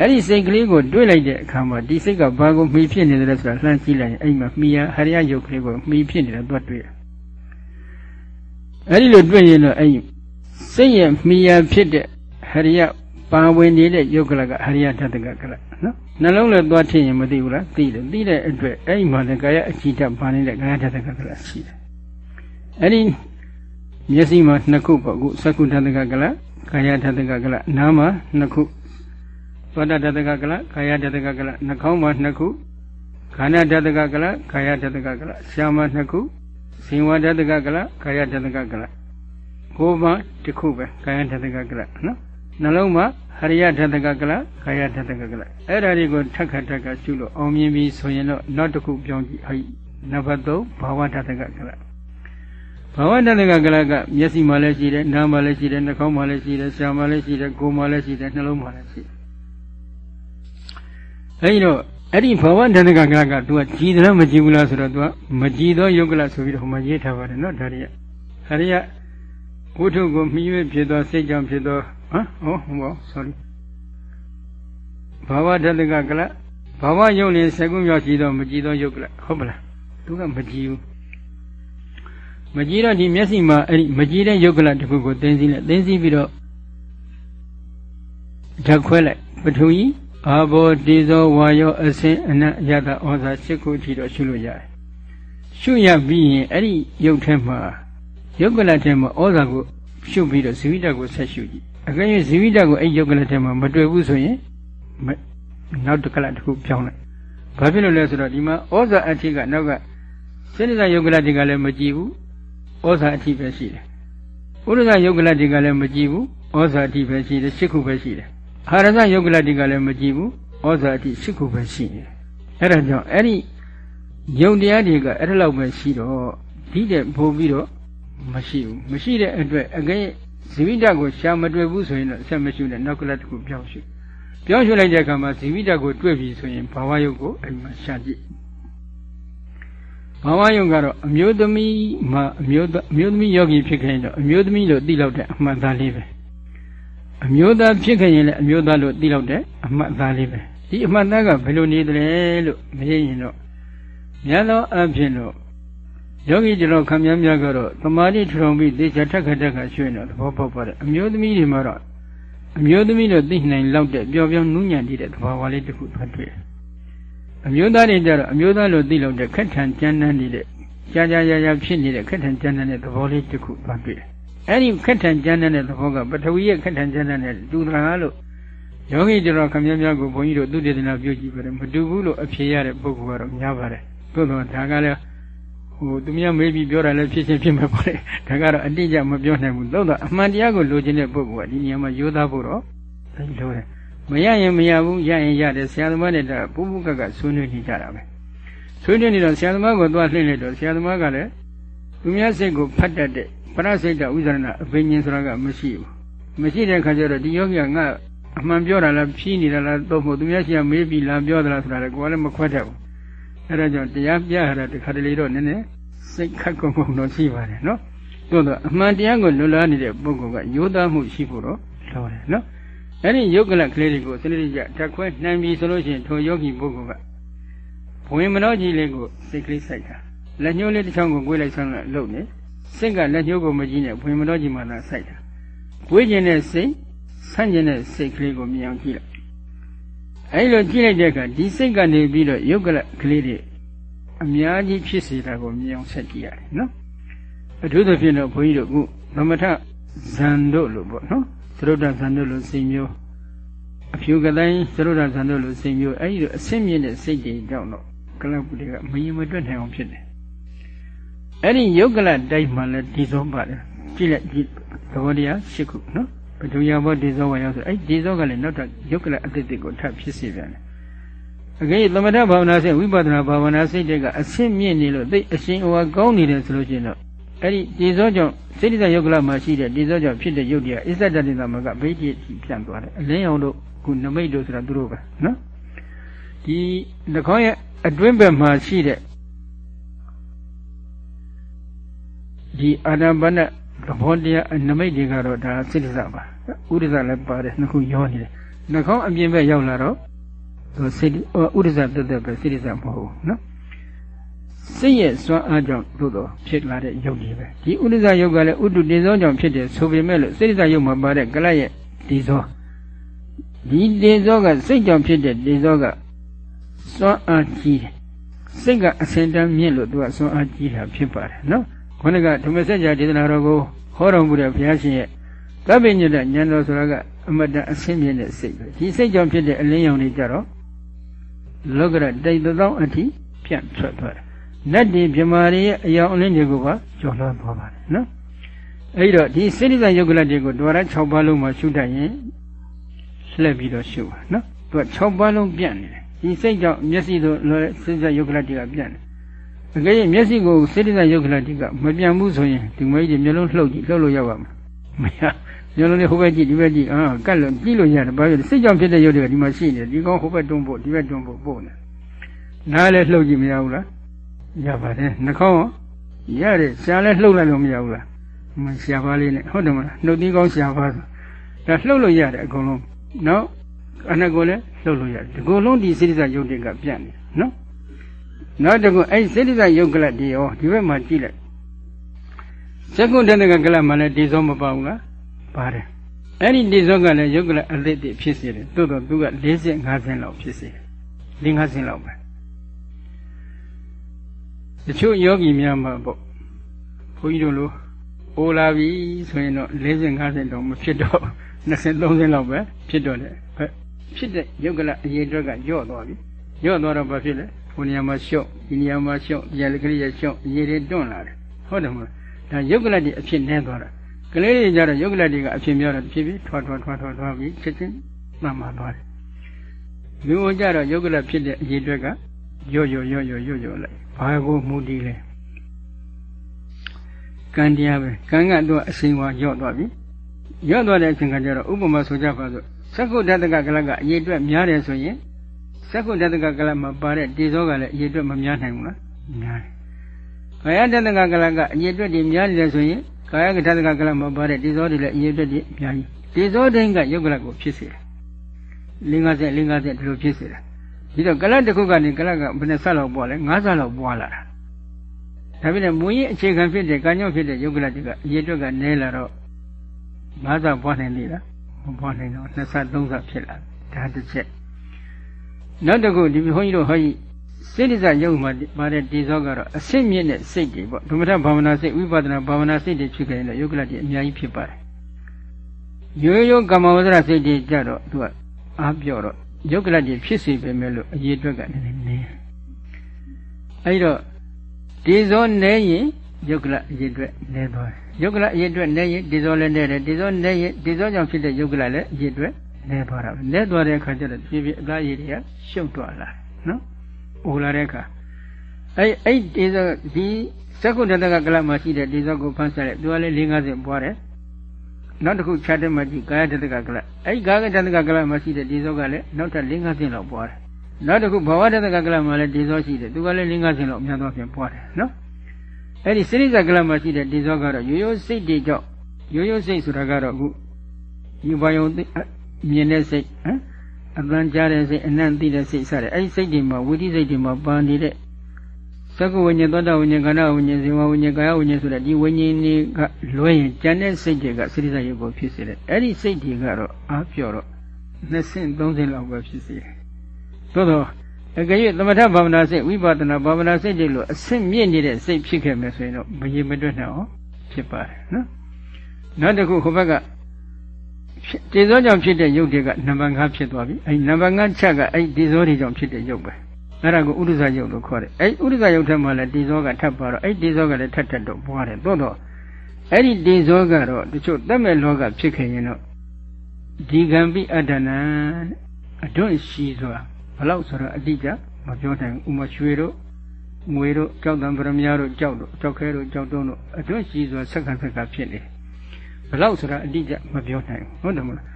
အဲ့ဒီစိတ်ကလေးကိုတွေးလိုက်တဲ့အခါမှာဒီစိတ်ကဘာကိုမှီဖြစ်နေတယ်လဲဆိုတာလှမ်းကြည့်လိုက်ရင်အဲ့မှာမှီရဟရိယယုတ်ကလေးကိုမှီဖြစ်နေတယ်သွားတွေ့အဲ့ဒီလိုတွေ့ရင်တော့အဲ့စိတ်ရဲ့မှီရဖြစ်တဲ့ဟရိယပါဝင်နေတဲ့ယုတ်ကလကဟရိယတတကကလနော်နှလုံးလည်းသွားထင်ရင်မသိဘူးလားသိတယ်သိတဲ့အတွက်အဲ့ဒီမှာလည်းကာယအကြည့်တပါနေတဲ့ကာယတတကကလရှိတယ်အဲ့ဒီမျက်စိမှာနှစ်ခုပေါ့အခုသက္ကုတတကကလကာယတတကကလနားမှာနှစ်ခု သောတာတတကကလကာယတတကကလနှာခေါင်းမှာနှစ်ခုခန္ဓာတတကကလကာယတတကကလရှားမှာနှစ်ခုဇင်ဝတတကကလကာယတတကကလကိုယ်မှာတစ်ခုပဲကာယတတကကလနော်နှလုံးမှာဟရိယတတကကလကာယတတကကလအဲ့ဒါတွေကိုထက်ခါထက်ခါရှုလို့အောင်မြင်ပြီဆိုရင်တော့နောက်တစ်ခုပြောင်းကြည့်ဟိနံပါတ်3ဘာဝတတကကလဘာဝတတကကလကမျက်စိမှာလည်းရှိတယ်နားမှာလည်းရှိတယ်နှာခေါင်းမှာလည်းရှိတယ်ရှားမှာလည်းရှိတယ်ကိုယ်မှာလည်းရှိတယ်နှလုံးမှာလည်းရှိတယ် အဲဒီတော့အဲ့ဒီဘဝဒဏ္ဍကကလက तू ကကြည်တယ်မကြည်ဘူးလားဆိုတော့ तू ကမကြည်သောယုတ်ကလဆိုပြီးတော့ဟိုမှာရေးထားပါတယ်နော်ဒါရီကဒါရီကဝိထုကိုမှီဝဲဖြစ်သောစိတ်ကြောင့်ဖြစ်သောဟမ်ဟောဟော sorry ဘာဝဒတကကလဘာဝယုတ်လင်စကုမြောက်ရှိသောမကြည်သောယုတ်ကလဟုတ်ပလားသူကမကြည်ဘူးမကြည်တော့ဒီမျက်စိမှာအဲ့ဒီမကြည်တဲ့ယုတ်ကလတစ်ခုကိုသိသိလိုက်သိသိပြီးတော့ဓာတ်ခွဲလိုက်ပထူကြီး အာဘောတိဇောဝါယောအစင်အနတ်ယတဩဇာ၈ခုအထိတော့ရှုလို့ရတယ်ရှုရပြီးရင်အဲ့ဒီရုပ်ထဲမှာရုပ်ကလတ်ထဲမှာဩဇာကိုရှုပြီးတော့ဇီဝိတကိုဆက်ရှုကြည့်အကယ်၍ဇီဝိတကိုအဲ့ရုပ်ကလတ်ထဲမှာမတွေ့ဘူးဆိုရင်နောက်တစ်ကလတ်တစ်ခုပြောင်းလိုက်ဘာဖြစ်လို့လဲဆိုတော့ဒီမှာဩဇာအထိကနောက်ကစေတစာယုတ်ကလတ်တွေကလည်းမကြည့်ဘူးဩဇာအထိပဲရှိတယ်ဥရဇယုတ်ကလတ်တွေကလည်းမကြည့်ဘူးဩဇာအထိပဲရှိတယ်၈ခုပဲရှိတယ် အာရဇယုတ်ကလတိကလည်းမကြည့်ဘူးဩဇာအတိရှိခုပဲရှိနေအဲ့ဒါကြောင့်အဲ့ဒီယုံတရားတွေကအဲ့ဒါလောက်ပဲရှိတော့ဒီတဲ့ပို့ပြီးတော့မရှိဘူးမရှိတဲ့အတွက်အကဲဇီဝိတကိုရှာမတွေ့ဘူးဆိုရင်တော့ဆက်မရှိနဲ့နောက်ကလတ်တစ်ခုပြောင်းရှုပြောင်းရှုလိုက်တဲ့အခါမှာဇီဝိတကိုတွေ့ပြီဆိုရင်ဘာဝယုတ်ကိုအိမ်မှာရှာကြည့်ဘာဝယုတ်ကတော့အမျိုးသမီးမှာအမျိုးအမျိုးသမီးယောဂီဖြစ်ခဲ့ရင်တော့အမျိုးသမီးလို့သိလောက်တဲ့အမှန်သားလေးပဲ အမျိုးသားဖြစ်ခဲ့ရင်လည်းအမျိုးသားလို့သိလောက်တဲ့အမှန်သားလေးပဲဒီအမှန်သားကဘယ်လိုနေတယ်လို့မရရင်တော့များသောအားဖြင့်တော့ယောဂီကျွန်တော်ခံများများကတော့သမာဓိထုံပြီးသေချာထက်ခက်ထက်ခက်ရွှေ့တော့သဘောပေါက်ပါတယ်အမျိုးသမီးတွေမှာတော့အမျိုးသမီးတို့သိနိုင်လောက်တဲ့ပျော်ပြောင်းနူးညံ့တဲ့သဘာဝလေးတစ်ခုထွက်တွေ့တယ်အမျိုးသားတွေကြတော့အမျိုးသားလို့သိလောက်တဲ့ခက်ထန်ကြမ်းတမ်းနေတဲ့ကြာကြာကြာကြာဖြစ်နေတဲ့ခက်ထန်ကြမ်းတမ်းတဲ့သဘောလေးတစ်ခုထွက်တွေ့တယ် အဲ့ဒီခက်ထန်ကြမ်းတမ်းတဲ့သဘောကပထဝီရဲ့ခက်ထန်ကြမ်းတမ်းတဲ့တူတလားလို့ယောဂီကျွန်တော်ခမည်းများကိုဘုန်းကြီးတို့သူတေသနာပြုကြည့်ပါတယ်မတူဘူးလို့အဖြေရတဲ့ပုဂ္ဂိုလ်ကတော့များပါတယ်သို့တော့ဒါကလည်းဟိုသူများမေးပြီးပြောတာလည်းဖြစ်ချင်းဖြစ်မှာပေါ့လေဒါကတော့အတိအကျမပြောနိုင်ဘူးသို့တော့အမှန်တရားကိုလိုချင်တဲ့ပုဂ္ဂိုလ်ကဒီနေရာမှာရိုးသားဖို့တော့လိုတယ်မရရင်မရဘူးရရင်ရတယ်ဆရာသမားနဲ့တာပူပူကကဆွေးနွေးနေကြတာပဲဆွေးနွေးနေတော့ဆရာသမားကသွားလှည့်လိုက်တော့ဆရာသမားကလည်းသူများစိတ်ကိုဖတ်တတ်တဲ့ ပရစိတ်တဥဇရဏအဘိညာဉ်ဆိုတာကမရှိဘူးမရှိတဲ့ခါကျတော့ဒီယောဂီကငါအမှန်ပြောတာလားဖြီးနေတာလားတော့မဟုတ်သူများရှိရမေးပြီးလာပြောသလားဆိုတာလည်းကိုယ်ကလည်းမခွက်တတ်ဘူးအဲဒါကြောင့်တရားပြရတာတခါတလေတော့နည်းနည်းစိတ်ခက်ကုန်ကုန်တော့ရှိပါတယ်နော်သို့တော့အမှန်တရားကိုလွတ်လားနေတဲ့ပုဂ္ဂိုလ်ကရိုးသားမှုရှိဖို့တော့လိုတယ်နော်အဲ့ဒီယုတ်ကလကလေးတွေကိုစနစ်တကျတက်ခွဲနိုင်ပြီဆိုလို့ရှိရင်ထိုယောဂီပုဂ္ဂိုလ်ကဘဝင်မတော်ကြီးလေးကိုစိတ်ကလေးစိုက်တာလက်ညှိုးလေးတစ်ချောင်းကိုကိုယ်လိုက်ဆန်းလို့လုပ်နေ စိတ်ကလက်ညှိုးကိုမကြည့်နဲ့ဘဝင်မတော်ကြီးမှသာစိုက်တာကိုယ်ကျင်တဲ့စိတ်ဆန့်ကျင်တဲ့စိတ်ကလေးကိုမြင်အောင်ကြည့်လိုက်အဲဒီလိုကြည့်လိုက်တဲ့အခါဒီစိတ်ကနေပြီးတော့ယုတ်ကလကလေးတွေအများကြီးဖြစ်စေတာကိုမြင်အောင်ဆက်ကြည့်ရတယ်နော်အထူးသဖြင့်တော့ဘုန်းကြီးတို့ကသမထဇန်တို့လို့ပေါ့နော်သရုတ်တဇန်တို့လို့စိတ်မျိုးအဖြူကတိုင်းသရုတ်တဇန်တို့လို့စိတ်မျိုးအဲဒီလိုအဆင့်မြင့်တဲ့စိတ်တွေကြောင့်တော့ကလပ်ပုတွေကမရင်မတွက်နိုင်အောင်ဖြစ်တယ် အဲ့ဒီယုတ်ကလတိုက်မှလည်းဒီဆုံးပါတယ်ကြည့်လိုက်ဒီသဘောတရား၈ခုနော်ဘဒုယဘောဒီဇောဝါရောက်ဆိုအဲ့ဒီဇောကလည်းနောက်တော့ယုတ်ကလအတိတ်ကိုထပ်ဖြစ်စေပြန်တယ်အကယ်သမထဘာဝနာစိတ်ဝိပဿနာဘာဝနာစိတ်တွေကအဆင့်မြင့်နေလို့သိအရှင်အဝါကောင်းနေတယ်ဆိုလို့ရှိရင်တော့အဲ့ဒီဒီဇောကြောင့်စိတ္တယုတ်ကလမှာရှိတဲ့ဒီဇောကြောင့်ဖြစ်တဲ့ယုတ်တရားအစ္ဆဒတိသမကဘိတိပြန်သွားတယ်အလင်းရောင်တို့ခုနမိတ်တို့ဆိုတာသူတို့ပဲနော်ဒီနှခေါင်းရဲ့အတွင်းဘက်မှာရှိတဲ့ ဒီအာနာပါနသဘောတရားနမိတ်တွေကတော့ဒါစိတ္တစပါဥဒ္ဒစလည်းပါတယ်နှစ်ခုရောနေတယ်နှခေါင်းအပြင်ဘက်ရောက်လာတော့စိတ်ဥဒ္ဒစတက်တက်ပဲစိတ္တစမဟုတ်ဘူးနော်စိတ်ရဲ့စွမ်းအားကြောင့်သို့တော့ဖြစ်လာတဲ့ယုတ်တွေပဲဒီဥဒ္ဒစယုတ်ကလည်းဥဒ္ဒတေဇောကြောင့်ဖြစ်တယ်ဆိုပေမဲ့လို့စိတ္တစယုတ်မှာပါတဲ့ကလရဲ့တေဇောဒီတေဇောကစိတ်ကြောင့်ဖြစ်တဲ့တေဇောကစွမ်းအားကြီးတယ်စိတ်ကအစင်တန်းမြင့်လို့သူကစွမ်းအားကြီးတာဖြစ်ပါတယ်နော် ခုနကဓမ္မစကြာဒေသနာတော်ကိုဟောတော်မူတဲ့ဘုရားရှင်ရဲ့သဗ္ဗညတဉာဏ်တော်ဆိုတာကအမတန်အဆင့်မြင့်တဲ့စိတ်ပဲဒီစိတ်ကြောင့်ဖြစ်တဲ့အလင်းရောင်တွေကြတော့လောကရတိတ်သောအထိပြန့်ထွက်သွားတယ်နတ်ဒီမြမာရီရဲ့အယောင်အလင်းတွေကိုပါကျော်လွှမ်းသွားပါတယ်နော်အဲဒီတော့ဒီစိတ္တိဇယုတ်ကလတွေကိုဒွါရ6ပါးလုံးမှာရှုတတ်ရင်လှည့်ပြီးတော့ရှုပါနော်သူက6ပါးလုံးပြန့်နေတယ်ဒီစိတ်ကြောင့်မျက်စိတို့စိတ္တိဇယုတ်ကလတွေကပြန့်တယ် အကယ်၍မျက်စိကိုစိတ္တိဇယုတ်ကလတွေကမပြန့်ဘူးဆိုရင်ဒီမိတ်တွေမျိုးလုံးလှုပ်ကြည့်လှုပ်လို့ရောက်ပါမှာမရမျိုးလုံးလေးဟိုဘက်ကြည့်ဒီဘက်ကြည့်အာကတ်လို့ကြည့်လို့ရတယ်ဘာလို့စိတ်ကြောင့်ဖြစ်တဲ့ယုတ်တွေကဒီမှာရှိနေတယ်ဒီကောင်ဟိုဘက်တွန်းဖို့ဒီဘက်တွန်းဖို့ပို့နေနားလည်းလှုပ်ကြည့်မရဘူးလားရပါတယ်နှာခေါင်းရတယ်ရှားလဲလှုပ်လိုက်လို့မရဘူးလားမရှားပါလေးနဲ့ဟုတ်တယ်မလားနှုတ်သီးကောင်းရှားပါဆိုဒါလှုပ်လို့ရတယ်အကုန်လုံးနော်အနကိုလည်းလှုပ်လို့ရတယ်ဒီကုန်လုံးဒီစိတ္တဇယုတ်တွေကပြတ်နေနော် နောက်တစ်ခုအဲ့စိတ္တဇယုတ်ကလတ်ဒီရောဒီဘက်မှာကြည့်လိုက်သက္ကုတဏကကလတ်မှလည်းဒီစောမပါဘူးလားပါတယ်အဲ့ဒီဒီစောကလည်းယုတ်ကလတ်အလေးတည်းဖြစ်စေတယ်သို့တော့သူက40 50လောက်ဖြစ်စေတယ်50 50လောက်ပဲတချို့ယောဂီများမှာပေါ့ဘုန်းကြီးတို့လိုအိုလာပြီဆိုရင်တော့40 50တော့မဖြစ်တော့20 30လောက်ပဲဖြစ်တော့တယ်ဖြစ်တဲ့ယုတ်ကလအရေးအတွက်ကညော့သွားပြီညော့သွားတော့ဘာဖြစ်လဲ ဟိုနေရာမှာရှုပ်ဒီနေရာမှာရှုပ်ဒီရလကလေးရရှုပ်ရေတွေတွန့်လာတယ်ဟုတ်တယ်မဟုတ်ဒါယုတ်ကလတွေအဖြစ်နည်းသွားတာကလေးတွေကြတော့ယုတ်ကလတွေကအဖြစ်များတော့ဖြစ်ပြီးထွားထွားထွားထွားထွားပြီးချက်ချင်းမှန်မှန်သွားတယ်လူဝကြတော့ယုတ်ကလဖြစ်တဲ့အရေးအတွက်ကရော့ရော့ရော့ရော့ရော့ရော့လိုက်ဘာကိုမူတည်လဲကံတရားပဲကံကတော့အစိမ်ဝါရော့သွားပြီရော့သွားတဲ့အချိန်ကကျတော့ဥပမာဆိုကြပါစို့သက္ကုတတကကလကအရေးအတွက်များတယ်ဆိုရင်သ က္ကုတတကကလမှာပါတဲ့တေဇောကလည်းအရေးအတွက်မများနိုင်ဘူးလားများတယ်ကာယတတကကလကအရေးအတွက်တွေများနေတယ်ဆိုရင်ကာယကတတကကလမှာပါတဲ့တေဇောတွေလည်းအရေးအတွက်တွေအများကြီးတေဇောတိုင်းကယုတ်ကလကိုဖြစ်စေတယ်50 50ဒီလိုဖြစ်စေတယ်ဒီတော့ကလတစ်ခုကနေကလကဘယ်နှဆက်လောက်ပွားလဲ9ဆက်လောက်ပွားလာတာဒါပြည့်နဲ့မူရင်းအခြေခံဖြစ်တဲ့ကံကြောင့်ဖြစ်တဲ့ယုတ်ကလတွေကအရေးအတွက်ကနည်းလာတော့9ဆက်ပွားနိုင်လေလားမပွားနိုင်တော့2ဆက်3ဆက်ဖြစ်လာဒါတစ်ချက် နောက်တစ်ခုဒီဘုန်းကြီးတို့ဟောကြီးစိတ္တဇယုတ်မှာပါတဲ့တေဇောကတော့အစစ်မြင့်တဲ့စိတ်တွေပေါ့ဓမ္မထဘာဝနာစိတ်ဝိပဿနာဘာဝနာစိတ်တွေဖြစ်ခဲ့ရင်တော့ယုတ်ကလတွေအများကြီးဖြစ်ပါတယ်ရိုးရိုးကမ္မဝဇ္ဇရာစိတ်တွေကြတော့သူကအားပြော့တော့ယုတ်ကလကြီးဖြစ်စေပေမဲ့လို့အရေးအတွက်ကနည်းနည်းနည်းအဲဒီတော့ဒီဇောနဲရင်ယုတ်ကလအရေးအတွက်နည်းသွားတယ်ယုတ်ကလအရေးအတွက်နည်းရင်ဒီဇောလည်းနည်းတယ်ဒီဇောနည်းရင်ဒီဇောကြောင့်ဖြစ်တဲ့ယုတ်ကလလည်းအရေးအတွက် နည်းသွားတာပဲနည်းသွားတဲ့အခါကျတော့ပြပြအသားရည်တွေကရှုပ်သွားလာနော်အိုလာတဲ့အခါအဲ့အဲ့ဒီဇောဒီသက္ကုတတကကလမှာရှိတဲ့ဒီဇောကိုဖန်ဆတဲ့သူကလည်း၄50ပွားတယ်နောက်တစ်ခုခြားတဲ့မှာကြည့်ကာယတတကကလအဲ့ကာယတတကကလမှာရှိတဲ့ဒီဇောကလည်းနောက်ထပ်၄50လောက်ပွားတယ်နောက်တစ်ခုဘဝတတကကလမှာလည်းဒီဇောရှိတယ်သူကလည်း၄50လောက်အများသောဖြင့်ပွားတယ်နော်အဲ့ဒီစိရိဇကလမှာရှိတဲ့ဒီဇောကတော့ရိုးရိုးစိတ်တွေကြောင့်ရိုးရိုးစိတ်ဆိုတာကတော့အခုယူပါယုံ မြင်တဲ့စိတ်ဟမ်အပန်းကြားတဲ့စိတ်အနံ့သိတဲ့စိတ်စတဲ့အဲ့ဒီစိတ်တွေမှာဝိသိစိတ်တွေမှာပါနေတဲ့သက္ကဝိညာဉ်သောတာဝိညာဉ်ခန္ဓာဝိညာဉ်ဇေဝဝိညာဉ်ကာယဝိညာဉ်ဆိုတဲ့ဒီဝိညာဉ်တွေကလွဲရင်ကျန်တဲ့စိတ်တွေကစိရိစရုပ်ကိုဖြစ်စေတယ်အဲ့ဒီစိတ်တွေကတော့အားပြော့တော့နှစ်ဆင့်သုံးဆင့်လောက်ပဲဖြစ်စေတယ်သို့တော့အကယ်၍သမထဘာဝနာစိတ်ဝိပဿနာဘာဝနာစိတ်တွေလို့အဆင့်မြင့်နေတဲ့စိတ်ဖြစ်ခဲ့မယ်ဆိုရင်တော့မရေမတွက်နိုင်အောင်ဖြစ်ပါတယ်နော်နောက်တစ်ခုဟိုဘက်က တေဇောကြောင့်ဖြစ်တဲ့ယုတ်တွေကနံပါတ်5ဖြစ်သွားပြီအဲဒီနံပါတ်5ချက်ကအဲဒီတေဇောတွေကြောင့်ဖြစ်တဲ့ယုတ်ပဲအဲ့ဒါကိုဥဒ္ဒဇယုတ်လို့ခေါ်တယ်အဲ့ဥဒ္ဒဇယုတ်ထက်မှလည်းတေဇောကထပ်ပါတော့အဲ့တေဇောကလည်းထပ်ထပ်တော့ပွားတယ်သို့တော့အဲ့ဒီတေဇောကတော့တချို့တတ်မဲ့လောကဖြစ်ခဲ့ရင်တော့ဒီကံပိအတ္တနာအတွန့်ရှိစွာဘလောက်ဆိုတော့အတိအကျမပြောနိုင်ဘူးဥမရွှေတို့ငွေတို့ကြောက်တံပရမများတို့ကြောက်တို့ကြောက်ခဲတို့ကြောက်တုံးတို့အတွန့်ရှိစွာဆက်ခံဆက်ကဖြစ်နေ ဘလောက်ဆိုတာအတိအကျမပြောနိုင်ဘူးဟုတ်တယ်မလား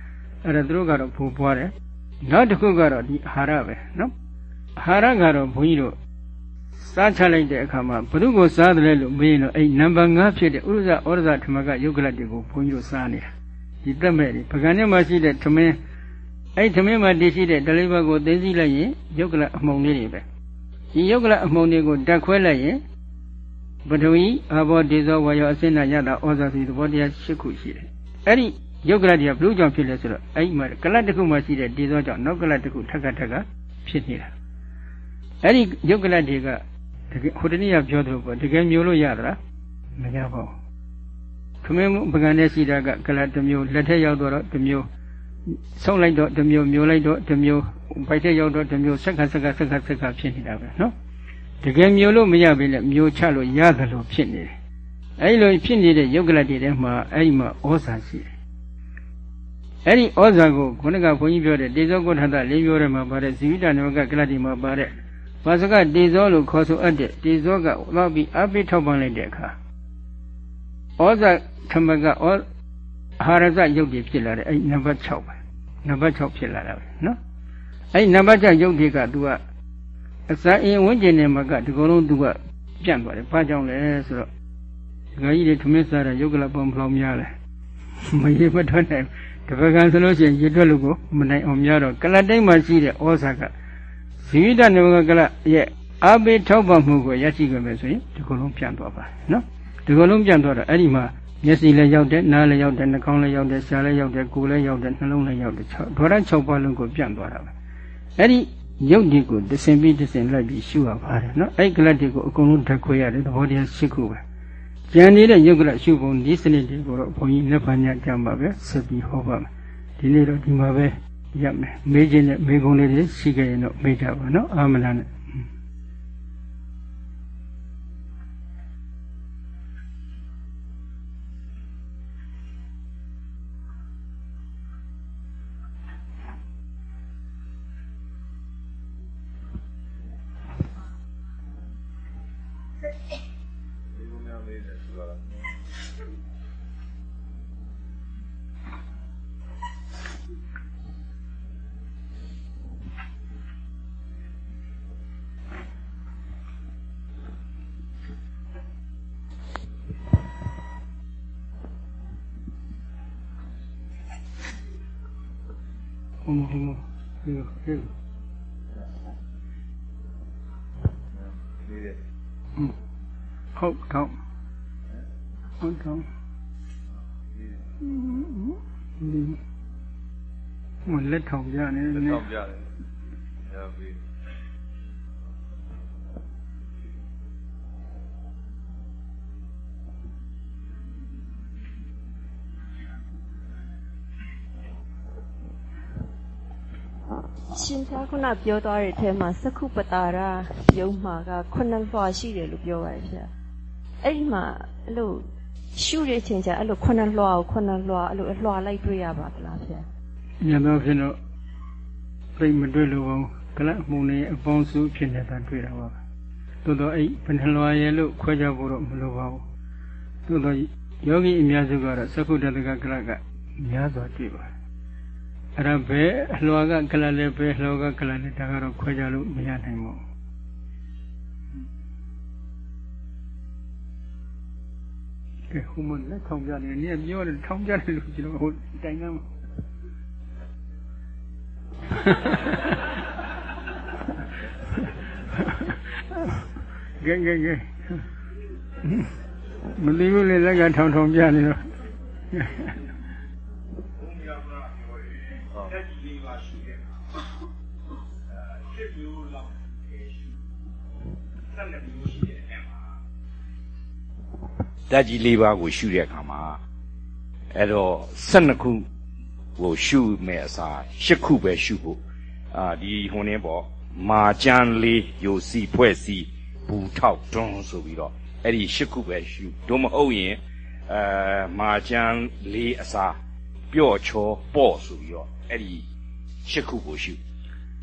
အဲ့ဒါသူတို့ကတော့ဘူပွားတယ်နောက်တစ်ခုကတော့ဒီအာဟာရပဲနော်အာဟာရကတော့ဘုန်းကြီးတို့စားချလိုက်တဲ့အခါမှာဘု து ကိုစားတယ်လို့မေးရင်တော့အဲ့နံပါတ်5ဖြစ်တဲ့ဥရဇဩရဇထမကယုတ်ကလတ်တွေကိုဘုန်းကြီးတို့စားနေတာဒီတက်မဲ့ဒီပကံထဲမှာရှိတဲ့ထမင်းအဲ့ထမင်းမှာတည်ရှိတဲ့ဒလိဘကိုသိသိလိုက်ရင်ယုတ်ကလတ်အမှုံလေးတွေပဲဒီယုတ်ကလတ်အမှုံတွေကိုဓာတ်ခွဲလိုက်ရင် ပထဝီအာဘောဒေဇောဝါယောအစင်းနာယတာဩဇာစီသဘောတရား၈ခုရှိတယ်အဲ့ဒီယုတ်ကလတ်တွေကဘလို့ကြောင့်ဖြစ်လဲဆိုတော့အဲ့ဒီမှာကလတ်တစ်ခုမှရှိတဲ့ဒေဇောကြောင့်နောက်ကလတ်တစ်ခုထပ်ကထပ်ကဖြစ်နေတာအဲ့ဒီယုတ်ကလတ်တွေကတကယ်ဟိုတနည်းပြောသလိုပေါ့တကယ်မျိုးလို့ရသလားမရပါဘူးခမင်းပကံနဲ့စီတာကကလတ်တစ်မျိုးလက်ထက်ရောက်တော့တစ်မျိုးဆုံးလိုက်တော့တစ်မျိုးမျိုးလိုက်တော့တစ်မျိုးပိုက်ထက်ရောက်တော့တစ်မျိုးဆက်ခါဆက်ခါဆက်ခါဆက်ခါဖြစ်နေတာပဲနော် တကယ်မျိုးလို့မရပြီလေမျိုးချလို့ရတယ်လို့ဖြစ်နေတယ်အဲ့လိုဖြစ်နေတဲ့ယုတ်ကလတိထဲမှာအဲ့ဒီမှာဩဇာရှိတယ်အဲ့ဒီဩဇာကိုခုနကဘုန်းကြီးပြောတဲ့တေဇောကုဋ္ဌတာ၄မျိုးထဲမှာပါတဲ့ဇီဝိတနဝကကလတိမှာပါတဲ့ပါစကတေဇောလို့ခေါ်ဆိုအပ်တဲ့တေဇောကတော့ပြီးအပိထောက်ပံ့လိုက်တဲ့အခါဩဇာခမကဩအာဟာရဇယုတ်တွေဖြစ်လာတယ်အဲ့နံပါတ်6ပဲနံပါတ်6ဖြစ်လာတာပဲနော်အဲ့နံပါတ်6ယုတ်တွေက तू က အစာအင်ဝန်းကျင်နေမှာကဒီကုလုံး तू ကပြန့်သွားတယ်ဘာကြောင့်လဲဆိုတော့ဒကာကြီးတွေထမင်းစားတဲ့ယုတ်ကလပုံဖလောင်များတယ်မရေမထွက်နိုင်တပကံဆိုလို့ရှိရင်ရေထွက်လို့ကိုမနိုင်အောင်များတော့ကလတိတ်မှာရှိတဲ့ဩဇာကဇီဝိတနေဝကလရဲ့အာဘေထောက်ပံ့မှုကိုရရှိကြမယ်ဆိုရင်ဒီကုလုံးပြန်သွားပါနော်ဒီကုလုံးပြန်သွားတော့အဲ့ဒီမှာမျက်စိလည်းရောက်တယ်နားလည်းရောက်တယ်နှာခေါင်းလည်းရောက်တယ်ရှားလည်းရောက်တယ်ကိုယ်လည်းရောက်တယ်နှလုံးလည်းရောက်တယ်ဒေါရ6ပါးလုံးကိုပြန်သွားတာပဲအဲ့ဒီ ရုပ်ဒီကိုတစင်ပြီးတစင်လိုက်ပြီးရှုရပါတယ်နော်အဲ့ကလတ်တွေကိုအကုန်လုံးဓာတ်ခွဲရတယ်သဘောတရား၈ခုပဲကြံနေတဲ့ယုတ်ကလရှုပုံဒီစနစ်တွေကိုတော့ဘုန်းကြီးလက်ဖန်ညကြမှာပဲဆက်ပြီးဟောပါမယ်ဒီနေ့တော့ဒီမှာပဲရမယ်မေးခြင်းနဲ့မေးခွန်းလေးတွေရှိခဲ့ရင်တော့မေးကြပါနော်အာမနာနဲ့ ဟိုမဟိုမဒီဒီဟုတ်တော့ဟုတ်တော့ဒီမလက်ထောင် ပြနေတယ်လက်ထောင်ပြတယ်ရပြီရှင်ဖျားခုနပြောသွားတဲ့အထဲမှာသက္ခုပတာရယုံမှာကခုနှစ်လွှာရှိတယ်လို့ပြောပါတယ်ဗျာအဲ့ဒီမှာအဲ့လိုရှုရချင်းကြအဲ့လိုခုနှစ်လွှာကိုခုနှစ်လွှာအဲ့လိုအလွှာလိုက်တွေ့ရပါသလားဗျာညတော့ဖြစ်တော့ပြိမတွေ့လို့ဘောကလမှုန်နေအပေါင်းစုဖြစ်နေတာတွေ့တာပါသို့တော့အဲ့ဘယ်နှလွှာရဲ့လို့ခွဲကြဖို့တော့မလိုပါဘူးသို့တော့ယောဂီအများစုကတော့သက္ခုတတကကလကများစွာတွေ့ပါတယ် အဲ့ဒါဘယ်အလွှာကကလလဲဘယ်အလွှာကကလလဲဒါကတော့ခွဲခြားလို့မရနိုင်ပါဘူးကဲဟိုမလက်ထောင်ပြနေနေပြောတယ်ထောင်ပြတယ်လို့ကျွန်တော်ဟိုတိုင်ကမ်းကဲကဲကဲမသိဘူးလေလက်ကထောင်ထောင်ပြနေတော့ ဓာတ်ကြီး၄ပါးကိုရှုတဲ့အခါမှာအဲ့တော့12ခုကိုရှုမဲ့အစား10ခုပဲရှုဖို့အာဒီဟိုနေပေါ့မာကျန်လေးယိုစီဖွဲ့စီဘူထောက်တွန်းဆိုပြီးတော့အဲ့ဒီ10ခုပဲရှုတို့မဟုတ်ရင်အဲမာကျန်လေးအစားပျော့ချောပေါ့ဆိုပြီးတော့အဲ့ဒီ10ခုကိုရှု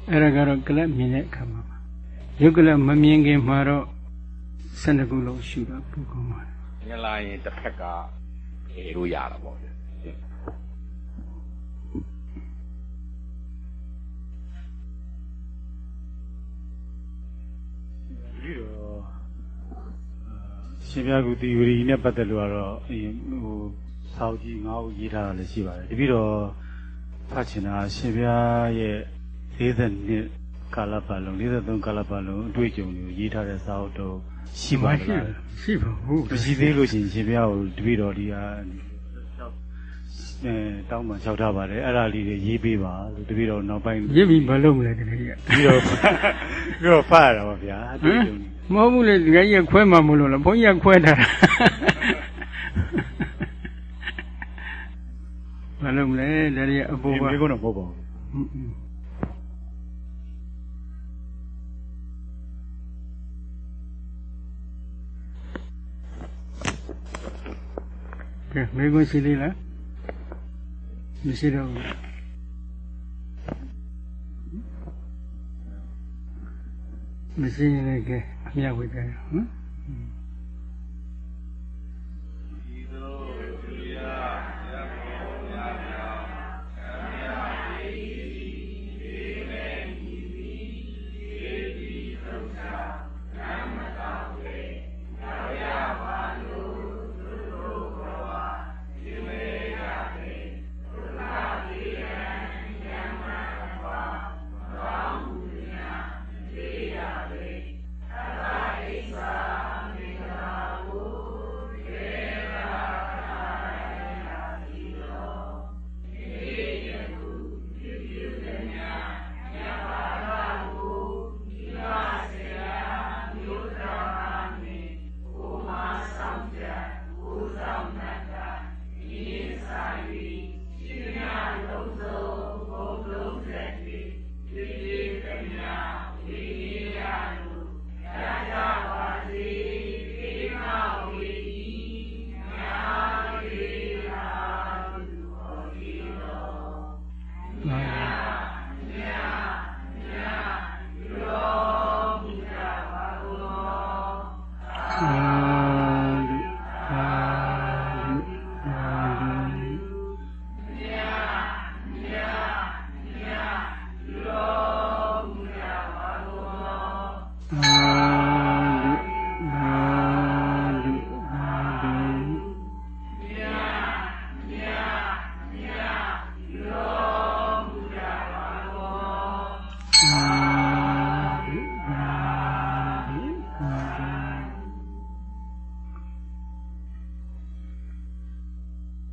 အဲ့ဒါကတော့ကလပ်မြင်တဲ့အခါမှာ ရုပ်ကလပ်မမြင်ခင်မှာတော့12ခုလုံးရှုတာပုဂ္ဂိုလ်မှာမြင်လာရင်တစ်ဖက်ကဟေလို့ရတာပေါ့ဗျပြီးတော့ရှင်ပြကူတီဝရီနဲ့ပတ်သက်လို့ကတော့ဟိုစာအုပ်ကြီးငါးခုရေးထားတာလည်းရှိပါတယ်တပိတော့ဖတ်ချင်တာရှင်ပြရဲ့40နှစ် ကာလပတ်လုံး43ကာလပတ်လုံးအတွေ့အကြုံတွေကိုရေးထားတဲ့စာအုပ်တော့ရှိပါလားရှိပါဘူးမရှိသေးလို့ရှိရင်ရှင်ဘုရားကိုတပည့်တော်ဒီဟာအဲတောင်းပန်လျှောက်ထားပါတယ်အဲ့ဒါလေးတွေရေးပေးပါဆိုတပည့်တော်နောက်ပိုင်းရေးပြီးမလုပ်မလဲတကယ်ကြီးပြီးတော့ပြီးတော့ဖတ်ရတာပါဗျာဟမ်မဟုတ်ဘူးလေတကယ်ကြီးခွဲမှမလို့လားဘုန်းကြီးကခွဲထားတာမလုပ်လဲဒါရီအပေါ်ပါဒီကတော့မဟုတ်ပါဘူး မေးခွန်းရှိသေးလားမရှိတော့ဘူးမရှိရင်လည်းကဲအမြတ်ဝေကြရအောင်နော်